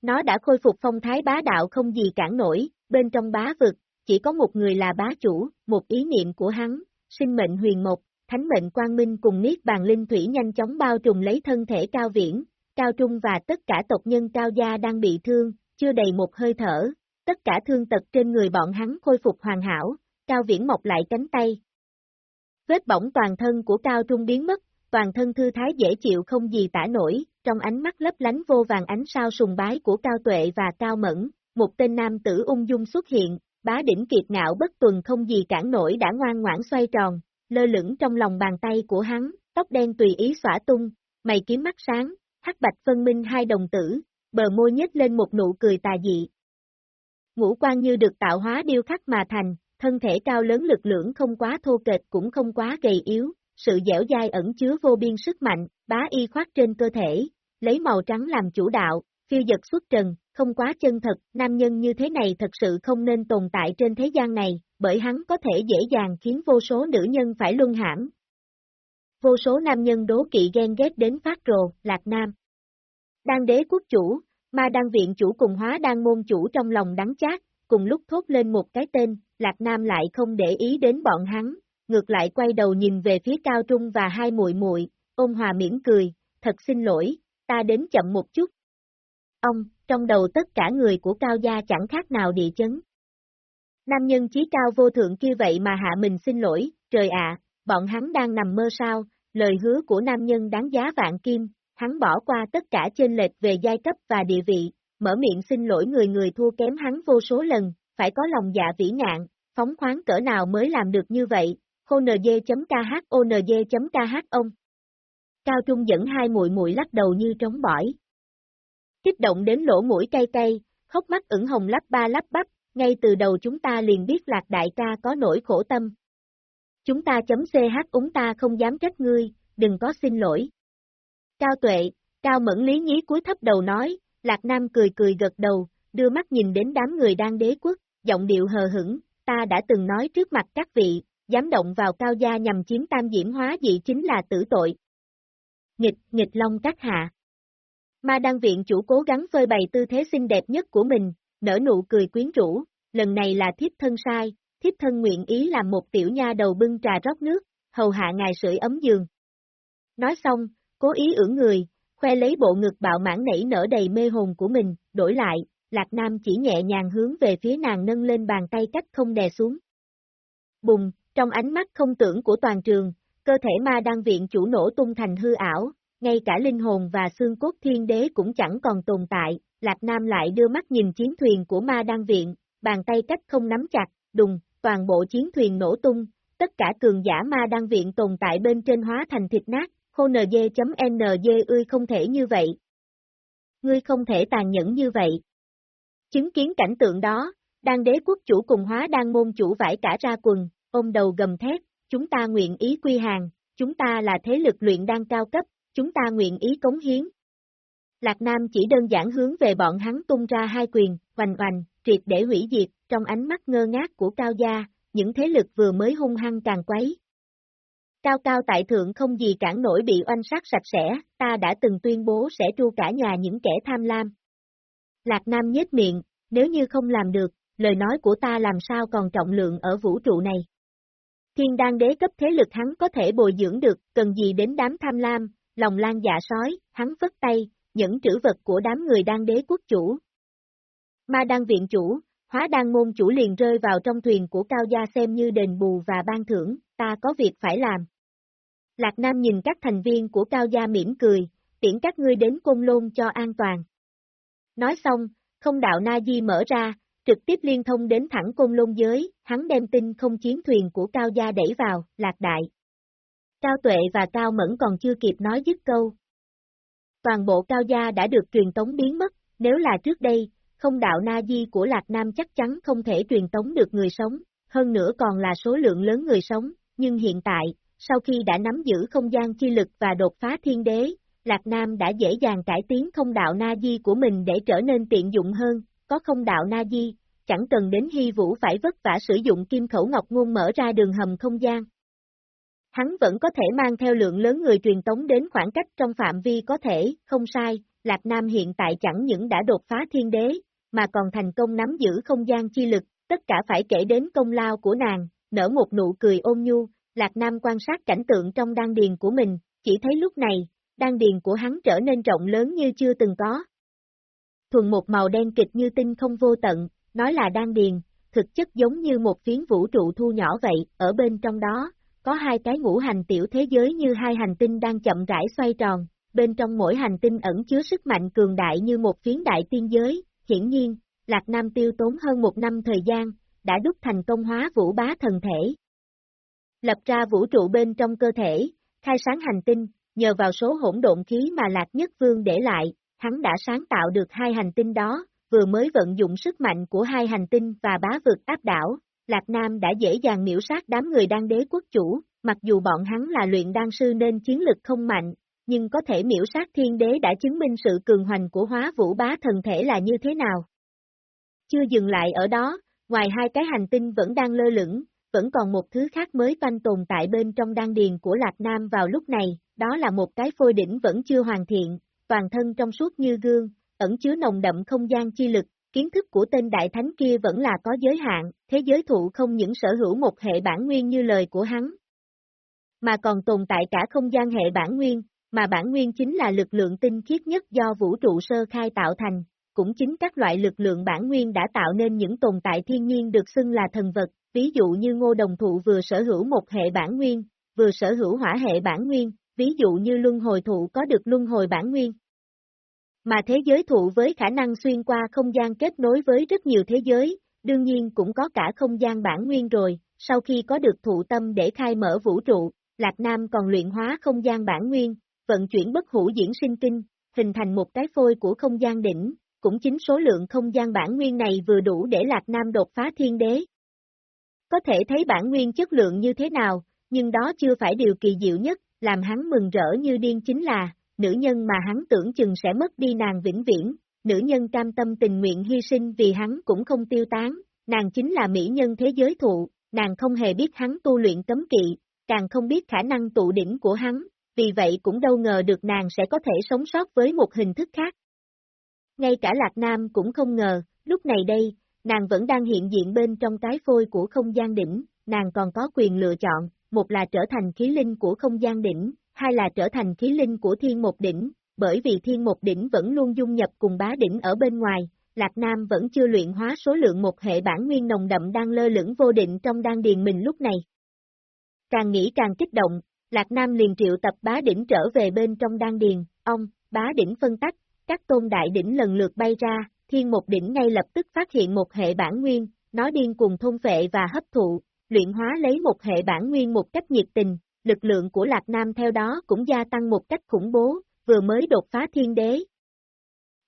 nó đã khôi phục phong thái bá đạo không gì cản nổi, bên trong bá vực, chỉ có một người là bá chủ, một ý niệm của hắn, sinh mệnh huyền mộc, thánh mệnh quang minh cùng niết bàn linh thủy nhanh chóng bao trùm lấy thân thể cao viễn, cao trung và tất cả tộc nhân cao gia đang bị thương, chưa đầy một hơi thở, tất cả thương tật trên người bọn hắn khôi phục hoàn hảo, cao viễn mọc lại cánh tay. Vết bỏng toàn thân của cao trung biến mất, toàn thân thư thái dễ chịu không gì tả nổi, trong ánh mắt lấp lánh vô vàng ánh sao sùng bái của Cao Tuệ và Cao Mẫn, một tên nam tử ung dung xuất hiện, bá đỉnh kiệt ngạo bất tuần không gì cản nổi đã ngoan ngoãn xoay tròn, lơ lửng trong lòng bàn tay của hắn, tóc đen tùy ý xõa tung, mày kiếm mắt sáng, hắc bạch phân minh hai đồng tử, bờ môi nhếch lên một nụ cười tà dị. Ngũ quan như được tạo hóa điêu khắc mà thành, thân thể cao lớn lực lưỡng không quá thô kệch cũng không quá gầy yếu, sự dẻo dai ẩn chứa vô biên sức mạnh, bá y khoác trên cơ thể, lấy màu trắng làm chủ đạo, phiêu giật xuất trần, không quá chân thật, nam nhân như thế này thật sự không nên tồn tại trên thế gian này, bởi hắn có thể dễ dàng khiến vô số nữ nhân phải luân hãm. Vô số nam nhân đố kỵ ghen ghét đến phát rồ, Lạc Nam. Đan đế quốc chủ, ma đan viện chủ cùng hóa đan môn chủ trong lòng đắng chát, cùng lúc thốt lên một cái tên, Lạc Nam lại không để ý đến bọn hắn, ngược lại quay đầu nhìn về phía Cao Trung và hai muội muội, ôn hòa mỉm cười, thật xin lỗi, ta đến chậm một chút. Ông, trong đầu tất cả người của Cao Gia chẳng khác nào địa chấn. Nam nhân chí cao vô thượng kia vậy mà hạ mình xin lỗi, trời ạ, bọn hắn đang nằm mơ sao, lời hứa của nam nhân đáng giá vạn kim, hắn bỏ qua tất cả trên lệch về giai cấp và địa vị, mở miệng xin lỗi người người thua kém hắn vô số lần, phải có lòng dạ vĩ ngạn, phóng khoáng cỡ nào mới làm được như vậy, khonj.kh ông. Cao Trung dẫn hai muội muội lắc đầu như trống bỏi. Kích động đến lỗ mũi cay cay, khóc mắt ửng hồng lắp ba lắp bắp, ngay từ đầu chúng ta liền biết lạc đại ca có nỗi khổ tâm. Chúng ta chấm CH úng ta không dám trách ngươi, đừng có xin lỗi. Cao tuệ, Cao mẫn lý nhí cúi thấp đầu nói, Lạc Nam cười cười gật đầu, đưa mắt nhìn đến đám người đang đế quốc, giọng điệu hờ hững, ta đã từng nói trước mặt các vị, dám động vào cao gia nhằm chiếm tam diễm hóa dị chính là tử tội. Nghịch, nghịch long các hạ. Ma đăng viện chủ cố gắng phơi bày tư thế xinh đẹp nhất của mình, nở nụ cười quyến rũ, lần này là thiếp thân sai, thiếp thân nguyện ý làm một tiểu nha đầu bưng trà rót nước, hầu hạ ngài sưởi ấm giường. Nói xong, cố ý ưỡng người, khoe lấy bộ ngực bạo mãn nảy nở đầy mê hồn của mình, đổi lại, Lạc Nam chỉ nhẹ nhàng hướng về phía nàng nâng lên bàn tay cách không đè xuống. Bùng, trong ánh mắt không tưởng của toàn trường, cơ thể ma đăng viện chủ nổ tung thành hư ảo, ngay cả linh hồn và xương cốt thiên đế cũng chẳng còn tồn tại, Lạc Nam lại đưa mắt nhìn chiến thuyền của ma đăng viện, bàn tay cách không nắm chặt, đùng, toàn bộ chiến thuyền nổ tung, tất cả cường giả ma đăng viện tồn tại bên trên hóa thành thịt nát, khô nd.nj ươi không thể như vậy. Ngươi không thể tàn nhẫn như vậy. Chứng kiến cảnh tượng đó, đan đế quốc chủ cùng hóa đan môn chủ vải cả ra quần, ôm đầu gầm thét, chúng ta nguyện ý quy hàng, chúng ta là thế lực luyện đan cao cấp, chúng ta nguyện ý cống hiến. Lạc Nam chỉ đơn giản hướng về bọn hắn tung ra hai quyền, hoành hoành, triệt để hủy diệt, trong ánh mắt ngơ ngác của Cao Gia, những thế lực vừa mới hung hăng càng quấy. Cao cao tại thượng không gì cản nổi bị oanh sát sạch sẽ, ta đã từng tuyên bố sẽ tru cả nhà những kẻ tham lam. Lạc Nam nhếch miệng, nếu như không làm được, lời nói của ta làm sao còn trọng lượng ở vũ trụ này. Thiên đan đế cấp thế lực hắn có thể bồi dưỡng được, cần gì đến đám tham lam, lòng lan dạ sói, hắn vất tay, những trữ vật của đám người đang đế quốc chủ. Ma đang viện chủ, hóa đang môn chủ liền rơi vào trong thuyền của Cao Gia xem như đền bù và ban thưởng, ta có việc phải làm. Lạc Nam nhìn các thành viên của Cao Gia mỉm cười, tiễn các ngươi đến Côn Lôn cho an toàn. Nói xong, không đạo Na Di mở ra, trực tiếp liên thông đến thẳng Côn Lôn giới, hắn đem tin không chiến thuyền của Cao Gia đẩy vào, Lạc Đại. Cao Tuệ và Cao Mẫn còn chưa kịp nói dứt câu. Toàn bộ Cao Gia đã được truyền tống biến mất, nếu là trước đây, không đạo Na Di của Lạc Nam chắc chắn không thể truyền tống được người sống, hơn nữa còn là số lượng lớn người sống, nhưng hiện tại, sau khi đã nắm giữ không gian chi lực và đột phá thiên đế, Lạc Nam đã dễ dàng cải tiến không đạo Na Di của mình để trở nên tiện dụng hơn, có không đạo Na Di, chẳng cần đến hy vũ phải vất vả sử dụng kim khẩu ngọc ngôn mở ra đường hầm không gian. Hắn vẫn có thể mang theo lượng lớn người truyền tống đến khoảng cách trong phạm vi có thể, không sai, Lạc Nam hiện tại chẳng những đã đột phá thiên đế, mà còn thành công nắm giữ không gian chi lực, tất cả phải kể đến công lao của nàng, nở một nụ cười ôn nhu, Lạc Nam quan sát cảnh tượng trong đan điền của mình, chỉ thấy lúc này, đan điền của hắn trở nên rộng lớn như chưa từng có. Thuần một màu đen kịch như tinh không vô tận, nói là đan điền, thực chất giống như một phiến vũ trụ thu nhỏ vậy, ở bên trong đó, có hai cái ngũ hành tiểu thế giới như hai hành tinh đang chậm rãi xoay tròn, bên trong mỗi hành tinh ẩn chứa sức mạnh cường đại như một phiến đại tiên giới, hiển nhiên, Lạc Nam tiêu tốn hơn một năm thời gian, đã đúc thành công hóa vũ bá thần thể. Lập ra vũ trụ bên trong cơ thể, khai sáng hành tinh, nhờ vào số hỗn độn khí mà Lạc Nhất Vương để lại, hắn đã sáng tạo được hai hành tinh đó, vừa mới vận dụng sức mạnh của hai hành tinh và bá vực áp đảo, Lạc Nam đã dễ dàng miễu sát đám người đan đế quốc chủ, mặc dù bọn hắn là luyện đan sư nên chiến lực không mạnh, nhưng có thể miễu sát thiên đế đã chứng minh sự cường hoành của hóa vũ bá thần thể là như thế nào. Chưa dừng lại ở đó, ngoài hai cái hành tinh vẫn đang lơ lửng, vẫn còn một thứ khác mới toanh tồn tại bên trong đan điền của Lạc Nam vào lúc này, đó là một cái phôi đỉnh vẫn chưa hoàn thiện, toàn thân trong suốt như gương, ẩn chứa nồng đậm không gian chi lực, kiến thức của tên đại thánh kia vẫn là có giới hạn, thế giới thụ không những sở hữu một hệ bản nguyên như lời của hắn, mà còn tồn tại cả không gian hệ bản nguyên, mà bản nguyên chính là lực lượng tinh khiết nhất do vũ trụ sơ khai tạo thành, cũng chính các loại lực lượng bản nguyên đã tạo nên những tồn tại thiên nhiên được xưng là thần vật, ví dụ như ngô đồng thụ vừa sở hữu một hệ bản nguyên, vừa sở hữu hỏa hệ bản nguyên, ví dụ như luân hồi thụ có được luân hồi bản nguyên. Mà thế giới thụ với khả năng xuyên qua không gian kết nối với rất nhiều thế giới, đương nhiên cũng có cả không gian bản nguyên rồi, sau khi có được thụ tâm để khai mở vũ trụ, Lạc Nam còn luyện hóa không gian bản nguyên, vận chuyển bất hủ diễn sinh kinh, hình thành một cái phôi của không gian đỉnh, cũng chính số lượng không gian bản nguyên này vừa đủ để Lạc Nam đột phá thiên đế. Có thể thấy bản nguyên chất lượng như thế nào, nhưng đó chưa phải điều kỳ diệu nhất, làm hắn mừng rỡ như điên chính là, nữ nhân mà hắn tưởng chừng sẽ mất đi nàng vĩnh viễn, nữ nhân cam tâm tình nguyện hy sinh vì hắn cũng không tiêu tán, nàng chính là mỹ nhân thế giới thụ, nàng không hề biết hắn tu luyện cấm kỵ, càng không biết khả năng tụ đỉnh của hắn, vì vậy cũng đâu ngờ được nàng sẽ có thể sống sót với một hình thức khác. Ngay cả Lạc Nam cũng không ngờ, lúc này đây, nàng vẫn đang hiện diện bên trong cái phôi của không gian đỉnh, nàng còn có quyền lựa chọn, một là trở thành khí linh của không gian đỉnh, hai là trở thành khí linh của thiên một đỉnh, bởi vì thiên một đỉnh vẫn luôn dung nhập cùng bá đỉnh ở bên ngoài, Lạc Nam vẫn chưa luyện hóa số lượng một hệ bản nguyên nồng đậm đang lơ lửng vô định trong đan điền mình lúc này. Càng nghĩ càng kích động, Lạc Nam liền triệu tập bá đỉnh trở về bên trong đan điền, ông, bá đỉnh phân tách, các tôn đại đỉnh lần lượt bay ra, thiên một đỉnh ngay lập tức phát hiện một hệ bản nguyên, nó điên cùng thôn phệ và hấp thụ, luyện hóa lấy một hệ bản nguyên một cách nhiệt tình, lực lượng của Lạc Nam theo đó cũng gia tăng một cách khủng bố, vừa mới đột phá thiên đế.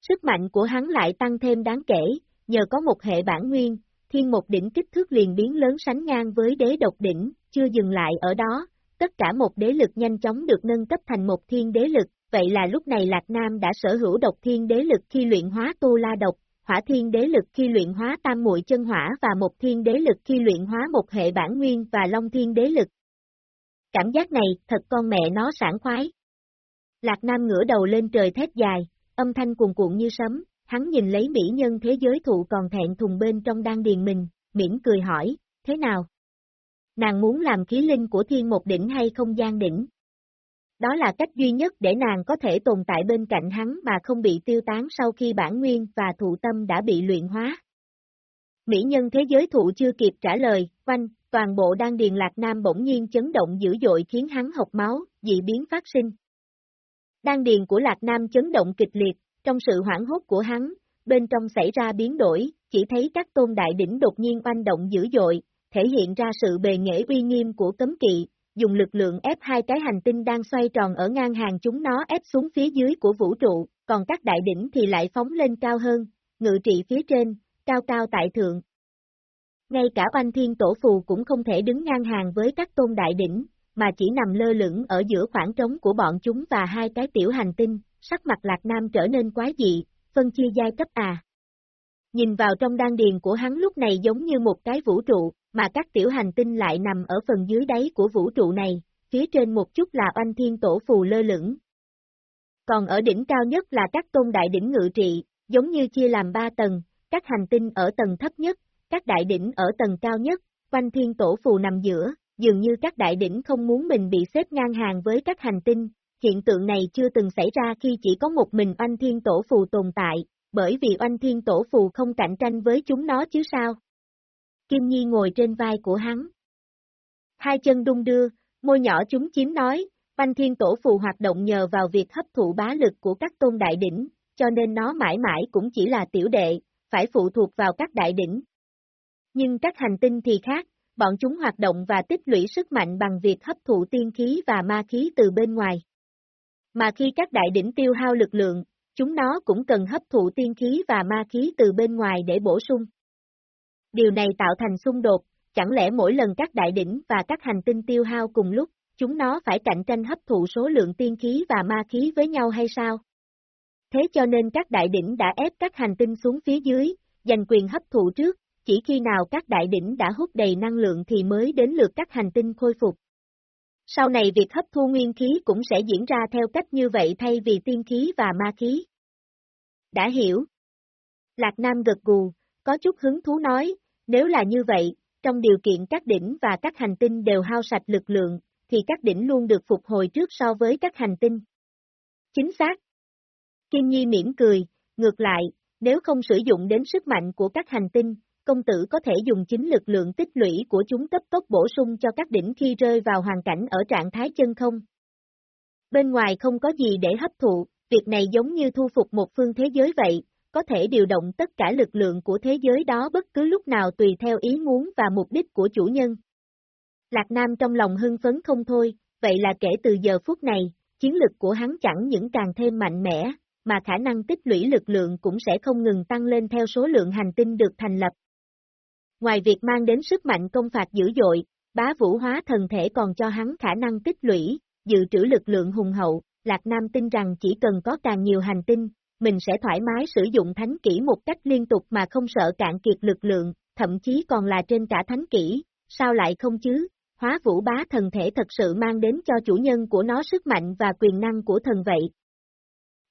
Sức mạnh của hắn lại tăng thêm đáng kể, nhờ có một hệ bản nguyên, thiên một đỉnh kích thước liền biến lớn sánh ngang với đế độc đỉnh, chưa dừng lại ở đó, tất cả một đế lực nhanh chóng được nâng cấp thành một thiên đế lực, vậy là lúc này Lạc Nam đã sở hữu độc thiên đế lực khi luyện hóa tu la độc, hỏa thiên đế lực khi luyện hóa tam muội chân hỏa và một thiên đế lực khi luyện hóa một hệ bản nguyên và long thiên đế lực. Cảm giác này thật con mẹ nó sảng khoái. Lạc Nam ngửa đầu lên trời thét dài, âm thanh cuồn cuộn như sấm, hắn nhìn lấy mỹ nhân thế giới thụ còn thẹn thùng bên trong đang điền mình, mỉm cười hỏi, thế nào? Nàng muốn làm khí linh của thiên một đỉnh hay không gian đỉnh? Đó là cách duy nhất để nàng có thể tồn tại bên cạnh hắn mà không bị tiêu tán sau khi bản nguyên và thụ tâm đã bị luyện hóa. Mỹ nhân thế giới thụ chưa kịp trả lời, quanh, toàn bộ đan điền lạc nam bỗng nhiên chấn động dữ dội khiến hắn học máu, dị biến phát sinh. Đan điền của lạc nam chấn động kịch liệt, trong sự hoảng hốt của hắn, bên trong xảy ra biến đổi, chỉ thấy các tôn đại đỉnh đột nhiên oanh động dữ dội, thể hiện ra sự bề nghệ uy nghiêm của cấm kỵ, dùng lực lượng ép hai cái hành tinh đang xoay tròn ở ngang hàng chúng nó ép xuống phía dưới của vũ trụ, còn các đại đỉnh thì lại phóng lên cao hơn, ngự trị phía trên, cao cao tại thượng. Ngay cả oanh thiên tổ phù cũng không thể đứng ngang hàng với các tôn đại đỉnh, mà chỉ nằm lơ lửng ở giữa khoảng trống của bọn chúng và hai cái tiểu hành tinh, sắc mặt lạc nam trở nên quái dị, phân chia giai cấp à. Nhìn vào trong đan điền của hắn lúc này giống như một cái vũ trụ, mà các tiểu hành tinh lại nằm ở phần dưới đáy của vũ trụ này, phía trên một chút là oanh thiên tổ phù lơ lửng. Còn ở đỉnh cao nhất là các tôn đại đỉnh ngự trị, giống như chia làm ba tầng, các hành tinh ở tầng thấp nhất, các đại đỉnh ở tầng cao nhất, quanh thiên tổ phù nằm giữa, dường như các đại đỉnh không muốn mình bị xếp ngang hàng với các hành tinh, hiện tượng này chưa từng xảy ra khi chỉ có một mình oanh thiên tổ phù tồn tại, bởi vì oanh thiên tổ phù không cạnh tranh với chúng nó chứ sao. Kim Nhi ngồi trên vai của hắn. Hai chân đung đưa, môi nhỏ chúng chiếm nói, oanh Thiên Tổ Phù hoạt động nhờ vào việc hấp thụ bá lực của các tôn đại đỉnh, cho nên nó mãi mãi cũng chỉ là tiểu đệ, phải phụ thuộc vào các đại đỉnh. Nhưng các hành tinh thì khác, bọn chúng hoạt động và tích lũy sức mạnh bằng việc hấp thụ tiên khí và ma khí từ bên ngoài. Mà khi các đại đỉnh tiêu hao lực lượng, chúng nó cũng cần hấp thụ tiên khí và ma khí từ bên ngoài để bổ sung. Điều này tạo thành xung đột, chẳng lẽ mỗi lần các đại đỉnh và các hành tinh tiêu hao cùng lúc, chúng nó phải cạnh tranh hấp thụ số lượng tiên khí và ma khí với nhau hay sao? Thế cho nên các đại đỉnh đã ép các hành tinh xuống phía dưới, giành quyền hấp thụ trước, chỉ khi nào các đại đỉnh đã hút đầy năng lượng thì mới đến lượt các hành tinh khôi phục. Sau này việc hấp thu nguyên khí cũng sẽ diễn ra theo cách như vậy thay vì tiên khí và ma khí. Đã hiểu. Lạc Nam gật gù, có chút hứng thú nói, nếu là như vậy, trong điều kiện các đỉnh và các hành tinh đều hao sạch lực lượng, thì các đỉnh luôn được phục hồi trước so với các hành tinh. Chính xác. Kim Nhi mỉm cười, ngược lại, nếu không sử dụng đến sức mạnh của các hành tinh, công tử có thể dùng chính lực lượng tích lũy của chúng cấp tốc bổ sung cho các đỉnh khi rơi vào hoàn cảnh ở trạng thái chân không. Bên ngoài không có gì để hấp thụ, việc này giống như thu phục một phương thế giới vậy, có thể điều động tất cả lực lượng của thế giới đó bất cứ lúc nào tùy theo ý muốn và mục đích của chủ nhân. Lạc Nam trong lòng hưng phấn không thôi, vậy là kể từ giờ phút này, chiến lực của hắn chẳng những càng thêm mạnh mẽ, mà khả năng tích lũy lực lượng cũng sẽ không ngừng tăng lên theo số lượng hành tinh được thành lập. Ngoài việc mang đến sức mạnh công phạt dữ dội, bá vũ hóa thần thể còn cho hắn khả năng tích lũy, dự trữ lực lượng hùng hậu, Lạc Nam tin rằng chỉ cần có càng nhiều hành tinh, mình sẽ thoải mái sử dụng thánh kỹ một cách liên tục mà không sợ cạn kiệt lực lượng, thậm chí còn là trên cả thánh kỹ, sao lại không chứ? Hóa vũ bá thần thể thật sự mang đến cho chủ nhân của nó sức mạnh và quyền năng của thần vậy.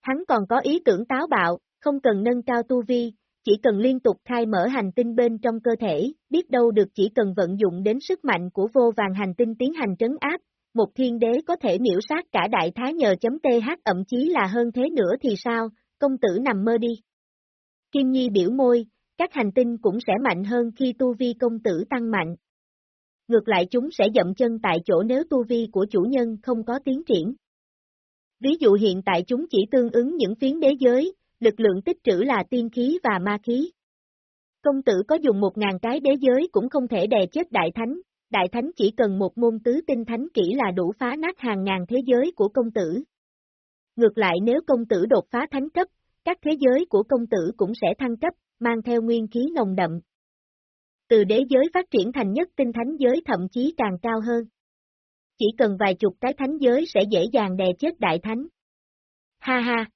Hắn còn có ý tưởng táo bạo, không cần nâng cao tu vi, chỉ cần liên tục khai mở hành tinh bên trong cơ thể, biết đâu được chỉ cần vận dụng đến sức mạnh của vô vàng hành tinh tiến hành trấn áp, một thiên đế có thể miễu sát cả đại thái nhờ chấm TH ậm chí là hơn thế nữa thì sao, công tử nằm mơ đi. Kim Nhi biểu môi, các hành tinh cũng sẽ mạnh hơn khi tu vi công tử tăng mạnh. Ngược lại chúng sẽ dậm chân tại chỗ nếu tu vi của chủ nhân không có tiến triển. Ví dụ hiện tại chúng chỉ tương ứng những phiến đế giới, lực lượng tích trữ là tiên khí và ma khí. Công tử có dùng một ngàn cái đế giới cũng không thể đè chết đại thánh, đại thánh chỉ cần một môn tứ tinh thánh kỹ là đủ phá nát hàng ngàn thế giới của công tử. Ngược lại nếu công tử đột phá thánh cấp, các thế giới của công tử cũng sẽ thăng cấp, mang theo nguyên khí nồng đậm. Từ đế giới phát triển thành nhất tinh thánh giới thậm chí càng cao hơn. Chỉ cần vài chục cái thánh giới sẽ dễ dàng đè chết đại thánh. Ha ha!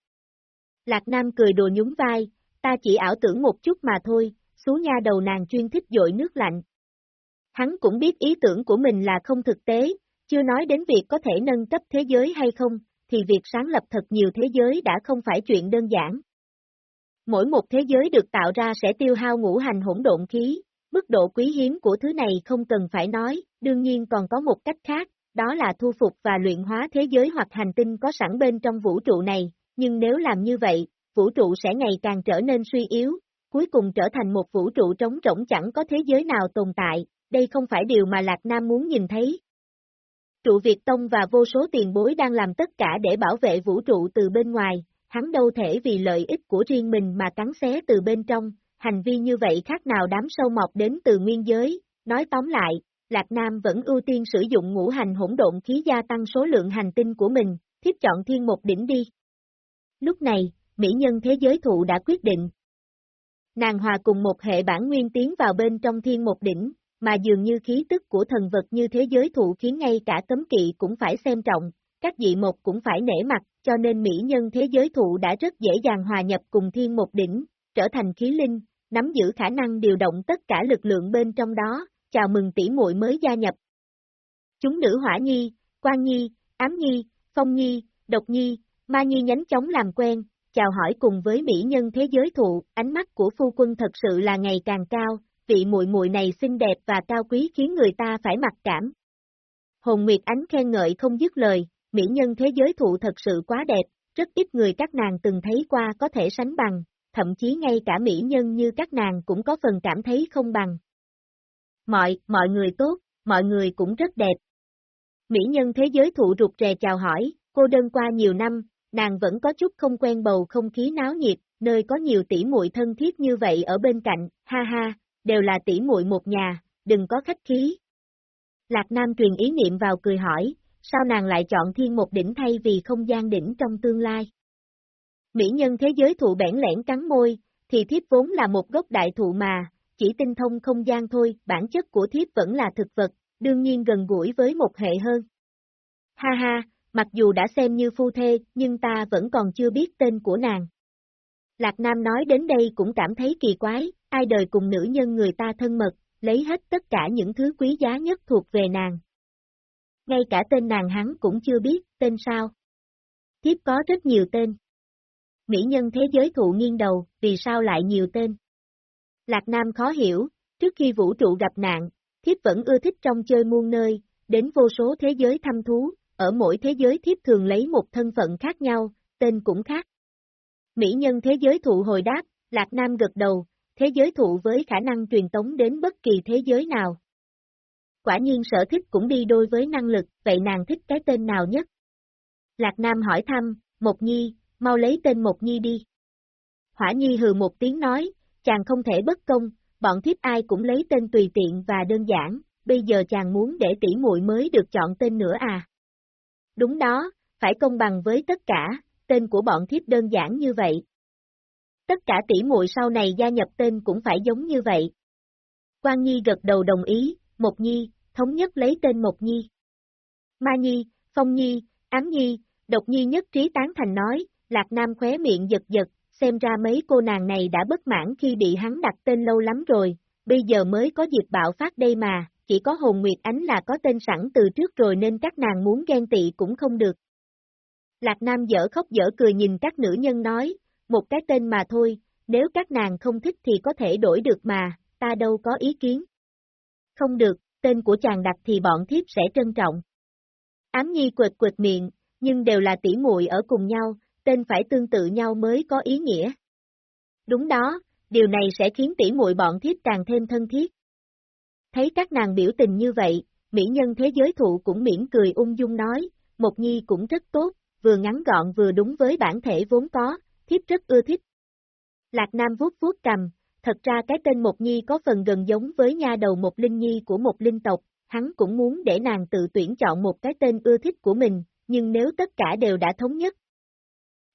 Lạc Nam cười đùa nhún vai, ta chỉ ảo tưởng một chút mà thôi, xú nha đầu nàng chuyên thích dội nước lạnh. Hắn cũng biết ý tưởng của mình là không thực tế, chưa nói đến việc có thể nâng cấp thế giới hay không, thì việc sáng lập thật nhiều thế giới đã không phải chuyện đơn giản. Mỗi một thế giới được tạo ra sẽ tiêu hao ngũ hành hỗn độn khí, mức độ quý hiếm của thứ này không cần phải nói, đương nhiên còn có một cách khác, đó là thu phục và luyện hóa thế giới hoặc hành tinh có sẵn bên trong vũ trụ này, nhưng nếu làm như vậy, vũ trụ sẽ ngày càng trở nên suy yếu, cuối cùng trở thành một vũ trụ trống rỗng chẳng có thế giới nào tồn tại, đây không phải điều mà Lạc Nam muốn nhìn thấy. Trụ Việt Tông và vô số tiền bối đang làm tất cả để bảo vệ vũ trụ từ bên ngoài, hắn đâu thể vì lợi ích của riêng mình mà cắn xé từ bên trong, hành vi như vậy khác nào đám sâu mọc đến từ nguyên giới, nói tóm lại, Lạc Nam vẫn ưu tiên sử dụng ngũ hành hỗn độn khí gia tăng số lượng hành tinh của mình, thiếp chọn thiên một đỉnh đi. Lúc này, mỹ nhân thế giới thụ đã quyết định. Nàng hòa cùng một hệ bản nguyên tiến vào bên trong thiên một đỉnh, mà dường như khí tức của thần vật như thế giới thụ khiến ngay cả cấm kỵ cũng phải xem trọng, các dị một cũng phải nể mặt, cho nên mỹ nhân thế giới thụ đã rất dễ dàng hòa nhập cùng thiên một đỉnh, trở thành khí linh, nắm giữ khả năng điều động tất cả lực lượng bên trong đó, chào mừng tỷ muội mới gia nhập. Chúng nữ hỏa nhi, quan nhi, ám nhi, phong nhi, độc nhi, ma nhi nhánh chóng làm quen, chào hỏi cùng với mỹ nhân thế giới thụ, ánh mắt của phu quân thật sự là ngày càng cao, vị muội muội này xinh đẹp và cao quý khiến người ta phải mặc cảm. Hồn Nguyệt Ánh khen ngợi không dứt lời, mỹ nhân thế giới thụ thật sự quá đẹp, rất ít người các nàng từng thấy qua có thể sánh bằng, thậm chí ngay cả mỹ nhân như các nàng cũng có phần cảm thấy không bằng. Mọi, mọi người tốt, mọi người cũng rất đẹp. Mỹ nhân thế giới thụ rụt rè chào hỏi, cô đơn qua nhiều năm, nàng vẫn có chút không quen bầu không khí náo nhiệt, nơi có nhiều tỷ muội thân thiết như vậy ở bên cạnh, ha ha, đều là tỷ muội một nhà, đừng có khách khí. Lạc Nam truyền ý niệm vào cười hỏi, sao nàng lại chọn thiên một đỉnh thay vì không gian đỉnh trong tương lai? Mỹ nhân thế giới thụ bẻn lẻn cắn môi, thì thiếp vốn là một gốc đại thụ mà, chỉ tinh thông không gian thôi, bản chất của thiếp vẫn là thực vật, đương nhiên gần gũi với một hệ hơn. Ha ha, mặc dù đã xem như phu thê, nhưng ta vẫn còn chưa biết tên của nàng. Lạc Nam nói đến đây cũng cảm thấy kỳ quái, ai đời cùng nữ nhân người ta thân mật, lấy hết tất cả những thứ quý giá nhất thuộc về nàng. Ngay cả tên nàng hắn cũng chưa biết, tên sao? Thiếp có rất nhiều tên. Mỹ nhân thế giới thụ nghiêng đầu, vì sao lại nhiều tên? Lạc Nam khó hiểu, trước khi vũ trụ gặp nạn, thiếp vẫn ưa thích trong chơi muôn nơi, đến vô số thế giới thăm thú, ở mỗi thế giới thiếp thường lấy một thân phận khác nhau, tên cũng khác. Mỹ nhân thế giới thụ hồi đáp, Lạc Nam gật đầu, thế giới thụ với khả năng truyền tống đến bất kỳ thế giới nào. Quả nhiên sở thích cũng đi đôi với năng lực, vậy nàng thích cái tên nào nhất? Lạc Nam hỏi thăm, Mộc Nhi, mau lấy tên Mộc Nhi đi. Hỏa Nhi hừ một tiếng nói, chàng không thể bất công, bọn thiếp ai cũng lấy tên tùy tiện và đơn giản, bây giờ chàng muốn để tỷ muội mới được chọn tên nữa à? Đúng đó, phải công bằng với tất cả, tên của bọn thiếp đơn giản như vậy. Tất cả tỷ muội sau này gia nhập tên cũng phải giống như vậy. Quan Nhi gật đầu đồng ý, Mộc Nhi, thống nhất lấy tên Mộc Nhi. Ma Nhi, Phong Nhi, Ám Nhi, Độc Nhi nhất trí tán thành nói, Lạc Nam khóe miệng giật giật, xem ra mấy cô nàng này đã bất mãn khi bị hắn đặt tên lâu lắm rồi, bây giờ mới có dịp bạo phát đây mà, chỉ có hồn Nguyệt Ánh là có tên sẵn từ trước rồi nên các nàng muốn ghen tị cũng không được. Lạc Nam dở khóc dở cười nhìn các nữ nhân nói, một cái tên mà thôi, nếu các nàng không thích thì có thể đổi được mà, ta đâu có ý kiến. Không được, tên của chàng đặt thì bọn thiếp sẽ trân trọng. Ám nhi quệt quệt miệng, nhưng đều là tỉ muội ở cùng nhau, tên phải tương tự nhau mới có ý nghĩa. Đúng đó, điều này sẽ khiến tỉ muội bọn thiếp càng thêm thân thiết. Thấy các nàng biểu tình như vậy, mỹ nhân thế giới thụ cũng miễn cười ung dung nói, một nhi cũng rất tốt, vừa ngắn gọn vừa đúng với bản thể vốn có, thiếp rất ưa thích. Lạc Nam vuốt vuốt cầm, thật ra cái tên Một Nhi có phần gần giống với nha đầu một linh nhi của một linh tộc, hắn cũng muốn để nàng tự tuyển chọn một cái tên ưa thích của mình, nhưng nếu tất cả đều đã thống nhất.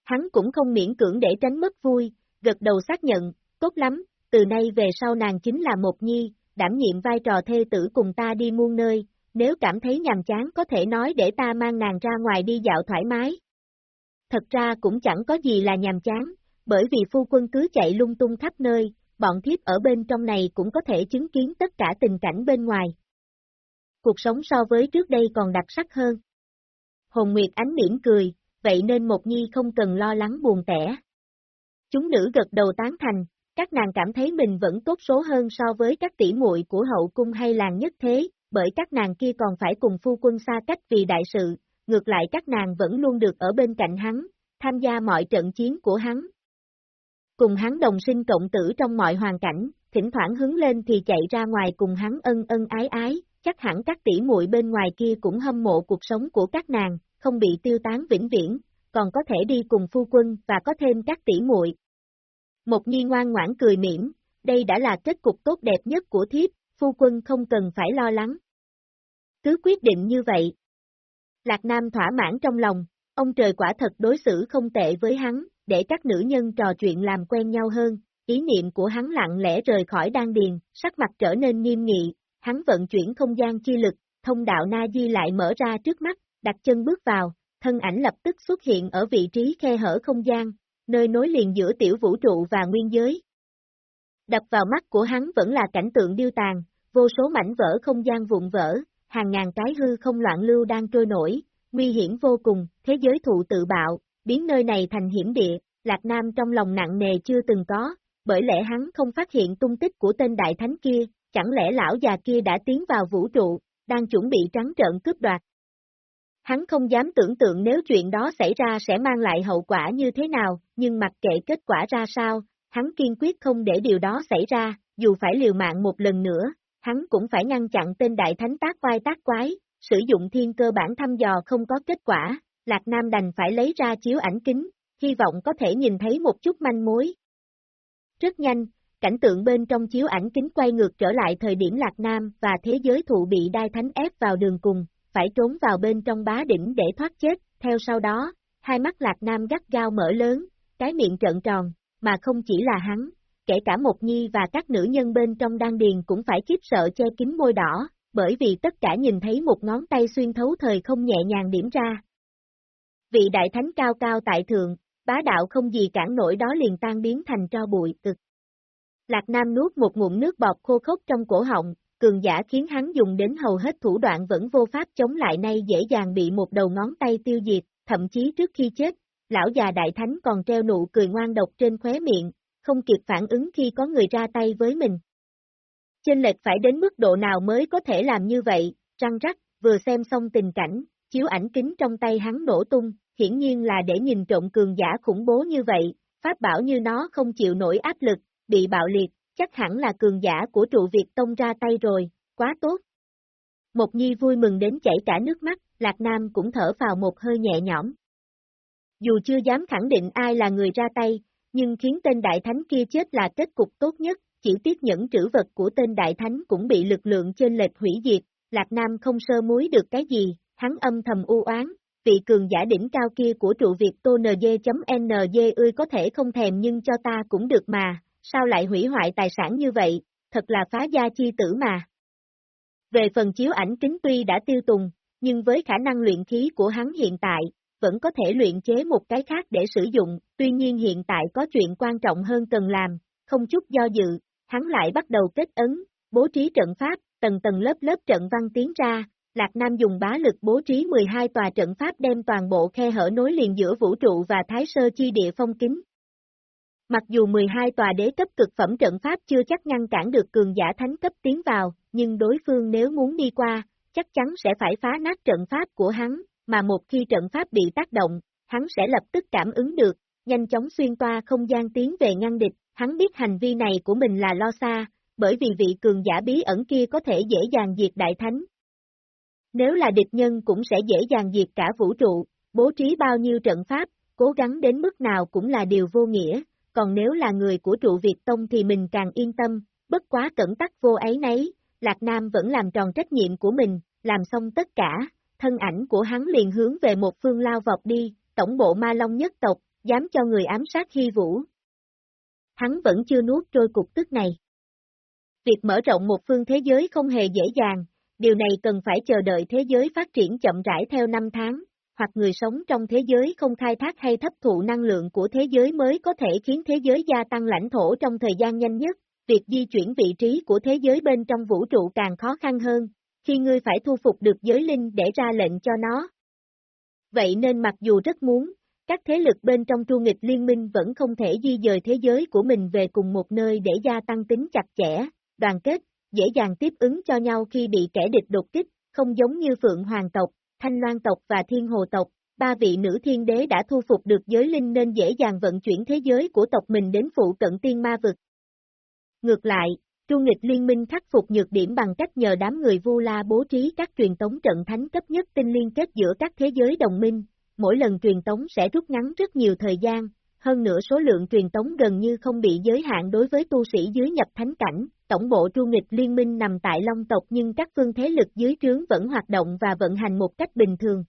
Hắn cũng không miễn cưỡng để tránh mất vui, gật đầu xác nhận, tốt lắm, từ nay về sau nàng chính là một nhi, đảm nhiệm vai trò thê tử cùng ta đi muôn nơi, nếu cảm thấy nhàm chán có thể nói để ta mang nàng ra ngoài đi dạo thoải mái. Thật ra cũng chẳng có gì là nhàm chán, bởi vì phu quân cứ chạy lung tung khắp nơi, bọn thiếp ở bên trong này cũng có thể chứng kiến tất cả tình cảnh bên ngoài. Cuộc sống so với trước đây còn đặc sắc hơn. Hồn Nguyệt ánh mỉm cười, vậy nên một nhi không cần lo lắng buồn tẻ. Chúng nữ gật đầu tán thành, các nàng cảm thấy mình vẫn tốt số hơn so với các tỷ muội của hậu cung hay làng nhất thế, bởi các nàng kia còn phải cùng phu quân xa cách vì đại sự, ngược lại các nàng vẫn luôn được ở bên cạnh hắn, tham gia mọi trận chiến của hắn. Cùng hắn đồng sinh cộng tử trong mọi hoàn cảnh, thỉnh thoảng hứng lên thì chạy ra ngoài cùng hắn ân ân ái ái, chắc hẳn các tỷ muội bên ngoài kia cũng hâm mộ cuộc sống của các nàng, không bị tiêu tán vĩnh viễn, còn có thể đi cùng phu quân và có thêm các tỷ muội. Một nhi ngoan ngoãn cười mỉm, đây đã là kết cục tốt đẹp nhất của thiếp, phu quân không cần phải lo lắng. Cứ quyết định như vậy. Lạc Nam thỏa mãn trong lòng, ông trời quả thật đối xử không tệ với hắn, để các nữ nhân trò chuyện làm quen nhau hơn, ý niệm của hắn lặng lẽ rời khỏi đan điền, sắc mặt trở nên nghiêm nghị, hắn vận chuyển không gian chi lực, thông đạo Na Di lại mở ra trước mắt, đặt chân bước vào, thân ảnh lập tức xuất hiện ở vị trí khe hở không gian, nơi nối liền giữa tiểu vũ trụ và nguyên giới. Đập vào mắt của hắn vẫn là cảnh tượng điêu tàn, vô số mảnh vỡ không gian vụn vỡ, hàng ngàn cái hư không loạn lưu đang trôi nổi, nguy hiểm vô cùng, thế giới thụ tự bạo, biến nơi này thành hiểm địa, Lạc Nam trong lòng nặng nề chưa từng có, bởi lẽ hắn không phát hiện tung tích của tên đại thánh kia, chẳng lẽ lão già kia đã tiến vào vũ trụ, đang chuẩn bị trắng trợn cướp đoạt. Hắn không dám tưởng tượng nếu chuyện đó xảy ra sẽ mang lại hậu quả như thế nào, nhưng mặc kệ kết quả ra sao, hắn kiên quyết không để điều đó xảy ra, dù phải liều mạng một lần nữa, hắn cũng phải ngăn chặn tên đại thánh tác vai tác quái, sử dụng thiên cơ bản thăm dò không có kết quả, Lạc Nam đành phải lấy ra chiếu ảnh kính, hy vọng có thể nhìn thấy một chút manh mối. Rất nhanh, cảnh tượng bên trong chiếu ảnh kính quay ngược trở lại thời điểm Lạc Nam và thế giới thụ bị đai thánh ép vào đường cùng, phải trốn vào bên trong bá đỉnh để thoát chết, theo sau đó, hai mắt Lạc Nam gắt gao mở lớn, cái miệng trợn tròn, mà không chỉ là hắn, kể cả Mộc nhi và các nữ nhân bên trong đan điền cũng phải khiếp sợ che kín môi đỏ, bởi vì tất cả nhìn thấy một ngón tay xuyên thấu thời không nhẹ nhàng điểm ra. Vị đại thánh cao cao tại thượng, bá đạo không gì cản nổi đó liền tan biến thành tro bụi, cực. Lạc Nam nuốt một ngụm nước bọt khô khốc trong cổ họng, cường giả khiến hắn dùng đến hầu hết thủ đoạn vẫn vô pháp chống lại nay dễ dàng bị một đầu ngón tay tiêu diệt, thậm chí trước khi chết, lão già đại thánh còn treo nụ cười ngoan độc trên khóe miệng, không kịp phản ứng khi có người ra tay với mình. Trên lệch phải đến mức độ nào mới có thể làm như vậy, răng rắc, vừa xem xong tình cảnh, chiếu ảnh kính trong tay hắn nổ tung, hiển nhiên là để nhìn trộm cường giả khủng bố như vậy, pháp bảo như nó không chịu nổi áp lực, bị bạo liệt, chắc hẳn là cường giả của trụ Việt Tông ra tay rồi, quá tốt. Một nhi vui mừng đến chảy cả nước mắt, Lạc Nam cũng thở vào một hơi nhẹ nhõm. Dù chưa dám khẳng định ai là người ra tay, nhưng khiến tên đại thánh kia chết là kết cục tốt nhất, chỉ tiếc những trữ vật của tên đại thánh cũng bị lực lượng trên lệch hủy diệt, Lạc Nam không sơ muối được cái gì, hắn âm thầm u oán, vị cường giả đỉnh cao kia của trụ Việt Tô NG.NG ươi có thể không thèm nhưng cho ta cũng được mà, sao lại hủy hoại tài sản như vậy, thật là phá gia chi tử mà. Về phần chiếu ảnh kính tuy đã tiêu tùng, nhưng với khả năng luyện khí của hắn hiện tại, vẫn có thể luyện chế một cái khác để sử dụng, tuy nhiên hiện tại có chuyện quan trọng hơn cần làm, không chút do dự, hắn lại bắt đầu kết ấn, bố trí trận pháp, tầng tầng lớp lớp trận văn tiến ra, Lạc Nam dùng bá lực bố trí 12 tòa trận pháp đem toàn bộ khe hở nối liền giữa vũ trụ và thái sơ chi địa phong kính. Mặc dù 12 tòa đế cấp cực phẩm trận pháp chưa chắc ngăn cản được cường giả thánh cấp tiến vào, nhưng đối phương nếu muốn đi qua, chắc chắn sẽ phải phá nát trận pháp của hắn, mà một khi trận pháp bị tác động, hắn sẽ lập tức cảm ứng được, nhanh chóng xuyên toa không gian tiến về ngăn địch, hắn biết hành vi này của mình là lo xa, bởi vì vị cường giả bí ẩn kia có thể dễ dàng diệt đại thánh. Nếu là địch nhân cũng sẽ dễ dàng diệt cả vũ trụ, bố trí bao nhiêu trận pháp, cố gắng đến mức nào cũng là điều vô nghĩa, còn nếu là người của trụ Việt Tông thì mình càng yên tâm, bất quá cẩn tắc vô ấy nấy, Lạc Nam vẫn làm tròn trách nhiệm của mình, làm xong tất cả, thân ảnh của hắn liền hướng về một phương lao vọt đi, tổng bộ ma long nhất tộc, dám cho người ám sát hy vũ. Hắn vẫn chưa nuốt trôi cục tức này. Việc mở rộng một phương thế giới không hề dễ dàng, điều này cần phải chờ đợi thế giới phát triển chậm rãi theo năm tháng, hoặc người sống trong thế giới không khai thác hay thấp thụ năng lượng của thế giới mới có thể khiến thế giới gia tăng lãnh thổ trong thời gian nhanh nhất, việc di chuyển vị trí của thế giới bên trong vũ trụ càng khó khăn hơn, khi ngươi phải thu phục được giới linh để ra lệnh cho nó. Vậy nên mặc dù rất muốn, các thế lực bên trong tru nghịch liên minh vẫn không thể di dời thế giới của mình về cùng một nơi để gia tăng tính chặt chẽ, đoàn kết, dễ dàng tiếp ứng cho nhau khi bị kẻ địch đột kích, không giống như Phượng Hoàng tộc, Thanh Loan tộc và Thiên Hồ tộc, ba vị nữ thiên đế đã thu phục được giới linh nên dễ dàng vận chuyển thế giới của tộc mình đến phụ cận tiên ma vực. Ngược lại, Chu nghịch liên minh khắc phục nhược điểm bằng cách nhờ đám người Vu La bố trí các truyền tống trận thánh cấp nhất tinh liên kết giữa các thế giới đồng minh, mỗi lần truyền tống sẽ rút ngắn rất nhiều thời gian, hơn nữa số lượng truyền tống gần như không bị giới hạn đối với tu sĩ dưới nhập thánh cảnh, tổng bộ tru nghịch liên minh nằm tại Long tộc nhưng các phương thế lực dưới trướng vẫn hoạt động và vận hành một cách bình thường.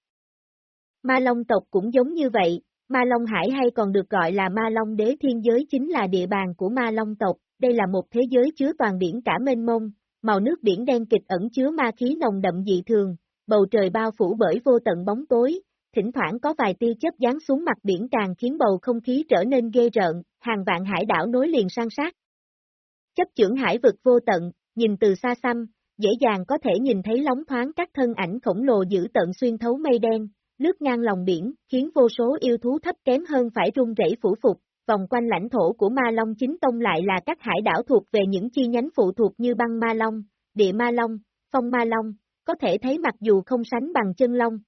Ma Long tộc cũng giống như vậy, Ma Long Hải hay còn được gọi là Ma Long Đế Thiên Giới chính là địa bàn của Ma Long tộc, đây là một thế giới chứa toàn biển cả mênh mông, màu nước biển đen kịch ẩn chứa ma khí nồng đậm dị thường, bầu trời bao phủ bởi vô tận bóng tối, thỉnh thoảng có vài tia chớp giáng xuống mặt biển càng khiến bầu không khí trở nên ghê rợn, hàng vạn hải đảo nối liền sang sát. Chấp trưởng hải vực vô tận, nhìn từ xa xăm, dễ dàng có thể nhìn thấy lóng thoáng các thân ảnh khổng lồ giữ tận xuyên thấu mây đen, lướt ngang lòng biển, khiến vô số yêu thú thấp kém hơn phải run rẩy phủ phục, vòng quanh lãnh thổ của Ma Long chính tông lại là các hải đảo thuộc về những chi nhánh phụ thuộc như băng Ma Long, địa Ma Long, phong Ma Long, có thể thấy mặc dù không sánh bằng chân Long.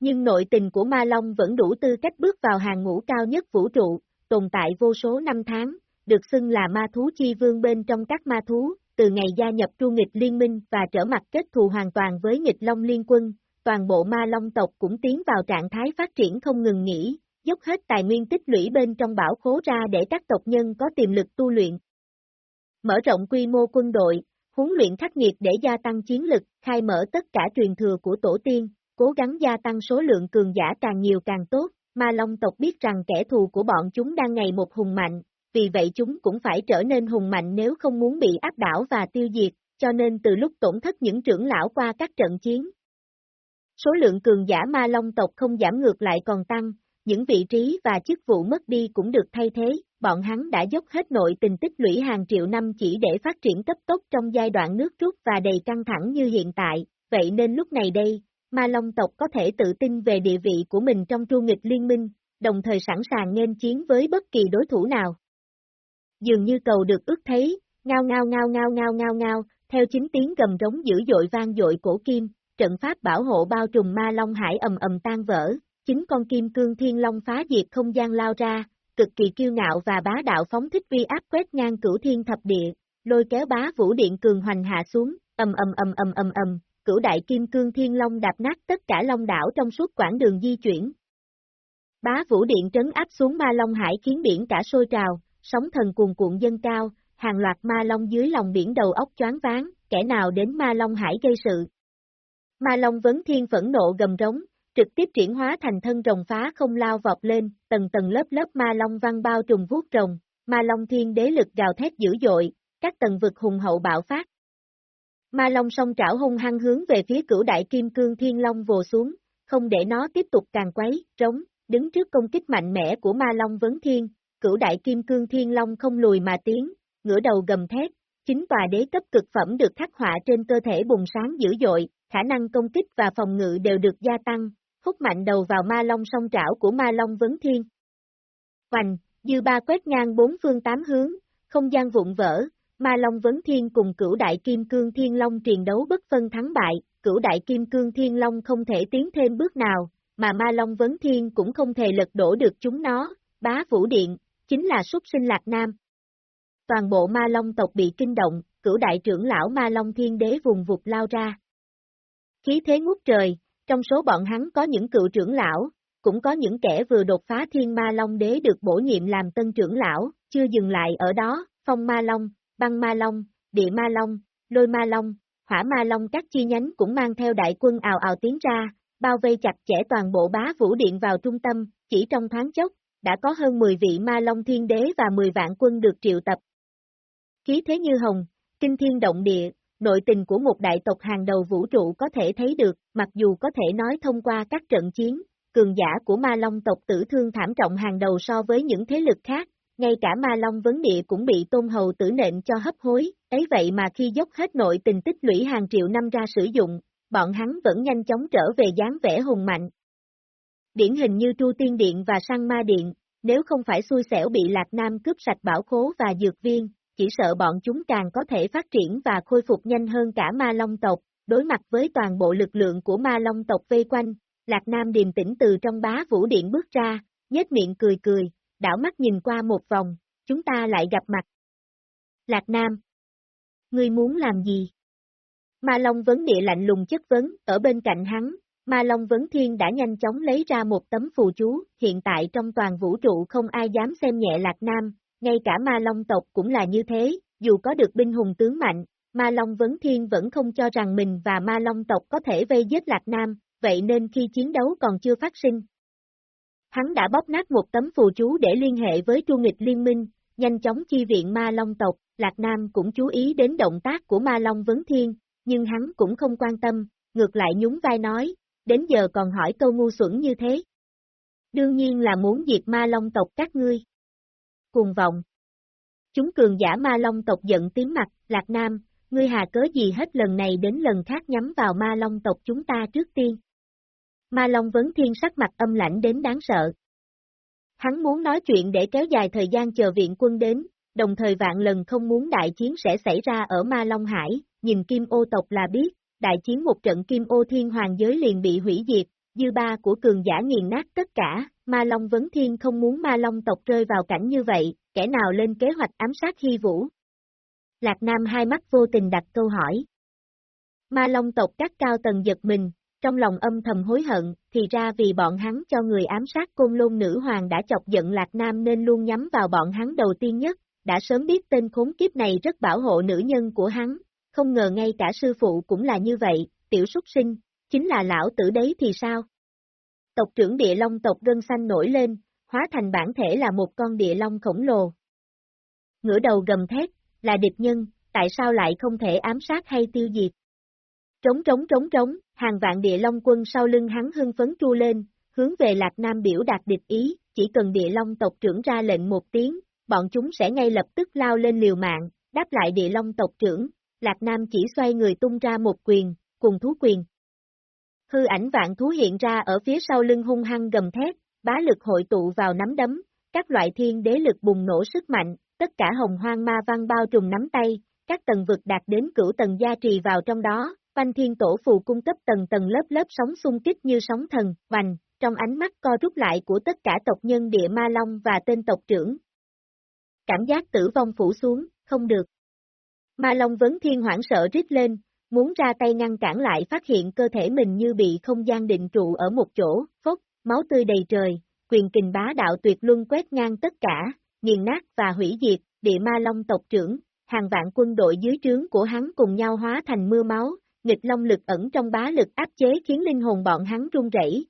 Nhưng nội tình của Ma Long vẫn đủ tư cách bước vào hàng ngũ cao nhất vũ trụ, tồn tại vô số năm tháng, được xưng là ma thú chi vương bên trong các ma thú, từ ngày gia nhập tru nghịch liên minh và trở mặt kết thù hoàn toàn với nghịch Long liên quân, toàn bộ ma Long tộc cũng tiến vào trạng thái phát triển không ngừng nghỉ, dốc hết tài nguyên tích lũy bên trong bảo khố ra để các tộc nhân có tiềm lực tu luyện. Mở rộng quy mô quân đội, huấn luyện khắc nghiệt để gia tăng chiến lực, khai mở tất cả truyền thừa của tổ tiên, cố gắng gia tăng số lượng cường giả càng nhiều càng tốt, ma long tộc biết rằng kẻ thù của bọn chúng đang ngày một hùng mạnh, vì vậy chúng cũng phải trở nên hùng mạnh nếu không muốn bị áp đảo và tiêu diệt, cho nên từ lúc tổn thất những trưởng lão qua các trận chiến. Số lượng cường giả ma long tộc không giảm ngược lại còn tăng, những vị trí và chức vụ mất đi cũng được thay thế, bọn hắn đã dốc hết nội tình tích lũy hàng triệu năm chỉ để phát triển cấp tốc trong giai đoạn nước rút và đầy căng thẳng như hiện tại, vậy nên lúc này đây, Ma Long tộc có thể tự tin về địa vị của mình trong tru nghịch liên minh, đồng thời sẵn sàng nghênh chiến với bất kỳ đối thủ nào. Dường như cầu được ước thấy, ngao ngao ngao ngao ngao ngao ngao, theo chính tiếng gầm rống dữ dội vang dội cổ kim, trận pháp bảo hộ bao trùm ma long hải ầm ầm tan vỡ, chính con kim cương thiên long phá diệt không gian lao ra, cực kỳ kiêu ngạo và bá đạo phóng thích vi áp quét ngang cửu thiên thập địa, lôi kéo bá vũ điện cường hoành hạ xuống, ầm ầm ầm ầm ầm ầm, cửu đại kim cương thiên long đạp nát tất cả long đảo trong suốt quãng đường di chuyển. Bá vũ điện trấn áp xuống ma long hải khiến biển cả sôi trào, sóng thần cuồn cuộn dân cao, hàng loạt ma long dưới lòng biển đầu óc choáng váng, kẻ nào đến ma long hải gây sự. Ma long vấn thiên phẫn nộ gầm rống, trực tiếp triển hóa thành thân rồng phá không lao vọt lên, tầng tầng lớp lớp ma long văn bao trùng vuốt rồng, ma long thiên đế lực gào thét dữ dội, các tầng vực hùng hậu bạo phát. Ma long song trảo hung hăng hướng về phía cửu đại kim cương thiên long vồ xuống, không để nó tiếp tục càng quấy, trống, đứng trước công kích mạnh mẽ của ma long vấn thiên, cửu đại kim cương thiên long không lùi mà tiến, ngửa đầu gầm thét, chính tòa đế cấp cực phẩm được khắc họa trên cơ thể bùng sáng dữ dội, khả năng công kích và phòng ngự đều được gia tăng, hút mạnh đầu vào ma long song trảo của ma long vấn thiên. Hoành, dư ba quét ngang bốn phương tám hướng, không gian vụn vỡ, ma long vấn thiên cùng cửu đại kim cương thiên long triền đấu bất phân thắng bại, cửu đại kim cương thiên long không thể tiến thêm bước nào, mà ma long vấn thiên cũng không thể lật đổ được chúng nó, bá vũ điện, chính là xuất sinh lạc nam. Toàn bộ ma long tộc bị kinh động, cửu đại trưởng lão ma long thiên đế vùng vụt lao ra. Khí thế ngút trời, trong số bọn hắn có những cựu trưởng lão, cũng có những kẻ vừa đột phá thiên ma long đế được bổ nhiệm làm tân trưởng lão, chưa dừng lại ở đó, phong ma long, băng ma long, địa ma long, lôi ma long, hỏa ma long các chi nhánh cũng mang theo đại quân ào ào tiến ra, bao vây chặt chẽ toàn bộ bá vũ điện vào trung tâm, chỉ trong thoáng chốc, đã có hơn 10 vị ma long thiên đế và 10 vạn quân được triệu tập. Khí thế như hồng, kinh thiên động địa, nội tình của một đại tộc hàng đầu vũ trụ có thể thấy được, mặc dù có thể nói thông qua các trận chiến, cường giả của ma long tộc tử thương thảm trọng hàng đầu so với những thế lực khác, ngay cả ma long vấn địa cũng bị tôn hầu tử nện cho hấp hối, ấy vậy mà khi dốc hết nội tình tích lũy hàng triệu năm ra sử dụng, bọn hắn vẫn nhanh chóng trở về dáng vẻ hùng mạnh. Điển hình như Chu Tiên Điện và Sang Ma Điện, nếu không phải xui xẻo bị Lạc Nam cướp sạch bảo khố và dược viên, chỉ sợ bọn chúng càng có thể phát triển và khôi phục nhanh hơn cả ma long tộc, đối mặt với toàn bộ lực lượng của ma long tộc vây quanh, Lạc Nam điềm tĩnh từ trong bá vũ điện bước ra, nhếch miệng cười cười, đảo mắt nhìn qua một vòng, chúng ta lại gặp mặt. Lạc Nam Ngươi muốn làm gì? Ma Long vấn địa lạnh lùng chất vấn, ở bên cạnh hắn, Ma Long vấn thiên đã nhanh chóng lấy ra một tấm phù chú, hiện tại trong toàn vũ trụ không ai dám xem nhẹ Lạc Nam, ngay cả ma long tộc cũng là như thế, dù có được binh hùng tướng mạnh, ma long vấn thiên vẫn không cho rằng mình và ma long tộc có thể vây giết Lạc Nam, vậy nên khi chiến đấu còn chưa phát sinh. Hắn đã bóp nát một tấm phù chú để liên hệ với tru nghịch liên minh, nhanh chóng chi viện ma long tộc, Lạc Nam cũng chú ý đến động tác của ma long vấn thiên, nhưng hắn cũng không quan tâm, ngược lại nhún vai nói, đến giờ còn hỏi câu ngu xuẩn như thế. Đương nhiên là muốn diệt ma long tộc các ngươi cuồng vọng. Chúng cường giả ma long tộc giận tím mặt, Lạc Nam, ngươi hà cớ gì hết lần này đến lần khác nhắm vào ma long tộc chúng ta trước tiên. Ma long vấn thiên sắc mặt âm lãnh đến đáng sợ. Hắn muốn nói chuyện để kéo dài thời gian chờ viện quân đến, đồng thời vạn lần không muốn đại chiến sẽ xảy ra ở Ma Long Hải, nhìn Kim ô tộc là biết, đại chiến một trận Kim ô thiên hoàng giới liền bị hủy diệt, dư ba của cường giả nghiền nát tất cả, Ma Long Vấn Thiên không muốn Ma Long tộc rơi vào cảnh như vậy, kẻ nào lên kế hoạch ám sát Hy Vũ. Lạc Nam hai mắt vô tình đặt câu hỏi. Ma Long tộc các cao tầng giật mình, trong lòng âm thầm hối hận, thì ra vì bọn hắn cho người ám sát côn lôn nữ hoàng đã chọc giận Lạc Nam nên luôn nhắm vào bọn hắn đầu tiên nhất, đã sớm biết tên khốn kiếp này rất bảo hộ nữ nhân của hắn, không ngờ ngay cả sư phụ cũng là như vậy, tiểu súc sinh, chính là lão tử đấy thì sao? Tộc trưởng địa long tộc gân xanh nổi lên, hóa thành bản thể là một con địa long khổng lồ. Ngửa đầu gầm thét, là địch nhân, tại sao lại không thể ám sát hay tiêu diệt? Trống trống trống trống, hàng vạn địa long quân sau lưng hắn hưng phấn tru lên, hướng về Lạc Nam biểu đạt địch ý, chỉ cần địa long tộc trưởng ra lệnh một tiếng, bọn chúng sẽ ngay lập tức lao lên liều mạng, đáp lại địa long tộc trưởng, Lạc Nam chỉ xoay người tung ra một quyền, cùng thú quyền. Hư ảnh vạn thú hiện ra ở phía sau lưng hung hăng gầm thét, bá lực hội tụ vào nắm đấm, các loại thiên đế lực bùng nổ sức mạnh, tất cả hồng hoang ma văn bao trùm nắm tay, các tầng vực đạt đến cửu tầng gia trì vào trong đó, Phanh thiên tổ phù cung cấp tầng tầng lớp lớp sóng xung kích như sóng thần, vành, trong ánh mắt co rút lại của tất cả tộc nhân địa ma long và tên tộc trưởng. Cảm giác tử vong phủ xuống, không được. Ma long vấn thiên hoảng sợ rít lên, muốn ra tay ngăn cản lại phát hiện cơ thể mình như bị không gian định trụ ở một chỗ, phốc, máu tươi đầy trời, quyền kình bá đạo tuyệt luân quét ngang tất cả, nghiền nát và hủy diệt, địa ma long tộc trưởng, hàng vạn quân đội dưới trướng của hắn cùng nhau hóa thành mưa máu, nghịch long lực ẩn trong bá lực áp chế khiến linh hồn bọn hắn run rẩy.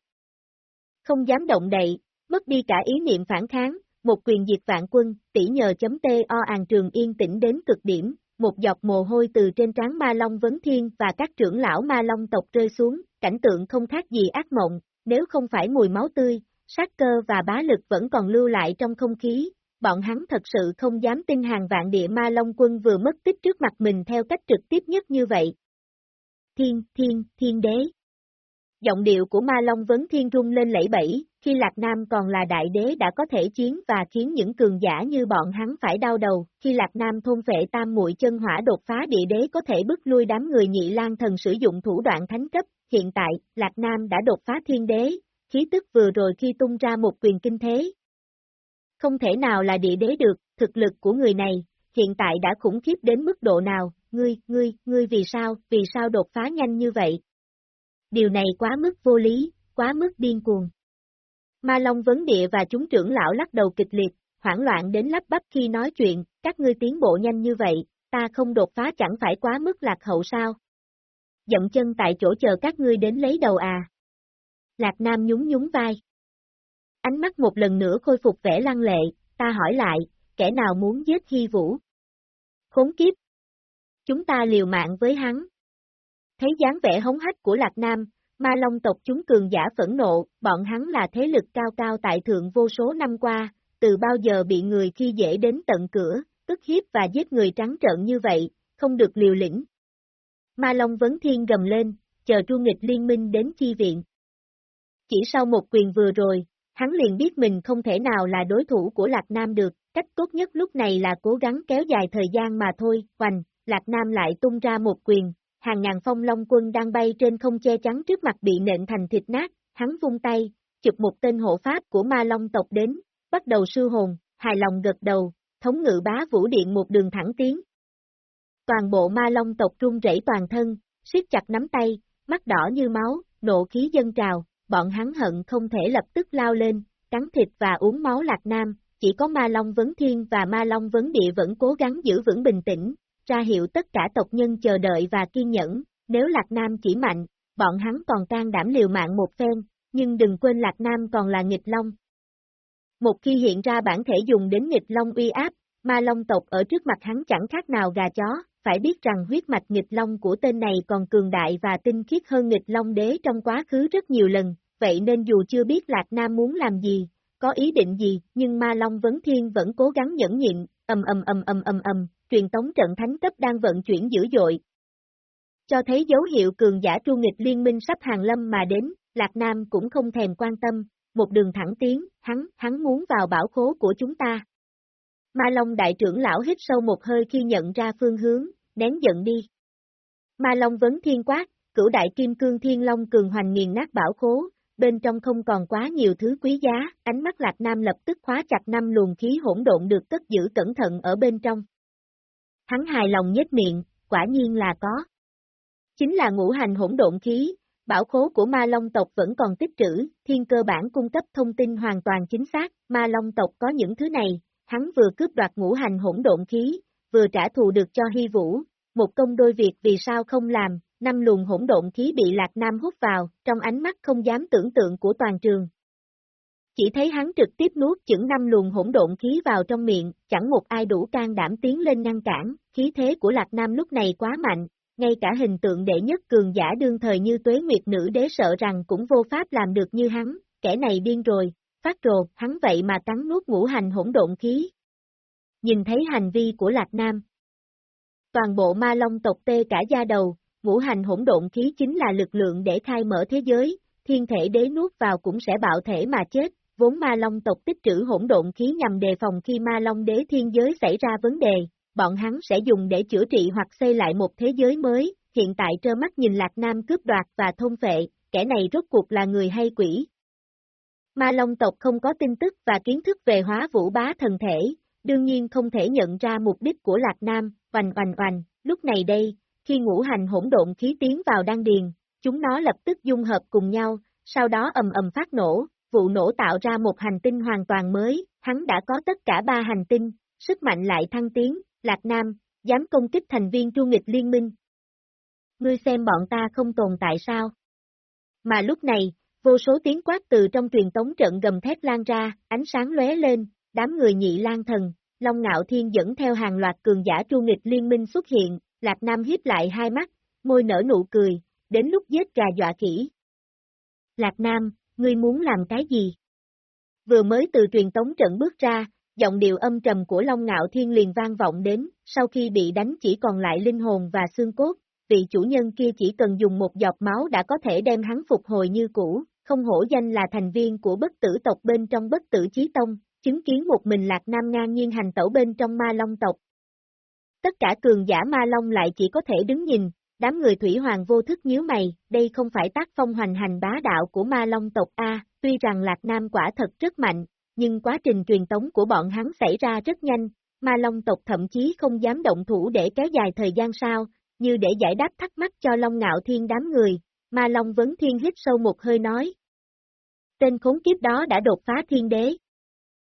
Không dám động đậy, mất đi cả ý niệm phản kháng, một quyền diệt vạn quân, tỷ nhờ chấm tê o an trường yên tĩnh đến cực điểm, một giọt mồ hôi từ trên trán ma long vấn thiên và các trưởng lão ma long tộc rơi xuống, cảnh tượng không khác gì ác mộng, nếu không phải mùi máu tươi, sát cơ và bá lực vẫn còn lưu lại trong không khí, bọn hắn thật sự không dám tin hàng vạn địa ma long quân vừa mất tích trước mặt mình theo cách trực tiếp nhất như vậy, thiên, thiên, thiên đế. Giọng điệu của Ma Long Vấn Thiên rung lên lẫy bẫy, khi Lạc Nam còn là đại đế đã có thể chiến và khiến những cường giả như bọn hắn phải đau đầu, khi Lạc Nam thôn vệ tam muội chân hỏa đột phá địa đế có thể bức lui đám người nhị lang thần sử dụng thủ đoạn thánh cấp, hiện tại, Lạc Nam đã đột phá thiên đế, khí tức vừa rồi khi tung ra một quyền kinh thế. Không thể nào là địa đế được, thực lực của người này, hiện tại đã khủng khiếp đến mức độ nào, ngươi, ngươi, ngươi vì sao, vì sao đột phá nhanh như vậy? Điều này quá mức vô lý, quá mức điên cuồng. Ma Long vấn địa và chúng trưởng lão lắc đầu kịch liệt, hoảng loạn đến lắp bắp khi nói chuyện, các ngươi tiến bộ nhanh như vậy, ta không đột phá chẳng phải quá mức lạc hậu sao? Dậm chân tại chỗ chờ các ngươi đến lấy đầu à? Lạc Nam nhún nhún vai. Ánh mắt một lần nữa khôi phục vẻ lăng lệ, ta hỏi lại, kẻ nào muốn giết Hy Vũ? Khốn kiếp, chúng ta liều mạng với hắn. Thấy dáng vẻ hống hách của Lạc Nam, ma long tộc chúng cường giả phẫn nộ, bọn hắn là thế lực cao cao tại thượng vô số năm qua, từ bao giờ bị người khi dễ đến tận cửa, tức hiếp và giết người trắng trợn như vậy, không được liều lĩnh. Ma Long Vấn Thiên gầm lên, chờ tru nghịch liên minh đến chi viện. Chỉ sau một quyền vừa rồi, hắn liền biết mình không thể nào là đối thủ của Lạc Nam được, cách tốt nhất lúc này là cố gắng kéo dài thời gian mà thôi, hoành, Lạc Nam lại tung ra một quyền, hàng ngàn phong long quân đang bay trên không che chắn trước mặt bị nện thành thịt nát, hắn vung tay, chụp một tên hộ pháp của ma long tộc đến, bắt đầu sư hồn, hài lòng gật đầu, thống ngự bá vũ điện một đường thẳng tiến. Toàn bộ ma long tộc run rẩy toàn thân, siết chặt nắm tay, mắt đỏ như máu, nộ khí dân trào, bọn hắn hận không thể lập tức lao lên, cắn thịt và uống máu lạc nam, chỉ có ma long vấn thiên và ma long vấn địa vẫn cố gắng giữ vững bình tĩnh, ra hiệu tất cả tộc nhân chờ đợi và kiên nhẫn, nếu Lạc Nam chỉ mạnh, bọn hắn còn can đảm liều mạng một phen, nhưng đừng quên Lạc Nam còn là nghịch long. Một khi hiện ra bản thể dùng đến nghịch long uy áp, ma long tộc ở trước mặt hắn chẳng khác nào gà chó, phải biết rằng huyết mạch nghịch long của tên này còn cường đại và tinh khiết hơn nghịch long đế trong quá khứ rất nhiều lần, vậy nên dù chưa biết Lạc Nam muốn làm gì, có ý định gì, nhưng ma long vấn thiên vẫn cố gắng nhẫn nhịn, ầm ầm ầm ầm ầm ầm, truyền tống trận thánh cấp đang vận chuyển dữ dội. Cho thấy dấu hiệu cường giả tru nghịch liên minh sắp hàng lâm mà đến, Lạc Nam cũng không thèm quan tâm, một đường thẳng tiến, hắn, hắn muốn vào bảo khố của chúng ta. Ma Long đại trưởng lão hít sâu một hơi khi nhận ra phương hướng, nén giận đi. Ma Long vấn thiên quát, cửu đại kim cương thiên long cường hoành nghiền nát bảo khố, bên trong không còn quá nhiều thứ quý giá, ánh mắt Lạc Nam lập tức khóa chặt năm luồng khí hỗn độn được cất giữ cẩn thận ở bên trong. Hắn hài lòng nhếch miệng, quả nhiên là có. Chính là ngũ hành hỗn độn khí, bảo khố của ma long tộc vẫn còn tích trữ, thiên cơ bản cung cấp thông tin hoàn toàn chính xác, ma long tộc có những thứ này, hắn vừa cướp đoạt ngũ hành hỗn độn khí, vừa trả thù được cho hy vũ, một công đôi việc vì sao không làm, năm luồng hỗn độn khí bị Lạc Nam hút vào, trong ánh mắt không dám tưởng tượng của toàn trường. Chỉ thấy hắn trực tiếp nuốt chửng năm luồng hỗn độn khí vào trong miệng, chẳng một ai đủ can đảm tiến lên ngăn cản, khí thế của Lạc Nam lúc này quá mạnh, ngay cả hình tượng đệ nhất cường giả đương thời như tuế nguyệt nữ đế sợ rằng cũng vô pháp làm được như hắn, kẻ này điên rồi, phát rồ, hắn vậy mà cắn nuốt ngũ hành hỗn độn khí. Nhìn thấy hành vi của Lạc Nam. Toàn bộ ma long tộc tê cả da đầu, ngũ hành hỗn độn khí chính là lực lượng để khai mở thế giới, thiên thể đế nuốt vào cũng sẽ bạo thể mà chết, vốn ma long tộc tích trữ hỗn độn khí nhằm đề phòng khi ma long đế thiên giới xảy ra vấn đề, bọn hắn sẽ dùng để chữa trị hoặc xây lại một thế giới mới, hiện tại trơ mắt nhìn Lạc Nam cướp đoạt và thông phệ, kẻ này rốt cuộc là người hay quỷ. Ma Long tộc không có tin tức và kiến thức về hóa vũ bá thần thể, đương nhiên không thể nhận ra mục đích của Lạc Nam, oành oành oành, lúc này đây, khi ngũ hành hỗn độn khí tiến vào đan điền, chúng nó lập tức dung hợp cùng nhau, sau đó ầm ầm phát nổ, vụ nổ tạo ra một hành tinh hoàn toàn mới, hắn đã có tất cả ba hành tinh, sức mạnh lại thăng tiến, Lạc Nam, dám công kích thành viên chu nghịch liên minh. Ngươi xem bọn ta không tồn tại sao? Mà lúc này, vô số tiếng quát từ trong truyền tống trận gầm thét lan ra, ánh sáng lóe lên, đám người nhị lan thần, Long Ngạo Thiên dẫn theo hàng loạt cường giả chu nghịch liên minh xuất hiện, Lạc Nam hiếp lại hai mắt, môi nở nụ cười, đến lúc giết gà dọa khỉ. Lạc Nam, ngươi muốn làm cái gì? Vừa mới từ truyền tống trận bước ra, giọng điệu âm trầm của Long Ngạo Thiên liền vang vọng đến, sau khi bị đánh chỉ còn lại linh hồn và xương cốt, vị chủ nhân kia chỉ cần dùng một giọt máu đã có thể đem hắn phục hồi như cũ, không hổ danh là thành viên của bất tử tộc bên trong bất tử chí tông, chứng kiến một mình Lạc Nam ngang nhiên hành tẩu bên trong ma long tộc. Tất cả cường giả ma long lại chỉ có thể đứng nhìn, đám người thủy hoàng vô thức nhíu mày, đây không phải tác phong hoành hành bá đạo của ma long tộc A, tuy rằng Lạc Nam quả thật rất mạnh, nhưng quá trình truyền tống của bọn hắn xảy ra rất nhanh, ma long tộc thậm chí không dám động thủ để kéo dài thời gian sao, như để giải đáp thắc mắc cho Long Ngạo Thiên đám người, ma long vấn thiên hít sâu một hơi nói. Tên khốn kiếp đó đã đột phá thiên đế.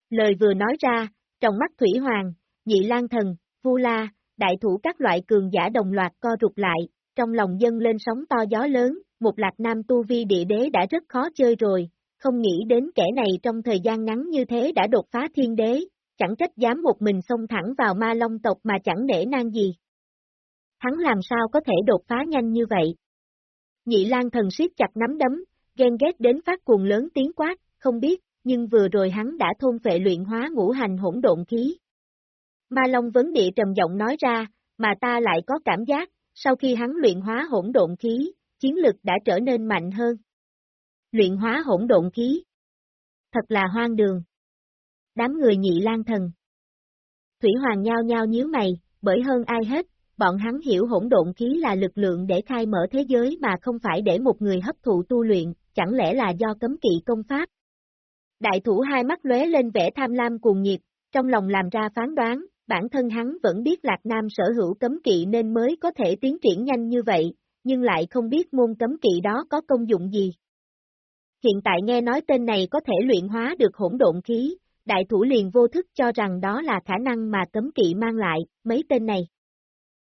Lời vừa nói ra, trong mắt Thủy Hoàng, Nhị Lan Thần, Vu La, đại thủ các loại cường giả đồng loạt co rụt lại, trong lòng dân lên sóng to gió lớn, một lạc nam tu vi địa đế đã rất khó chơi rồi, không nghĩ đến kẻ này trong thời gian ngắn như thế đã đột phá thiên đế, chẳng trách dám một mình xông thẳng vào ma long tộc mà chẳng nể nang gì. Hắn làm sao có thể đột phá nhanh như vậy? Nhị Lan thần siết chặt nắm đấm, ghen ghét đến phát cuồng lớn tiếng quát, không biết, nhưng vừa rồi hắn đã thôn phệ luyện hóa ngũ hành hỗn độn khí. Ma Long vấn địa trầm giọng nói ra, mà ta lại có cảm giác, sau khi hắn luyện hóa hỗn độn khí, chiến lực đã trở nên mạnh hơn luyện hóa hỗn độn khí. Thật là hoang đường. Đám người nhị lan thần. Thủy Hoàng nhao nhao nhíu mày, bởi hơn ai hết, bọn hắn hiểu hỗn độn khí là lực lượng để khai mở thế giới mà không phải để một người hấp thụ tu luyện, chẳng lẽ là do cấm kỵ công pháp. Đại thủ hai mắt lóe lên vẻ tham lam cuồng nhiệt, trong lòng làm ra phán đoán, bản thân hắn vẫn biết Lạc Nam sở hữu cấm kỵ nên mới có thể tiến triển nhanh như vậy, nhưng lại không biết môn cấm kỵ đó có công dụng gì. Hiện tại nghe nói tên này có thể luyện hóa được hỗn độn khí, đại thủ liền vô thức cho rằng đó là khả năng mà cấm kỵ mang lại, mấy tên này.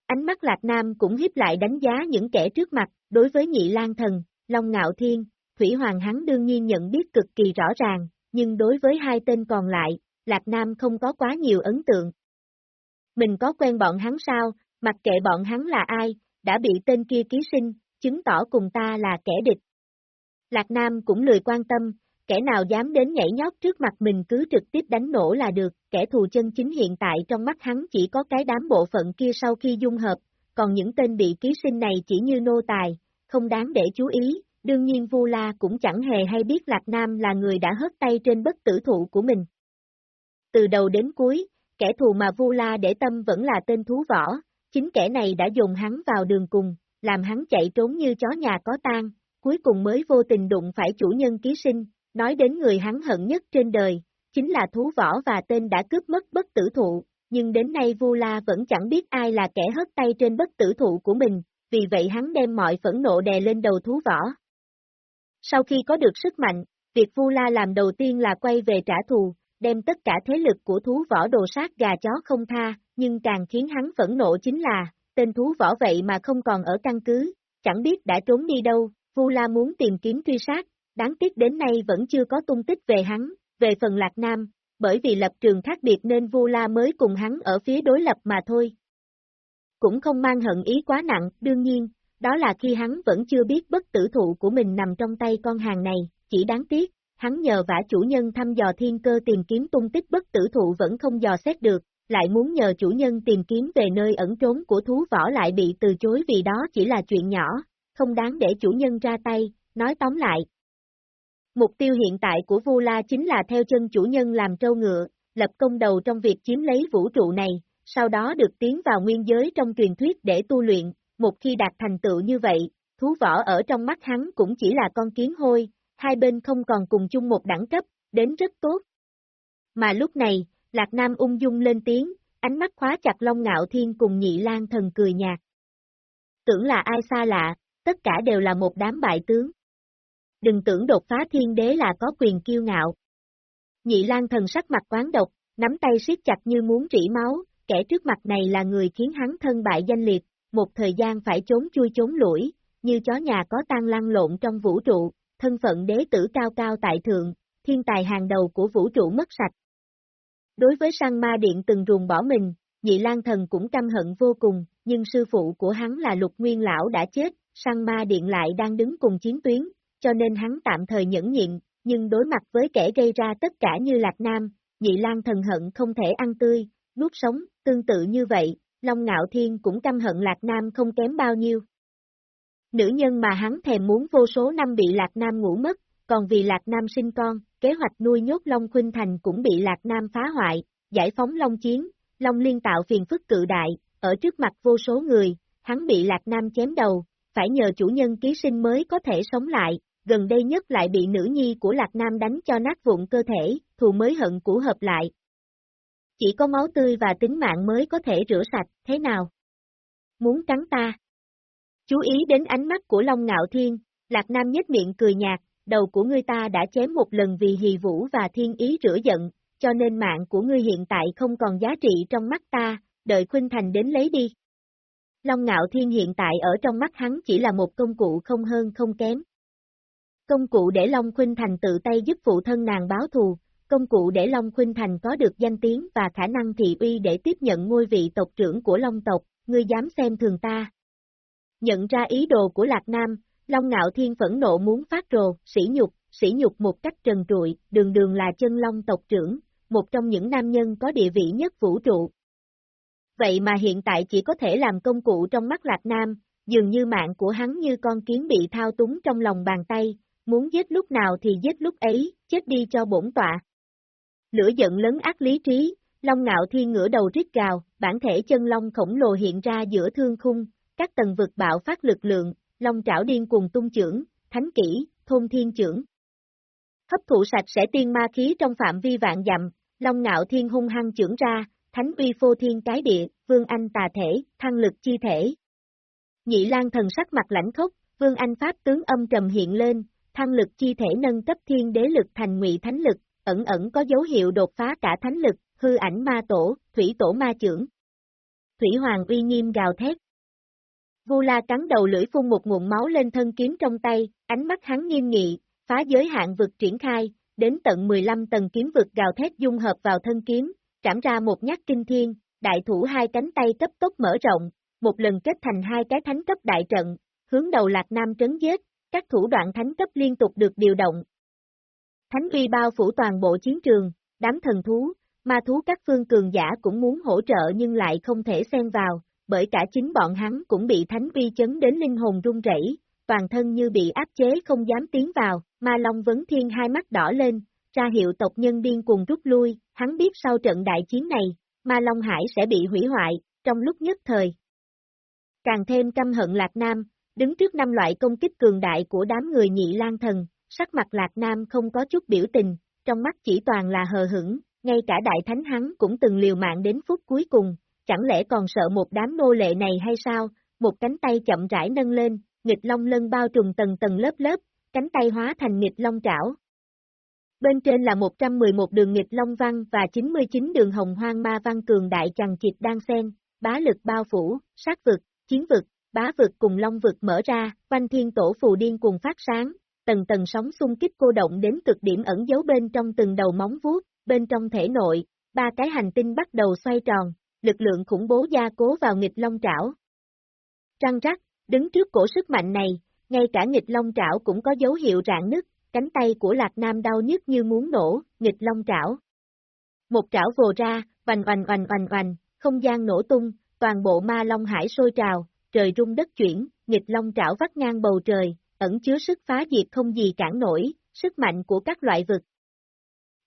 Ánh mắt Lạc Nam cũng hiếp lại đánh giá những kẻ trước mặt, đối với nhị lan thần, Long Ngạo Thiên, Thủy Hoàng hắn đương nhiên nhận biết cực kỳ rõ ràng, nhưng đối với hai tên còn lại, Lạc Nam không có quá nhiều ấn tượng. Mình có quen bọn hắn sao, mặc kệ bọn hắn là ai, đã bị tên kia ký sinh, chứng tỏ cùng ta là kẻ địch, Lạc Nam cũng lười quan tâm, kẻ nào dám đến nhảy nhót trước mặt mình cứ trực tiếp đánh nổ là được, kẻ thù chân chính hiện tại trong mắt hắn chỉ có cái đám bộ phận kia sau khi dung hợp, còn những tên bị ký sinh này chỉ như nô tài, không đáng để chú ý, đương nhiên Vu La cũng chẳng hề hay biết Lạc Nam là người đã hất tay trên bất tử thụ của mình. Từ đầu đến cuối, kẻ thù mà Vu La để tâm vẫn là tên thú võ, chính kẻ này đã dùng hắn vào đường cùng, làm hắn chạy trốn như chó nhà có tang, cuối cùng mới vô tình đụng phải chủ nhân ký sinh, nói đến người hắn hận nhất trên đời, chính là thú võ và tên đã cướp mất bất tử thụ, nhưng đến nay Vu La vẫn chẳng biết ai là kẻ hất tay trên bất tử thụ của mình, vì vậy hắn đem mọi phẫn nộ đè lên đầu thú võ. Sau khi có được sức mạnh, việc Vu La làm đầu tiên là quay về trả thù, đem tất cả thế lực của thú võ đồ sát gà chó không tha, nhưng càng khiến hắn phẫn nộ chính là, tên thú võ vậy mà không còn ở căn cứ, chẳng biết đã trốn đi đâu, Vu La muốn tìm kiếm truy sát, đáng tiếc đến nay vẫn chưa có tung tích về hắn, về phần Lạc Nam, bởi vì lập trường khác biệt nên Vu La mới cùng hắn ở phía đối lập mà thôi. Cũng không mang hận ý quá nặng, đương nhiên, đó là khi hắn vẫn chưa biết bất tử thụ của mình nằm trong tay con hàng này, chỉ đáng tiếc, hắn nhờ vả chủ nhân thăm dò thiên cơ tìm kiếm tung tích bất tử thụ vẫn không dò xét được, lại muốn nhờ chủ nhân tìm kiếm về nơi ẩn trốn của thú võ lại bị từ chối vì đó chỉ là chuyện nhỏ, không đáng để chủ nhân ra tay, nói tóm lại. Mục tiêu hiện tại của Vu La chính là theo chân chủ nhân làm trâu ngựa, lập công đầu trong việc chiếm lấy vũ trụ này, sau đó được tiến vào nguyên giới trong truyền thuyết để tu luyện, một khi đạt thành tựu như vậy, thú võ ở trong mắt hắn cũng chỉ là con kiến hôi, hai bên không còn cùng chung một đẳng cấp, đến rất tốt. Mà lúc này, Lạc Nam ung dung lên tiếng, ánh mắt khóa chặt Long Ngạo Thiên cùng nhị lan thần cười nhạt. Tưởng là ai xa lạ, tất cả đều là một đám bại tướng. Đừng tưởng đột phá thiên đế là có quyền kiêu ngạo. Nhị lan thần sắc mặt quán độc, nắm tay siết chặt như muốn rỉ máu, kẻ trước mặt này là người khiến hắn thân bại danh liệt, một thời gian phải trốn chui trốn lũi, như chó nhà có tan lăn lộn trong vũ trụ, thân phận đế tử cao cao tại thượng, thiên tài hàng đầu của vũ trụ mất sạch. Đối với sang ma điện từng ruồng bỏ mình, nhị lan thần cũng căm hận vô cùng, nhưng sư phụ của hắn là lục nguyên lão đã chết, sang ma điện lại đang đứng cùng chiến tuyến, cho nên hắn tạm thời nhẫn nhịn, nhưng đối mặt với kẻ gây ra tất cả như Lạc Nam, nhị lan thần hận không thể ăn tươi, nuốt sống, tương tự như vậy, Long Ngạo Thiên cũng căm hận Lạc Nam không kém bao nhiêu. Nữ nhân mà hắn thèm muốn vô số năm bị Lạc Nam ngủ mất, còn vì Lạc Nam sinh con, kế hoạch nuôi nhốt Long Khuynh Thành cũng bị Lạc Nam phá hoại, giải phóng Long Chiến, Long Liên tạo phiền phức cự đại, ở trước mặt vô số người, hắn bị Lạc Nam chém đầu, phải nhờ chủ nhân ký sinh mới có thể sống lại, gần đây nhất lại bị nữ nhi của Lạc Nam đánh cho nát vụn cơ thể, thù mới hận cũ hợp lại. Chỉ có máu tươi và tính mạng mới có thể rửa sạch, thế nào? Muốn cắn ta? Chú ý đến ánh mắt của Long Ngạo Thiên, Lạc Nam nhếch miệng cười nhạt, đầu của ngươi ta đã chém một lần vì hì vũ và thiên ý rửa giận, cho nên mạng của ngươi hiện tại không còn giá trị trong mắt ta, đợi Khuynh Thành đến lấy đi. Long Ngạo Thiên hiện tại ở trong mắt hắn chỉ là một công cụ không hơn không kém. Công cụ để Long Khuynh Thành tự tay giúp phụ thân nàng báo thù, công cụ để Long Khuynh Thành có được danh tiếng và khả năng thị uy để tiếp nhận ngôi vị tộc trưởng của Long tộc, ngươi dám xem thường ta. Nhận ra ý đồ của Lạc Nam, Long Ngạo Thiên phẫn nộ muốn phát rồ, sỉ nhục, sỉ nhục một cách trần trụi, đường đường là chân Long tộc trưởng, một trong những nam nhân có địa vị nhất vũ trụ. Vậy mà hiện tại chỉ có thể làm công cụ trong mắt Lạc Nam, dường như mạng của hắn như con kiến bị thao túng trong lòng bàn tay, muốn giết lúc nào thì giết lúc ấy, chết đi cho bổn tọa. Lửa giận lớn ác lý trí, Long Ngạo Thiên ngửa đầu rít gào, bản thể chân long khổng lồ hiện ra giữa thương khung, các tầng vực bạo phát lực lượng, long trảo điên cùng tung trưởng, thánh kỹ, thôn thiên trưởng. Hấp thụ sạch sẽ tiên ma khí trong phạm vi vạn dặm, long ngạo thiên hung hăng trưởng ra, thánh uy phô thiên cái địa, vương anh tà thể, thăng lực chi thể. Nhị lang thần sắc mặt lãnh khốc, vương anh pháp tướng âm trầm hiện lên, thăng lực chi thể nâng cấp thiên đế lực thành ngụy thánh lực, ẩn ẩn có dấu hiệu đột phá cả thánh lực, hư ảnh ma tổ, thủy tổ ma trưởng. Thủy hoàng uy nghiêm gào thét, Vu La cắn đầu lưỡi phun một nguồn máu lên thân kiếm trong tay, ánh mắt hắn nghiêm nghị, phá giới hạn vực triển khai, đến tận 15 tầng kiếm vực gào thét dung hợp vào thân kiếm, trảm ra một nhát kinh thiên, đại thủ hai cánh tay cấp tốc mở rộng, một lần kết thành hai cái thánh cấp đại trận, hướng đầu Lạc Nam trấn giết, các thủ đoạn thánh cấp liên tục được điều động. Thánh uy bao phủ toàn bộ chiến trường, đám thần thú, ma thú các phương cường giả cũng muốn hỗ trợ nhưng lại không thể xen vào, bởi cả chính bọn hắn cũng bị thánh uy chấn đến linh hồn run rẩy, toàn thân như bị áp chế không dám tiến vào, ma Long Vấn Thiên hai mắt đỏ lên, ra hiệu tộc nhân điên cuồng rút lui, hắn biết sau trận đại chiến này, ma Long Hải sẽ bị hủy hoại, trong lúc nhất thời. Càng thêm căm hận Lạc Nam, đứng trước năm loại công kích cường đại của đám người nhị lan thần, sắc mặt Lạc Nam không có chút biểu tình, trong mắt chỉ toàn là hờ hững, ngay cả đại thánh hắn cũng từng liều mạng đến phút cuối cùng, chẳng lẽ còn sợ một đám nô lệ này hay sao, một cánh tay chậm rãi nâng lên, nghịch long lân bao trùm tầng tầng lớp lớp, cánh tay hóa thành nghịch long trảo. Bên trên là 111 đường nghịch long văn và 99 đường hồng hoang ma văn cường đại chằng chịt đang xen, bá lực bao phủ, sát vực, chiến vực, bá vực cùng long vực mở ra, quanh thiên tổ phù điên cùng phát sáng, tầng tầng sóng xung kích cô động đến cực điểm ẩn giấu bên trong từng đầu móng vuốt, bên trong thể nội, ba cái hành tinh bắt đầu xoay tròn, lực lượng khủng bố gia cố vào nghịch long trảo. Trăng rắc, đứng trước cổ sức mạnh này, ngay cả nghịch long trảo cũng có dấu hiệu rạn nứt, cánh tay của Lạc Nam đau nhức như muốn nổ, nghịch long trảo. Một trảo vồ ra, oanh oanh oanh oanh oanh, không gian nổ tung, toàn bộ ma long hải sôi trào, trời rung đất chuyển, nghịch long trảo vắt ngang bầu trời, ẩn chứa sức phá diệt không gì cản nổi, sức mạnh của các loại vực.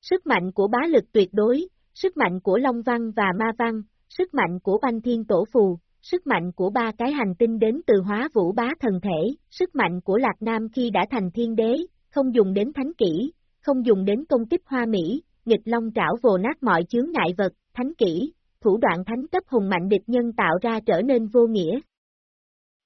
Sức mạnh của bá lực tuyệt đối, sức mạnh của Long Văn và Ma Văn, sức mạnh của Banh Thiên Tổ Phù, sức mạnh của ba cái hành tinh đến từ hóa vũ bá thần thể, sức mạnh của Lạc Nam khi đã thành thiên đế, không dùng đến thánh kỹ, không dùng đến công kích hoa mỹ, nghịch long trảo vồ nát mọi chướng ngại vật, thánh kỹ, thủ đoạn thánh cấp hùng mạnh địch nhân tạo ra trở nên vô nghĩa.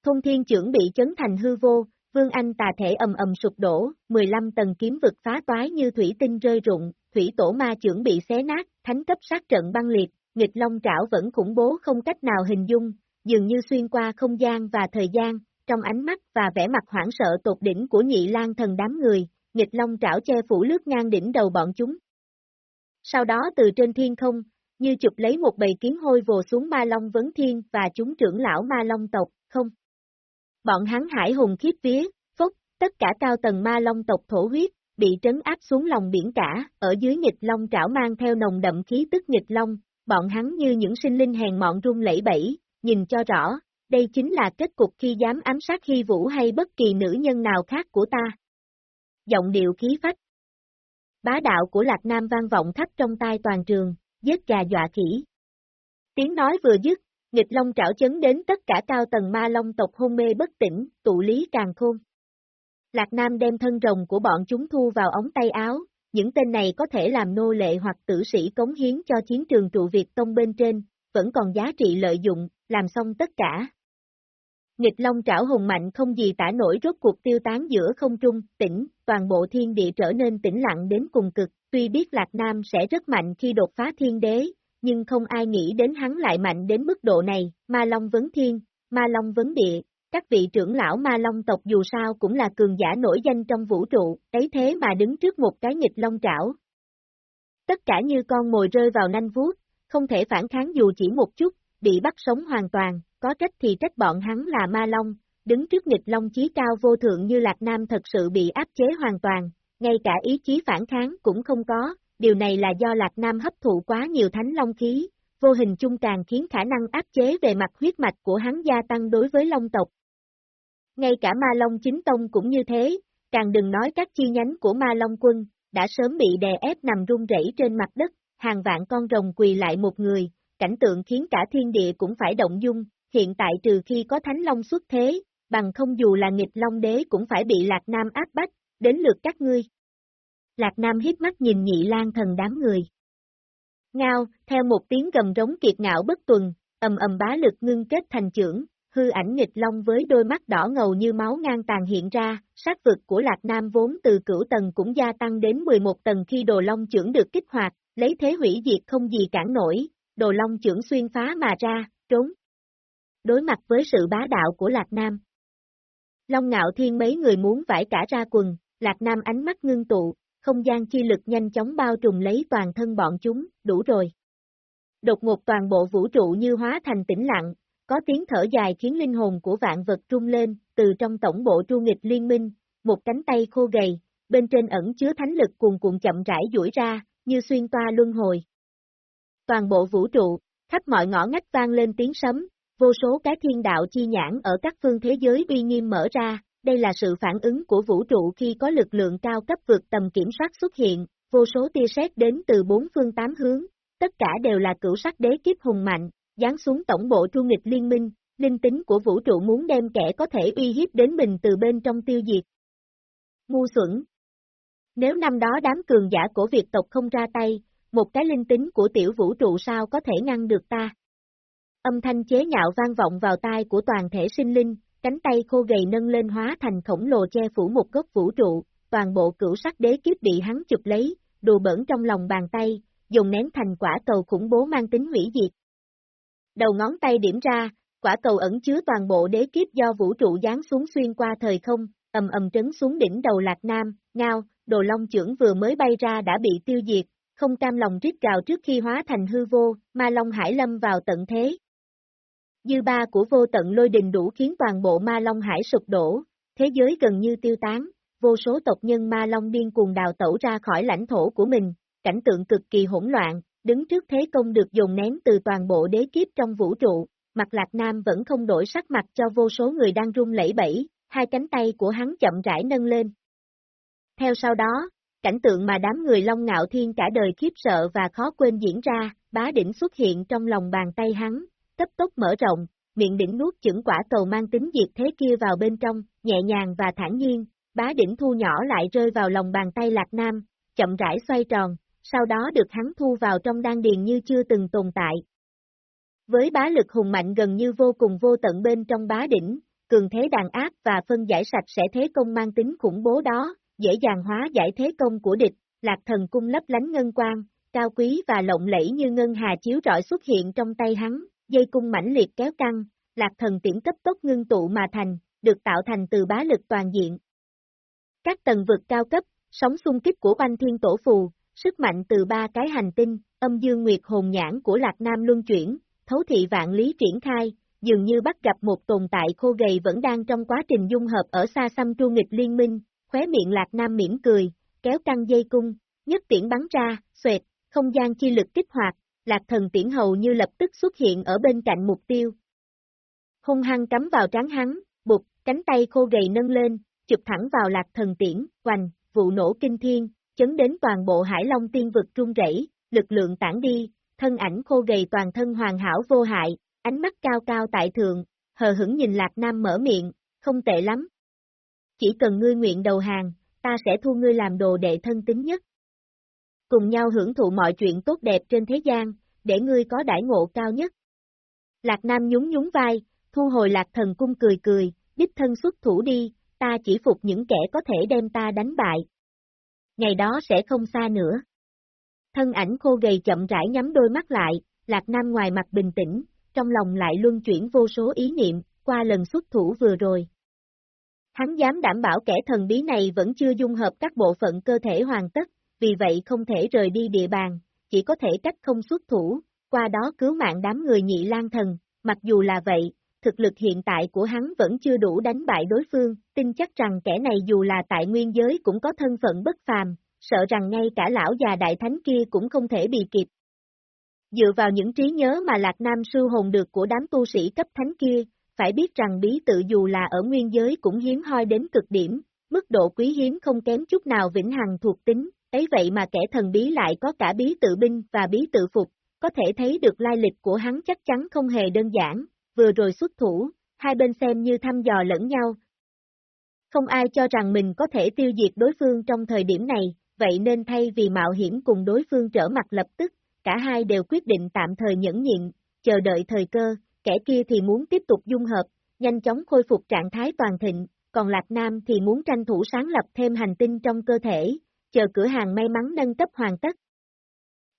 Thông thiên trưởng bị chấn thành hư vô, Vương Anh tà thể ầm ầm sụp đổ, 15 tầng kiếm vực phá toái như thủy tinh rơi rụng, thủy tổ ma trưởng bị xé nát, thánh cấp sát trận băng liệt, nghịch long trảo vẫn khủng bố không cách nào hình dung, dường như xuyên qua không gian và thời gian, trong ánh mắt và vẻ mặt hoảng sợ tột đỉnh của nhị lang thần đám người, nghịch long trảo che phủ lướt ngang đỉnh đầu bọn chúng. Sau đó từ trên thiên không, như chụp lấy một bầy kiếm hôi vồ xuống ma long vấn thiên và chúng trưởng lão ma long tộc, không. Bọn hắn hải hùng khiếp vía, phúc, tất cả cao tầng ma long tộc thổ huyết, bị trấn áp xuống lòng biển cả, ở dưới nghịch long trảo mang theo nồng đậm khí tức nghịch long, bọn hắn như những sinh linh hèn mọn run lẫy bẫy, nhìn cho rõ, đây chính là kết cục khi dám ám sát hy vũ hay bất kỳ nữ nhân nào khác của ta. Giọng điệu khí phách. Bá đạo của Lạc Nam vang vọng thấp trong tai toàn trường, giết gà dọa khỉ. Tiếng nói vừa dứt, nghịch long trảo chấn đến tất cả cao tầng ma long tộc hôn mê bất tỉnh, tụ lý càng khôn. Lạc Nam đem thân rồng của bọn chúng thu vào ống tay áo, những tên này có thể làm nô lệ hoặc tử sĩ cống hiến cho chiến trường trụ Việt Tông bên trên, vẫn còn giá trị lợi dụng, làm xong tất cả. Nghịch long trảo hùng mạnh không gì tả nổi rốt cuộc tiêu tán giữa không trung, tỉnh, toàn bộ thiên địa trở nên tĩnh lặng đến cùng cực, tuy biết Lạc Nam sẽ rất mạnh khi đột phá thiên đế, nhưng không ai nghĩ đến hắn lại mạnh đến mức độ này, ma long vấn thiên, ma long vấn địa, các vị trưởng lão ma long tộc dù sao cũng là cường giả nổi danh trong vũ trụ, ấy thế mà đứng trước một cái nghịch long trảo. Tất cả như con mồi rơi vào nanh vuốt, không thể phản kháng dù chỉ một chút, bị bắt sống hoàn toàn, có trách thì trách bọn hắn là ma long, đứng trước nghịch long chí cao vô thượng như Lạc Nam thật sự bị áp chế hoàn toàn, ngay cả ý chí phản kháng cũng không có, điều này là do Lạc Nam hấp thụ quá nhiều thánh long khí, vô hình chung càng khiến khả năng áp chế về mặt huyết mạch của hắn gia tăng đối với long tộc. Ngay cả ma long chính tông cũng như thế, càng đừng nói các chi nhánh của ma long quân, đã sớm bị đè ép nằm run rẩy trên mặt đất, hàng vạn con rồng quỳ lại một người, cảnh tượng khiến cả thiên địa cũng phải động dung, hiện tại trừ khi có thánh long xuất thế, bằng không dù là nghịch long đế cũng phải bị Lạc Nam áp bách, đến lượt các ngươi. Lạc Nam hiếp mắt nhìn nhị lan thần đám người. Ngao, theo một tiếng gầm rống kiệt ngạo bất tuần, ầm ầm bá lực ngưng kết thành trưởng, hư ảnh nghịch long với đôi mắt đỏ ngầu như máu ngang tàn hiện ra, sát vực của Lạc Nam vốn từ cửu tầng cũng gia tăng đến 11 tầng khi đồ long trưởng được kích hoạt, lấy thế hủy diệt không gì cản nổi, đồ long trưởng xuyên phá mà ra, trốn. Đối mặt với sự bá đạo của Lạc Nam. Long ngạo thiên mấy người muốn vải cả ra quần, Lạc Nam ánh mắt ngưng tụ, không gian chi lực nhanh chóng bao trùm lấy toàn thân bọn chúng, đủ rồi. Đột ngột toàn bộ vũ trụ như hóa thành tĩnh lặng, có tiếng thở dài khiến linh hồn của vạn vật trung lên, từ trong tổng bộ tru nghịch liên minh, một cánh tay khô gầy, bên trên ẩn chứa thánh lực cuồn cuộn chậm rãi duỗi ra, như xuyên toa luân hồi. Toàn bộ vũ trụ, khắp mọi ngõ ngách vang lên tiếng sấm, vô số cái thiên đạo chi nhãn ở các phương thế giới uy nghiêm mở ra, đây là sự phản ứng của vũ trụ khi có lực lượng cao cấp vượt tầm kiểm soát xuất hiện, vô số tia sét đến từ bốn phương tám hướng, tất cả đều là cửu sắc đế kiếp hùng mạnh, giáng xuống tổng bộ thu nghịch liên minh, linh tính của vũ trụ muốn đem kẻ có thể uy hiếp đến mình từ bên trong tiêu diệt. Ngu xuẩn Nếu năm đó đám cường giả của Việt tộc không ra tay, một cái linh tính của tiểu vũ trụ sao có thể ngăn được ta. Âm thanh chế nhạo vang vọng vào tai của toàn thể sinh linh, cánh tay khô gầy nâng lên hóa thành khổng lồ che phủ một gốc vũ trụ, toàn bộ cửu sắc đế kiếp bị hắn chụp lấy, đùa bẩn trong lòng bàn tay, dùng nén thành quả cầu khủng bố mang tính hủy diệt. Đầu ngón tay điểm ra, quả cầu ẩn chứa toàn bộ đế kiếp do vũ trụ giáng xuống xuyên qua thời không, ầm ầm trấn xuống đỉnh đầu Lạc Nam, ngao, đồ long trưởng vừa mới bay ra đã bị tiêu diệt, không cam lòng rít gào trước khi hóa thành hư vô, ma long hải lâm vào tận thế. Dư ba của vô tận lôi đình đủ khiến toàn bộ ma long hải sụp đổ, thế giới gần như tiêu tán, vô số tộc nhân ma long điên cuồng đào tẩu ra khỏi lãnh thổ của mình, cảnh tượng cực kỳ hỗn loạn, đứng trước thế công được dồn nén từ toàn bộ đế kiếp trong vũ trụ, mặt lạc nam vẫn không đổi sắc mặt cho vô số người đang run lẩy bẩy, hai cánh tay của hắn chậm rãi nâng lên. Theo sau đó, cảnh tượng mà đám người Long Ngạo Thiên cả đời khiếp sợ và khó quên diễn ra, bá đỉnh xuất hiện trong lòng bàn tay hắn, cấp tốc mở rộng, miệng đỉnh nuốt chửng quả cầu mang tính diệt thế kia vào bên trong, nhẹ nhàng và thản nhiên, bá đỉnh thu nhỏ lại rơi vào lòng bàn tay Lạc Nam, chậm rãi xoay tròn, sau đó được hắn thu vào trong đan điền như chưa từng tồn tại. Với bá lực hùng mạnh gần như vô cùng vô tận bên trong bá đỉnh, cường thế đàn áp và phân giải sạch sẽ thế công mang tính khủng bố đó, dễ dàng hóa giải thế công của địch, lạc thần cung lấp lánh ngân quang, cao quý và lộng lẫy như ngân hà chiếu rọi xuất hiện trong tay hắn, dây cung mãnh liệt kéo căng, lạc thần tiễn cấp tốc ngưng tụ mà thành, được tạo thành từ bá lực toàn diện. Các tầng vực cao cấp, sóng xung kích của banh thiên tổ phù, sức mạnh từ ba cái hành tinh, âm dương nguyệt hồn nhãn của Lạc Nam luân chuyển, thấu thị vạn lý triển khai, dường như bắt gặp một tồn tại khô gầy vẫn đang trong quá trình dung hợp ở xa xăm tru nghịch liên minh, khóe miệng Lạc Nam mỉm cười, kéo căng dây cung, nhất tiễn bắn ra, xoẹt, không gian chi lực kích hoạt, Lạc thần tiễn hầu như lập tức xuất hiện ở bên cạnh mục tiêu. Hung hăng cắm vào trán hắn, bụt, cánh tay khô gầy nâng lên, chụp thẳng vào Lạc thần tiễn, hoành, vụ nổ kinh thiên, chấn đến toàn bộ hải long tiên vực trung rẩy, lực lượng tản đi, thân ảnh khô gầy toàn thân hoàn hảo vô hại, ánh mắt cao cao tại thượng, hờ hững nhìn Lạc Nam mở miệng, không tệ lắm. Chỉ cần ngươi nguyện đầu hàng, ta sẽ thu ngươi làm đồ đệ thân tính nhất. Cùng nhau hưởng thụ mọi chuyện tốt đẹp trên thế gian, để ngươi có đãi ngộ cao nhất. Lạc Nam nhún nhún vai, thu hồi Lạc Thần Cung cười cười, đích thân xuất thủ đi, ta chỉ phục những kẻ có thể đem ta đánh bại. Ngày đó sẽ không xa nữa. Thân ảnh khô gầy chậm rãi nhắm đôi mắt lại, Lạc Nam ngoài mặt bình tĩnh, trong lòng lại luân chuyển vô số ý niệm, qua lần xuất thủ vừa rồi. Hắn dám đảm bảo kẻ thần bí này vẫn chưa dung hợp các bộ phận cơ thể hoàn tất, vì vậy không thể rời đi địa bàn, chỉ có thể cách không xuất thủ, qua đó cứu mạng đám người nhị lan thần, mặc dù là vậy, thực lực hiện tại của hắn vẫn chưa đủ đánh bại đối phương, tin chắc rằng kẻ này dù là tại nguyên giới cũng có thân phận bất phàm, sợ rằng ngay cả lão già đại thánh kia cũng không thể bị kịp. Dựa vào những trí nhớ mà Lạc Nam sư hồn được của đám tu sĩ cấp thánh kia, phải biết rằng bí tự dù là ở nguyên giới cũng hiếm hoi đến cực điểm, mức độ quý hiếm không kém chút nào vĩnh hằng thuộc tính, ấy vậy mà kẻ thần bí lại có cả bí tự binh và bí tự phục, có thể thấy được lai lịch của hắn chắc chắn không hề đơn giản, vừa rồi xuất thủ, hai bên xem như thăm dò lẫn nhau. Không ai cho rằng mình có thể tiêu diệt đối phương trong thời điểm này, vậy nên thay vì mạo hiểm cùng đối phương trở mặt lập tức, cả hai đều quyết định tạm thời nhẫn nhịn, chờ đợi thời cơ, kẻ kia thì muốn tiếp tục dung hợp, nhanh chóng khôi phục trạng thái toàn thịnh, còn Lạc Nam thì muốn tranh thủ sáng lập thêm hành tinh trong cơ thể, chờ cửa hàng may mắn nâng cấp hoàn tất.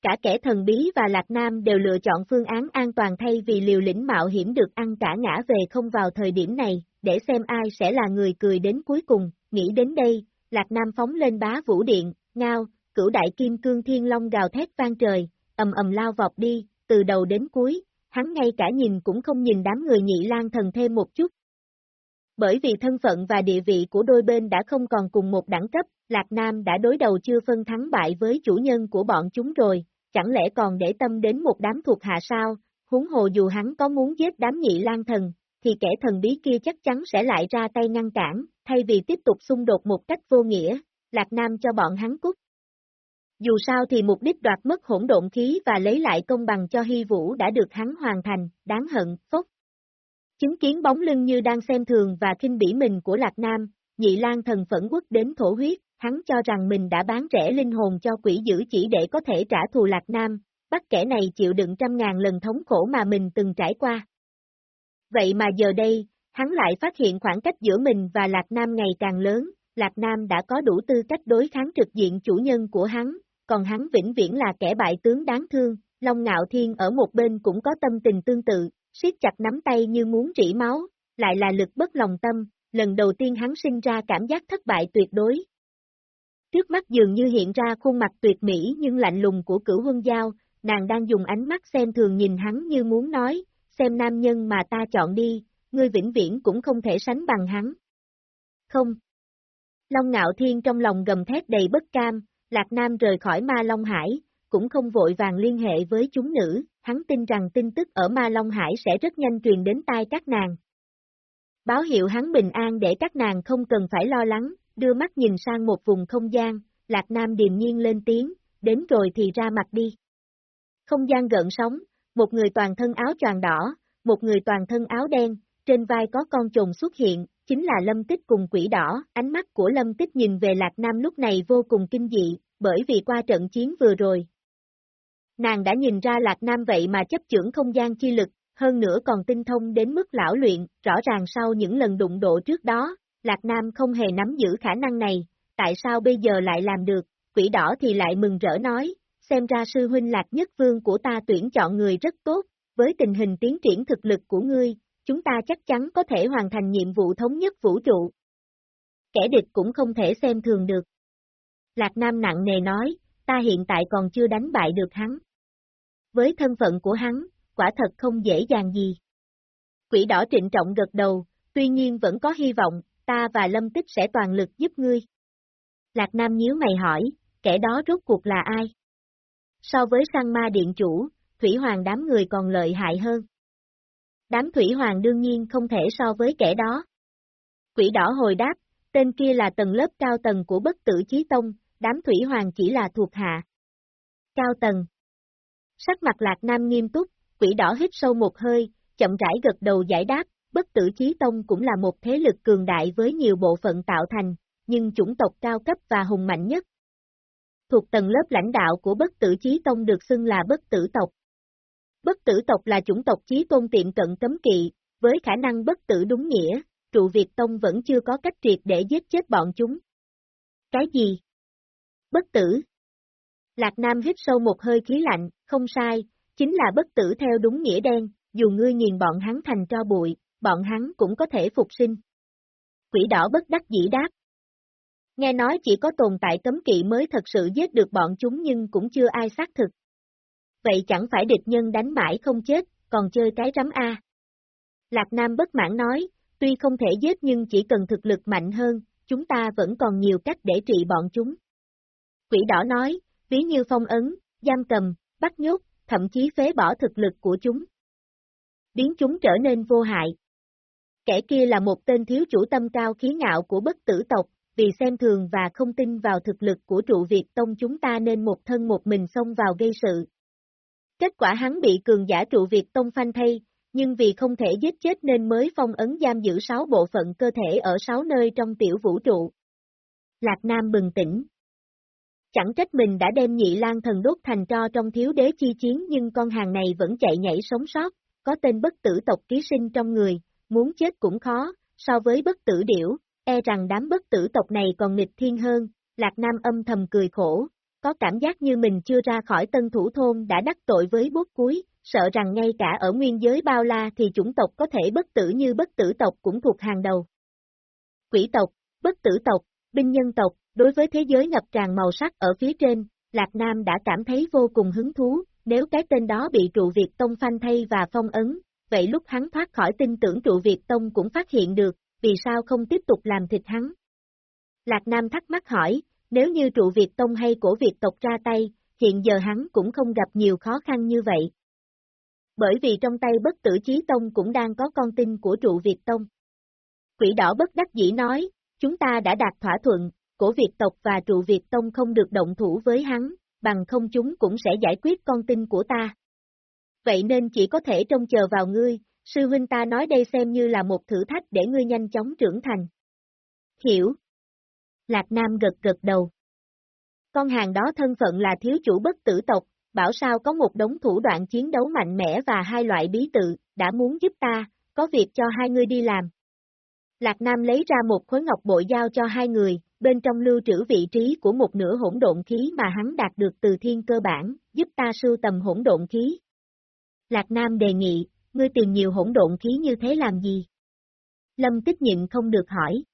Cả kẻ thần bí và Lạc Nam đều lựa chọn phương án an toàn thay vì liều lĩnh mạo hiểm được ăn cả ngã về không vào thời điểm này, để xem ai sẽ là người cười đến cuối cùng, nghĩ đến đây, Lạc Nam phóng lên bá vũ điện, ngao, cửu đại kim cương thiên long gào thét vang trời, ầm ầm lao vọt đi, từ đầu đến cuối, hắn ngay cả nhìn cũng không nhìn đám người nhị lan thần thêm một chút. Bởi vì thân phận và địa vị của đôi bên đã không còn cùng một đẳng cấp, Lạc Nam đã đối đầu chưa phân thắng bại với chủ nhân của bọn chúng rồi, chẳng lẽ còn để tâm đến một đám thuộc hạ sao, huống hồ dù hắn có muốn giết đám nhị lan thần, thì kẻ thần bí kia chắc chắn sẽ lại ra tay ngăn cản, thay vì tiếp tục xung đột một cách vô nghĩa, Lạc Nam cho bọn hắn cút. Dù sao thì mục đích đoạt mất hỗn độn khí và lấy lại công bằng cho Hy Vũ đã được hắn hoàn thành, đáng hận, phốc. Chứng kiến bóng lưng như đang xem thường và kinh bỉ mình của Lạc Nam, nhị lan thần phẫn quốc đến thổ huyết, hắn cho rằng mình đã bán rẻ linh hồn cho quỷ dữ chỉ để có thể trả thù Lạc Nam, bắt kẻ này chịu đựng trăm ngàn lần thống khổ mà mình từng trải qua. Vậy mà giờ đây, hắn lại phát hiện khoảng cách giữa mình và Lạc Nam ngày càng lớn, Lạc Nam đã có đủ tư cách đối kháng trực diện chủ nhân của hắn, còn hắn vĩnh viễn là kẻ bại tướng đáng thương, Long Ngạo Thiên ở một bên cũng có tâm tình tương tự, siết chặt nắm tay như muốn rỉ máu, lại là lực bất lòng tâm, lần đầu tiên hắn sinh ra cảm giác thất bại tuyệt đối. Trước mắt dường như hiện ra khuôn mặt tuyệt mỹ nhưng lạnh lùng của cửu huân giao, nàng đang dùng ánh mắt xem thường nhìn hắn như muốn nói, xem nam nhân mà ta chọn đi, ngươi vĩnh viễn cũng không thể sánh bằng hắn. Không. Long ngạo thiên trong lòng gầm thét đầy bất cam, Lạc Nam rời khỏi ma Long Hải, cũng không vội vàng liên hệ với chúng nữ, hắn tin rằng tin tức ở ma Long Hải sẽ rất nhanh truyền đến tai các nàng. Báo hiệu hắn bình an để các nàng không cần phải lo lắng, đưa mắt nhìn sang một vùng không gian, Lạc Nam điềm nhiên lên tiếng, đến rồi thì ra mặt đi. Không gian gợn sóng, một người toàn thân áo choàng đỏ, một người toàn thân áo đen, trên vai có con trồn xuất hiện, chính là Lâm Tích cùng quỷ đỏ, ánh mắt của Lâm Tích nhìn về Lạc Nam lúc này vô cùng kinh dị, bởi vì qua trận chiến vừa rồi. Nàng đã nhìn ra Lạc Nam vậy mà chấp trưởng không gian chi lực, hơn nữa còn tinh thông đến mức lão luyện, rõ ràng sau những lần đụng độ trước đó, Lạc Nam không hề nắm giữ khả năng này, tại sao bây giờ lại làm được, quỷ đỏ thì lại mừng rỡ nói, xem ra sư huynh Lạc Nhất Vương của ta tuyển chọn người rất tốt, với tình hình tiến triển thực lực của ngươi, chúng ta chắc chắn có thể hoàn thành nhiệm vụ thống nhất vũ trụ. Kẻ địch cũng không thể xem thường được. Lạc Nam nặng nề nói, ta hiện tại còn chưa đánh bại được hắn. Với thân phận của hắn, quả thật không dễ dàng gì. Quỷ đỏ trịnh trọng gật đầu, tuy nhiên vẫn có hy vọng, ta và Lâm Tích sẽ toàn lực giúp ngươi. Lạc Nam nhíu mày hỏi, kẻ đó rốt cuộc là ai? So với sang ma điện chủ, Thủy Hoàng đám người còn lợi hại hơn. Đám Thủy Hoàng đương nhiên không thể so với kẻ đó. Quỷ đỏ hồi đáp, tên kia là tầng lớp cao tầng của bất tử chí tông, đám Thủy Hoàng chỉ là thuộc hạ. Cao tầng. Sắc mặt Lạc Nam nghiêm túc, quỷ đỏ hít sâu một hơi, chậm rãi gật đầu giải đáp, bất tử chí tông cũng là một thế lực cường đại với nhiều bộ phận tạo thành, nhưng chủng tộc cao cấp và hùng mạnh nhất. Thuộc tầng lớp lãnh đạo của bất tử chí tông được xưng là bất tử tộc. Bất tử tộc là chủng tộc chí tôn tiệm cận cấm kỵ, với khả năng bất tử đúng nghĩa, trụ Việt Tông vẫn chưa có cách triệt để giết chết bọn chúng. Cái gì? Bất tử. Lạc Nam hít sâu một hơi khí lạnh, không sai, chính là bất tử theo đúng nghĩa đen, dù ngươi nghiền bọn hắn thành tro bụi, bọn hắn cũng có thể phục sinh. Quỷ đỏ bất đắc dĩ đáp. Nghe nói chỉ có tồn tại cấm kỵ mới thật sự giết được bọn chúng nhưng cũng chưa ai xác thực. Vậy chẳng phải địch nhân đánh mãi không chết, còn chơi cái rắm A. Lạc Nam bất mãn nói, tuy không thể giết nhưng chỉ cần thực lực mạnh hơn, chúng ta vẫn còn nhiều cách để trị bọn chúng. Quỷ đỏ nói, ví như phong ấn, giam cầm, bắt nhốt, thậm chí phế bỏ thực lực của chúng. Biến chúng trở nên vô hại. Kẻ kia là một tên thiếu chủ tâm cao khí ngạo của bất tử tộc, vì xem thường và không tin vào thực lực của trụ Việt Tông chúng ta nên một thân một mình xông vào gây sự. Kết quả hắn bị cường giả trụ Việt Tông phanh thay, nhưng vì không thể giết chết nên mới phong ấn giam giữ sáu bộ phận cơ thể ở sáu nơi trong tiểu vũ trụ. Lạc Nam bừng tỉnh. Chẳng trách mình đã đem nhị lan thần đốt thành tro trong thiếu đế chi chiến nhưng con hàng này vẫn chạy nhảy sống sót, có tên bất tử tộc ký sinh trong người, muốn chết cũng khó, so với bất tử điểu, e rằng đám bất tử tộc này còn nghịch thiên hơn, Lạc Nam âm thầm cười khổ, có cảm giác như mình chưa ra khỏi tân thủ thôn đã đắc tội với bốt cuối, sợ rằng ngay cả ở nguyên giới bao la thì chủng tộc có thể bất tử như bất tử tộc cũng thuộc hàng đầu. Quỷ tộc, bất tử tộc, binh nhân tộc, đối với thế giới ngập tràn màu sắc ở phía trên, Lạc Nam đã cảm thấy vô cùng hứng thú, nếu cái tên đó bị trụ Việt Tông phanh thay và phong ấn, vậy lúc hắn thoát khỏi tin tưởng trụ Việt Tông cũng phát hiện được, vì sao không tiếp tục làm thịt hắn. Lạc Nam thắc mắc hỏi, nếu như trụ Việt Tông hay cổ Việt tộc ra tay, hiện giờ hắn cũng không gặp nhiều khó khăn như vậy. Bởi vì trong tay bất tử chí Tông cũng đang có con tin của trụ Việt Tông. Quỷ đỏ bất đắc dĩ nói, chúng ta đã đạt thỏa thuận, cổ Việt tộc và trụ Việt Tông không được động thủ với hắn, bằng không chúng cũng sẽ giải quyết con tin của ta. Vậy nên chỉ có thể trông chờ vào ngươi, sư huynh ta nói đây xem như là một thử thách để ngươi nhanh chóng trưởng thành. Hiểu. Lạc Nam gật gật đầu. Con hàng đó thân phận là thiếu chủ bất tử tộc, bảo sao có một đống thủ đoạn chiến đấu mạnh mẽ và hai loại bí tự, đã muốn giúp ta, có việc cho hai người đi làm. Lạc Nam lấy ra một khối ngọc bội giao cho hai người, bên trong lưu trữ vị trí của một nửa hỗn độn khí mà hắn đạt được từ thiên cơ bản, giúp ta sưu tầm hỗn độn khí. Lạc Nam đề nghị, ngươi tìm nhiều hỗn độn khí như thế làm gì? Lâm tích nhịn không được hỏi.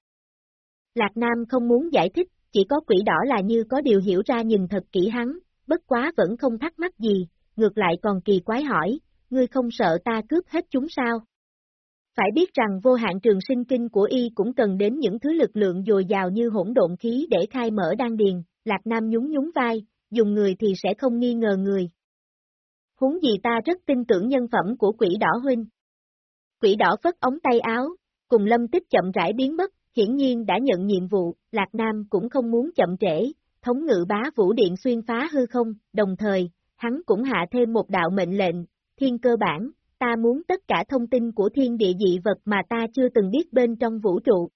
Lạc Nam không muốn giải thích, chỉ có quỷ đỏ là như có điều hiểu ra nhìn thật kỹ hắn, bất quá vẫn không thắc mắc gì, ngược lại còn kỳ quái hỏi, ngươi không sợ ta cướp hết chúng sao? Phải biết rằng vô hạn trường sinh kinh của y cũng cần đến những thứ lực lượng dồi dào như hỗn độn khí để khai mở đan điền, Lạc Nam nhún nhún vai, dùng người thì sẽ không nghi ngờ người. Huống gì ta rất tin tưởng nhân phẩm của quỷ đỏ huynh. Quỷ đỏ phất ống tay áo, cùng lâm tích chậm rãi biến mất, hiển nhiên đã nhận nhiệm vụ, Lạc Nam cũng không muốn chậm trễ, thống ngự bá vũ điện xuyên phá hư không, đồng thời, hắn cũng hạ thêm một đạo mệnh lệnh, thiên cơ bản, ta muốn tất cả thông tin của thiên địa dị vật mà ta chưa từng biết bên trong vũ trụ.